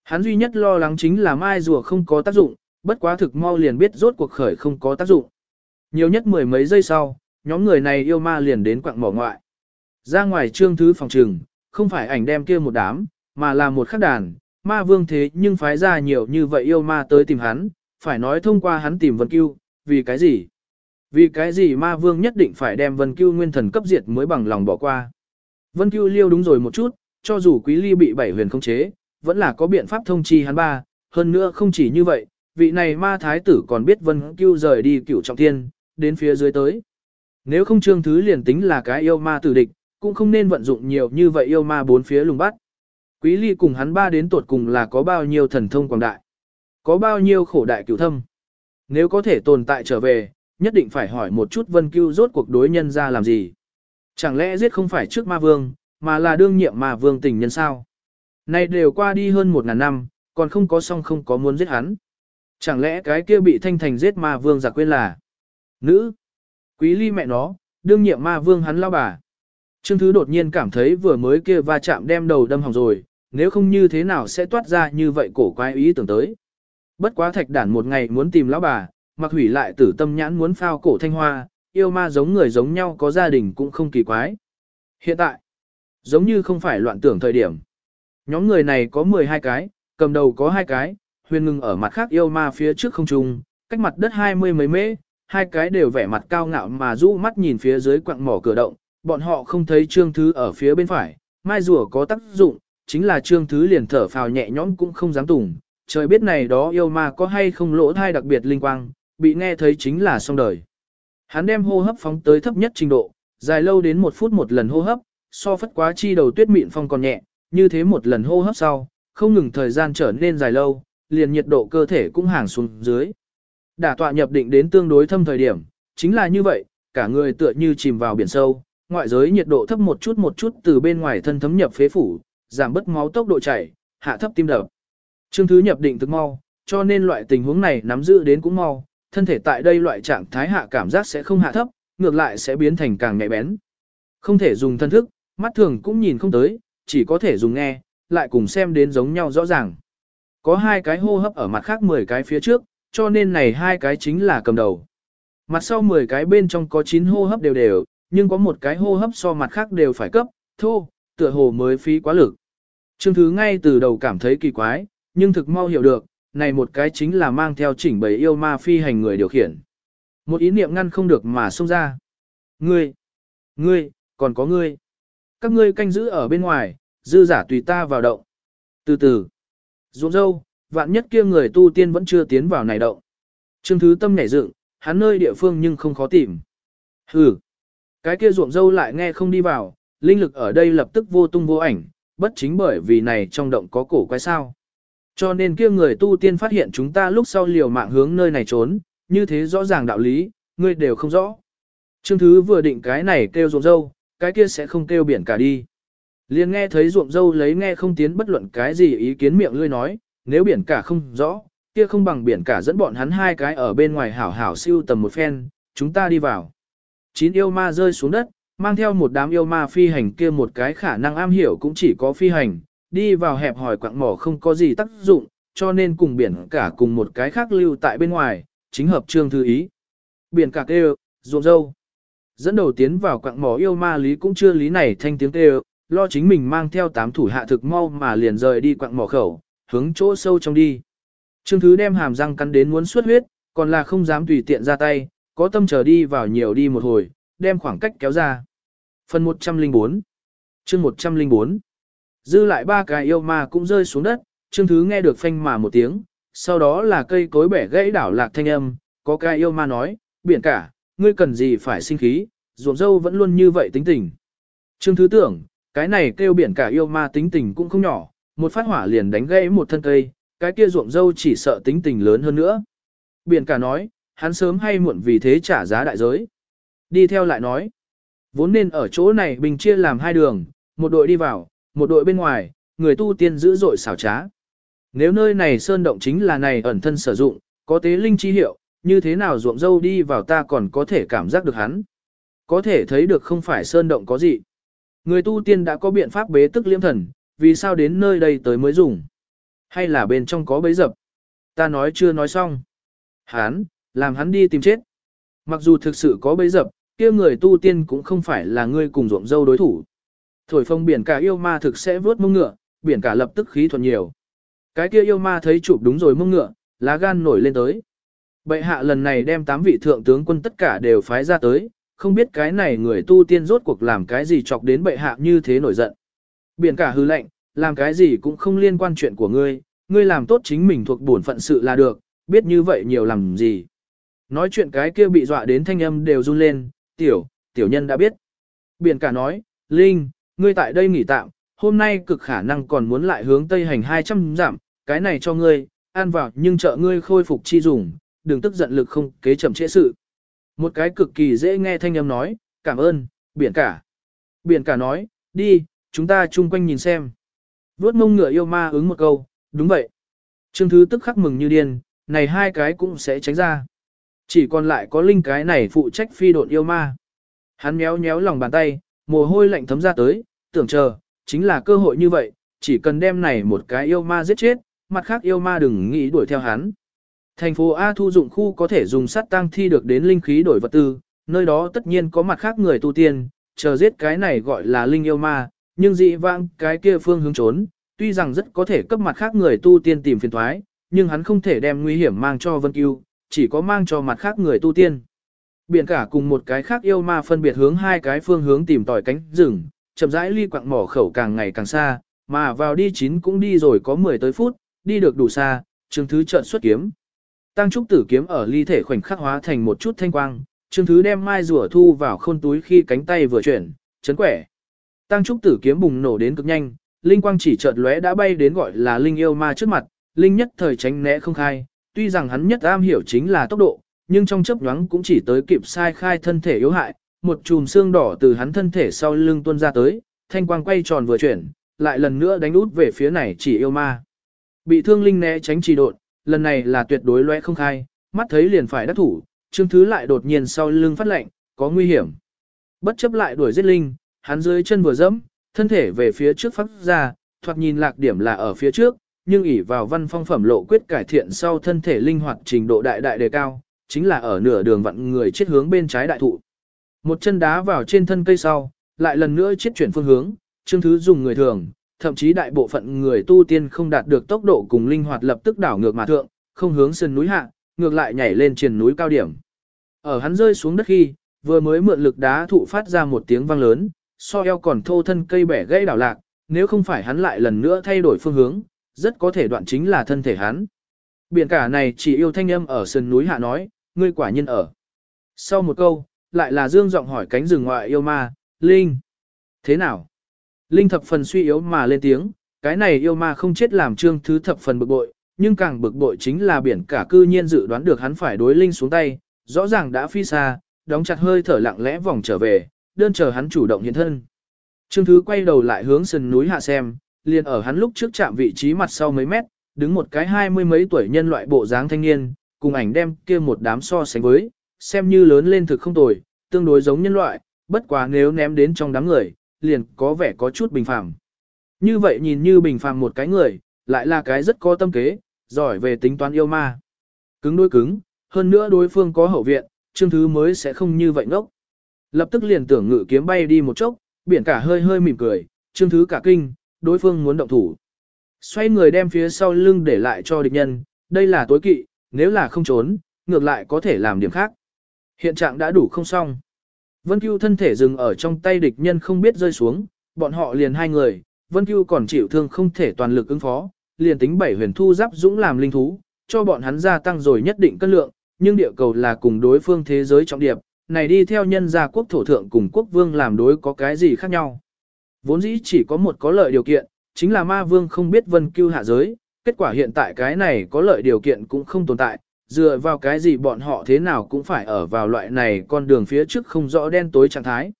Hắn duy nhất lo lắng chính là mai rùa không có tác dụng, bất quá thực mau liền biết rốt cuộc khởi không có tác dụng. Nhiều nhất mười mấy giây sau, nhóm người này yêu ma liền đến quặng mỏ ngoại. Ra ngoài Trương Thứ phòng trừng, không phải ảnh đem kia một đám, mà là một khắc đàn, ma vương thế nhưng phái ra nhiều như vậy yêu ma tới tìm hắn, phải nói thông qua hắn tìm Vân Cưu, vì cái gì? Vì cái gì ma vương nhất định phải đem Vân Cưu nguyên thần cấp diệt mới bằng lòng bỏ qua. Vân Cưu liêu đúng rồi một chút, cho dù quý ly bị bảy huyền không chế, vẫn là có biện pháp thông chi hắn ba, hơn nữa không chỉ như vậy, vị này ma thái tử còn biết Vân Cưu rời đi cửu trọng thiên, đến phía dưới tới. Nếu không trương thứ liền tính là cái yêu ma tử địch, cũng không nên vận dụng nhiều như vậy yêu ma bốn phía lùng bắt. Quý ly cùng hắn ba đến tuột cùng là có bao nhiêu thần thông quảng đại, có bao nhiêu khổ đại cửu thâm. Nếu có thể tồn tại trở về, nhất định phải hỏi một chút vân cưu rốt cuộc đối nhân ra làm gì. Chẳng lẽ giết không phải trước ma vương, mà là đương nhiệm ma vương tình nhân sao? Này đều qua đi hơn một ngàn năm, còn không có song không có muốn giết hắn. Chẳng lẽ cái kia bị thanh thành giết ma vương giả quên là nữ? Quý ly mẹ nó, đương nhiệm ma vương hắn lao bà. Trương Thứ đột nhiên cảm thấy vừa mới kia va chạm đem đầu đâm hỏng rồi, nếu không như thế nào sẽ toát ra như vậy cổ quái ý tưởng tới. Bất quá thạch đản một ngày muốn tìm lão bà, mặc hủy lại tử tâm nhãn muốn phao cổ thanh hoa, yêu ma giống người giống nhau có gia đình cũng không kỳ quái. Hiện tại, giống như không phải loạn tưởng thời điểm. Nhóm người này có 12 cái, cầm đầu có hai cái, huyền ngừng ở mặt khác yêu ma phía trước không trung, cách mặt đất hai mươi mấy mễ, hai cái đều vẻ mặt cao ngạo mà rũ mắt nhìn phía dưới quặng mỏ cửa động, bọn họ không thấy trương thứ ở phía bên phải, mai rùa có tác dụng, chính là trương thứ liền thở phào nhẹ nhõm cũng không dám tùng, trời biết này đó yêu ma có hay không lỗ thai đặc biệt linh quang, bị nghe thấy chính là xong đời. Hắn đem hô hấp phóng tới thấp nhất trình độ, dài lâu đến một phút một lần hô hấp, so phất quá chi đầu tuyết mịn phong còn nhẹ, như thế một lần hô hấp sau, không ngừng thời gian trở nên dài lâu, liền nhiệt độ cơ thể cũng hàng xuống dưới. Đả tọa nhập định đến tương đối thâm thời điểm, chính là như vậy, cả người tựa như chìm vào biển sâu, ngoại giới nhiệt độ thấp một chút một chút từ bên ngoài thân thấm nhập phế phủ, giảm bớt máu tốc độ chảy, hạ thấp tim đập. Trương thứ nhập định thực mau, cho nên loại tình huống này nắm giữ đến cũng mau, thân thể tại đây loại trạng thái hạ cảm giác sẽ không hạ thấp, ngược lại sẽ biến thành càng nhạy bén. Không thể dùng thân thức, mắt thường cũng nhìn không tới, chỉ có thể dùng nghe, lại cùng xem đến giống nhau rõ ràng. Có hai cái hô hấp ở mặt khác 10 cái phía trước, cho nên này hai cái chính là cầm đầu. Mặt sau 10 cái bên trong có 9 hô hấp đều đều, nhưng có một cái hô hấp so mặt khác đều phải cấp, thô, tựa hồ mới phí quá lực. Trương Thứ ngay từ đầu cảm thấy kỳ quái, nhưng thực mau hiểu được, này một cái chính là mang theo chỉnh bầy yêu ma phi hành người điều khiển. Một ý niệm ngăn không được mà xông ra. Ngươi, ngươi, còn có ngươi. Các ngươi canh giữ ở bên ngoài, dư giả tùy ta vào động. Từ từ, ruộng dâu, vạn nhất kia người tu tiên vẫn chưa tiến vào này động. Trương Thứ Tâm nhảy dựng, hắn nơi địa phương nhưng không khó tìm. Hừ, cái kia ruộng dâu lại nghe không đi vào, linh lực ở đây lập tức vô tung vô ảnh, bất chính bởi vì này trong động có cổ quái sao. Cho nên kia người tu tiên phát hiện chúng ta lúc sau liều mạng hướng nơi này trốn, như thế rõ ràng đạo lý, ngươi đều không rõ. Trương Thứ vừa định cái này kêu ruộng dâu, cái kia sẽ không kêu biển cả đi. Liền nghe thấy ruộng dâu lấy nghe không tiến bất luận cái gì ý kiến miệng lươi nói, nếu biển cả không rõ, kia không bằng biển cả dẫn bọn hắn hai cái ở bên ngoài hảo hảo siêu tầm một phen, chúng ta đi vào. Chín yêu ma rơi xuống đất, mang theo một đám yêu ma phi hành kia một cái khả năng am hiểu cũng chỉ có phi hành, đi vào hẹp hỏi quặng mỏ không có gì tác dụng, cho nên cùng biển cả cùng một cái khác lưu tại bên ngoài, chính hợp trương thư ý. Biển cả kêu, ruộng dâu. Dẫn đầu tiến vào quặng mỏ yêu ma lý cũng chưa lý này thanh tiếng kêu, lo chính mình mang theo tám thủ hạ thực mau mà liền rời đi quặng mỏ khẩu, hướng chỗ sâu trong đi. Trương Thứ đem hàm răng cắn đến muốn xuất huyết, còn là không dám tùy tiện ra tay, có tâm chờ đi vào nhiều đi một hồi, đem khoảng cách kéo ra. Phần 104 chương 104 Dư lại ba cái yêu ma cũng rơi xuống đất, Trương Thứ nghe được phanh mà một tiếng, sau đó là cây cối bẻ gãy đảo lạc thanh âm, có cái yêu ma nói, biển cả, ngươi cần gì phải sinh khí, ruộng dâu vẫn luôn như vậy tính tình. Trương Thứ tưởng, cái này kêu biển cả yêu ma tính tình cũng không nhỏ, một phát hỏa liền đánh gãy một thân cây, cái kia ruộng dâu chỉ sợ tính tình lớn hơn nữa. Biển cả nói, hắn sớm hay muộn vì thế trả giá đại giới. Đi theo lại nói, vốn nên ở chỗ này bình chia làm hai đường, một đội đi vào, một đội bên ngoài, người tu tiên dữ dội xảo trá. Nếu nơi này sơn động chính là này ẩn thân sử dụng, Có tế linh chi hiệu, như thế nào ruộng dâu đi vào ta còn có thể cảm giác được hắn. Có thể thấy được không phải sơn động có gì. Người tu tiên đã có biện pháp bế tức liêm thần, vì sao đến nơi đây tới mới dùng? Hay là bên trong có bấy dập? Ta nói chưa nói xong. Hắn, làm hắn đi tìm chết. Mặc dù thực sự có bấy dập, kia người tu tiên cũng không phải là ngươi cùng ruộng dâu đối thủ. Thổi phong biển cả yêu ma thực sẽ vớt mông ngựa, biển cả lập tức khí thuận nhiều. Cái kia yêu ma thấy chụp đúng rồi mông ngựa, lá gan nổi lên tới. Bệ hạ lần này đem tám vị thượng tướng quân tất cả đều phái ra tới, không biết cái này người tu tiên rốt cuộc làm cái gì chọc đến bệ hạ như thế nổi giận. Biển cả hư lệnh, làm cái gì cũng không liên quan chuyện của ngươi, ngươi làm tốt chính mình thuộc bổn phận sự là được, biết như vậy nhiều làm gì. Nói chuyện cái kia bị dọa đến thanh âm đều run lên, tiểu, tiểu nhân đã biết. Biển cả nói, Linh, ngươi tại đây nghỉ tạm, hôm nay cực khả năng còn muốn lại hướng tây hành 200 giảm, cái này cho ngươi, ăn vào nhưng trợ ngươi khôi phục chi dùng, đừng tức giận lực không kế chậm trễ sự. Một cái cực kỳ dễ nghe thanh âm nói, cảm ơn, biển cả. Biển cả nói, đi, chúng ta chung quanh nhìn xem. Vốt mông ngựa yêu ma ứng một câu, đúng vậy. Trương Thứ tức khắc mừng như điên, này hai cái cũng sẽ tránh ra. Chỉ còn lại có linh cái này phụ trách phi độn yêu ma. Hắn méo méo lòng bàn tay, mồ hôi lạnh thấm ra tới, tưởng chờ, chính là cơ hội như vậy, chỉ cần đem này một cái yêu ma giết chết, mặt khác yêu ma đừng nghĩ đuổi theo hắn. Thành phố A thu dụng khu có thể dùng sắt tang thi được đến linh khí đổi vật tư, nơi đó tất nhiên có mặt khác người tu tiên, chờ giết cái này gọi là linh yêu ma, nhưng dị vãng cái kia phương hướng trốn, tuy rằng rất có thể cấp mặt khác người tu tiên tìm phiền thoái, nhưng hắn không thể đem nguy hiểm mang cho Vân Cưu, chỉ có mang cho mặt khác người tu tiên. Biển cả cùng một cái khác yêu ma phân biệt hướng hai cái phương hướng tìm tỏi cánh rừng, chậm rãi ly quặng mỏ khẩu càng ngày càng xa, mà vào đi chín cũng đi rồi có 10 tới phút, đi được đủ xa, trường Thứ trận xuất kiếm. Tăng trúc tử kiếm ở ly thể khoảnh khắc hóa thành một chút thanh quang, Trương Thứ đem mai rùa thu vào khôn túi khi cánh tay vừa chuyển, chấn quẻ. Tăng trúc tử kiếm bùng nổ đến cực nhanh, linh quang chỉ chợt lóe đã bay đến gọi là linh yêu ma trước mặt, linh nhất thời tránh né không khai, tuy rằng hắn nhất am hiểu chính là tốc độ, nhưng trong chớp nhoáng cũng chỉ tới kịp sai khai thân thể yếu hại, một chùm xương đỏ từ hắn thân thể sau lưng tuôn ra tới, thanh quang quay tròn vừa chuyển, lại lần nữa đánh út về phía này chỉ yêu ma. Bị thương linh né tránh trì đột, lần này là tuyệt đối loe không khai, mắt thấy liền phải đắc thủ, Trương Thứ lại đột nhiên sau lưng phát lệnh, có nguy hiểm. Bất chấp lại đuổi giết linh, hắn dưới chân vừa dẫm, thân thể về phía trước phát ra, thoạt nhìn lạc điểm là ở phía trước, nhưng ỷ vào văn phong phẩm lộ quyết cải thiện sau thân thể linh hoạt trình độ đại đại đề cao, chính là ở nửa đường vặn người chết hướng bên trái đại thụ. Một chân đá vào trên thân cây sau, lại lần nữa chết chuyển phương hướng, Trương Thứ dùng người thường, thậm chí đại bộ phận người tu tiên không đạt được tốc độ cùng linh hoạt lập tức đảo ngược mà thượng, không hướng sườn núi hạ, ngược lại nhảy lên trên núi cao điểm. Ở hắn rơi xuống đất khi, vừa mới mượn lực đá thụ phát ra một tiếng vang lớn, so eo còn thô thân cây bẻ gãy đảo lạc, nếu không phải hắn lại lần nữa thay đổi phương hướng, rất có thể đoạn chính là thân thể hắn. Biển cả này chỉ yêu thanh âm ở sườn núi hạ nói, ngươi quả nhiên ở. Sau một câu, lại là dương giọng hỏi cánh rừng ngoại yêu ma, Linh. Thế nào? Linh thập phần suy yếu mà lên tiếng, cái này yêu ma không chết làm trương thứ thập phần bực bội, nhưng càng bực bội chính là biển cả cư nhiên dự đoán được hắn phải đối Linh xuống tay, rõ ràng đã phi xa, đóng chặt hơi thở lặng lẽ vòng trở về, đơn chờ hắn chủ động hiện thân. Trương thứ quay đầu lại hướng sườn núi hạ xem, liền ở hắn lúc trước chạm vị trí mặt sau mấy mét, đứng một cái hai mươi mấy tuổi nhân loại bộ dáng thanh niên, cùng ảnh đem kia một đám so sánh với, xem như lớn lên thực không tồi, tương đối giống nhân loại, bất quá nếu ném đến trong đám người, liền có vẻ có chút bình phàm. Như vậy nhìn như bình phàm một cái người, lại là cái rất có tâm kế, giỏi về tính toán yêu ma. Cứng đối cứng, hơn nữa đối phương có hậu viện, chương thứ mới sẽ không như vậy ngốc. Lập tức liền tưởng ngự kiếm bay đi một chốc, biển cả hơi hơi mỉm cười, chương thứ cả kinh, đối phương muốn động thủ. Xoay người đem phía sau lưng để lại cho địch nhân, đây là tối kỵ, nếu là không trốn, ngược lại có thể làm điểm khác. Hiện trạng đã đủ không xong. Vân Cưu thân thể dừng ở trong tay địch nhân không biết rơi xuống, bọn họ liền hai người, Vân Cưu còn chịu thương không thể toàn lực ứng phó, liền tính bảy huyền thu giáp dũng làm linh thú, cho bọn hắn gia tăng rồi nhất định cân lượng, nhưng địa cầu là cùng đối phương thế giới trọng điệp, này đi theo nhân gia quốc thổ thượng cùng quốc vương làm đối có cái gì khác nhau. Vốn dĩ chỉ có một có lợi điều kiện, chính là ma vương không biết Vân Cưu hạ giới, kết quả hiện tại cái này có lợi điều kiện cũng không tồn tại, dựa vào cái gì bọn họ thế nào cũng phải ở vào loại này con đường phía trước không rõ đen tối trạng thái.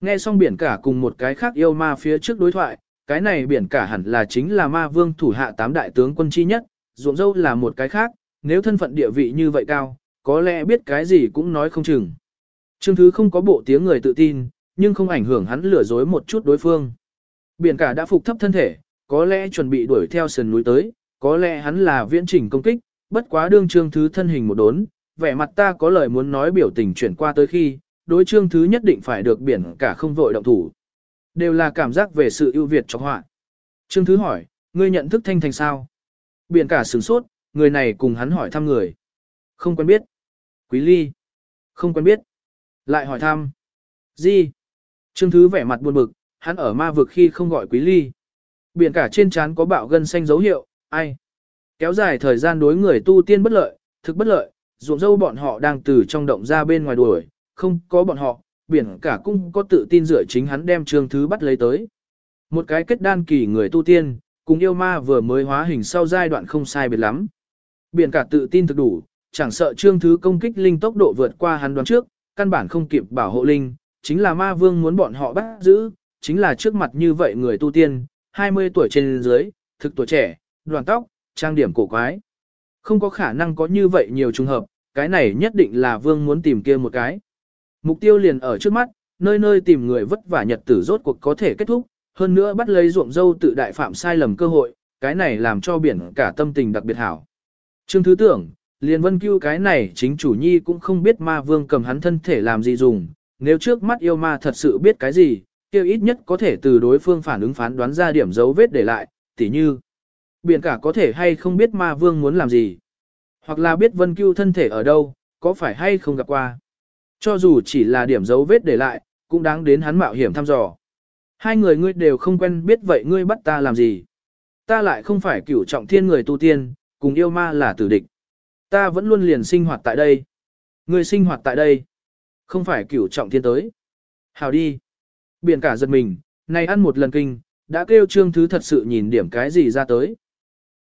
Nghe xong biển cả cùng một cái khác yêu ma phía trước đối thoại, cái này biển cả hẳn là chính là ma vương thủ hạ tám đại tướng quân chi nhất, ruộng dâu là một cái khác, nếu thân phận địa vị như vậy cao, có lẽ biết cái gì cũng nói không chừng. Trương Thứ không có bộ tiếng người tự tin, nhưng không ảnh hưởng hắn lừa dối một chút đối phương. Biển cả đã phục thấp thân thể, có lẽ chuẩn bị đuổi theo sườn núi tới, có lẽ hắn là viễn trình công kích, bất quá đương Trương Thứ thân hình một đốn, vẻ mặt ta có lời muốn nói biểu tình chuyển qua tới khi, đối Trương Thứ nhất định phải được biển cả không vội động thủ. Đều là cảm giác về sự ưu việt trong họa. Trương Thứ hỏi, ngươi nhận thức thanh thành sao? Biển cả sửng sốt, người này cùng hắn hỏi thăm người. Không quen biết. Quý ly. Không quen biết. Lại hỏi thăm. Gì? Trương Thứ vẻ mặt buồn bực, hắn ở ma vực khi không gọi quý ly. Biển cả trên trán có bạo gân xanh dấu hiệu, ai? Kéo dài thời gian đối người tu tiên bất lợi, thực bất lợi, ruộng dâu bọn họ đang từ trong động ra bên ngoài đuổi, không có bọn họ, biển cả cung có tự tin dựa chính hắn đem Trương Thứ bắt lấy tới. Một cái kết đan kỳ người tu tiên, cùng yêu ma vừa mới hóa hình sau giai đoạn không sai biệt lắm. Biển cả tự tin thực đủ, chẳng sợ Trương Thứ công kích linh tốc độ vượt qua hắn đoán trước, căn bản không kịp bảo hộ linh, chính là ma vương muốn bọn họ bắt giữ, chính là trước mặt như vậy người tu tiên, 20 tuổi trên dưới, thực tuổi trẻ, đoàn tóc, trang điểm cổ quái. Không có khả năng có như vậy nhiều trường hợp, cái này nhất định là vương muốn tìm kia một cái. Mục tiêu liền ở trước mắt, nơi nơi tìm người vất vả nhật tử rốt cuộc có thể kết thúc, hơn nữa bắt lấy ruộng dâu tự đại phạm sai lầm cơ hội, cái này làm cho biển cả tâm tình đặc biệt hảo. Trương Thứ Tưởng, liền vân cứu cái này chính chủ nhi cũng không biết ma vương cầm hắn thân thể làm gì dùng, nếu trước mắt yêu ma thật sự biết cái gì, kêu ít nhất có thể từ đối phương phản ứng phán đoán ra điểm dấu vết để lại, tỉ như biển cả có thể hay không biết ma vương muốn làm gì, hoặc là biết vân cưu thân thể ở đâu, có phải hay không gặp qua. Cho dù chỉ là điểm dấu vết để lại, cũng đáng đến hắn mạo hiểm thăm dò. Hai người ngươi đều không quen biết vậy ngươi bắt ta làm gì. Ta lại không phải cửu trọng thiên người tu tiên, cùng yêu ma là tử địch. Ta vẫn luôn liền sinh hoạt tại đây. Ngươi sinh hoạt tại đây. Không phải cửu trọng thiên tới. Hào đi. Biển cả giật mình, này ăn một lần kinh, đã kêu trương thứ thật sự nhìn điểm cái gì ra tới.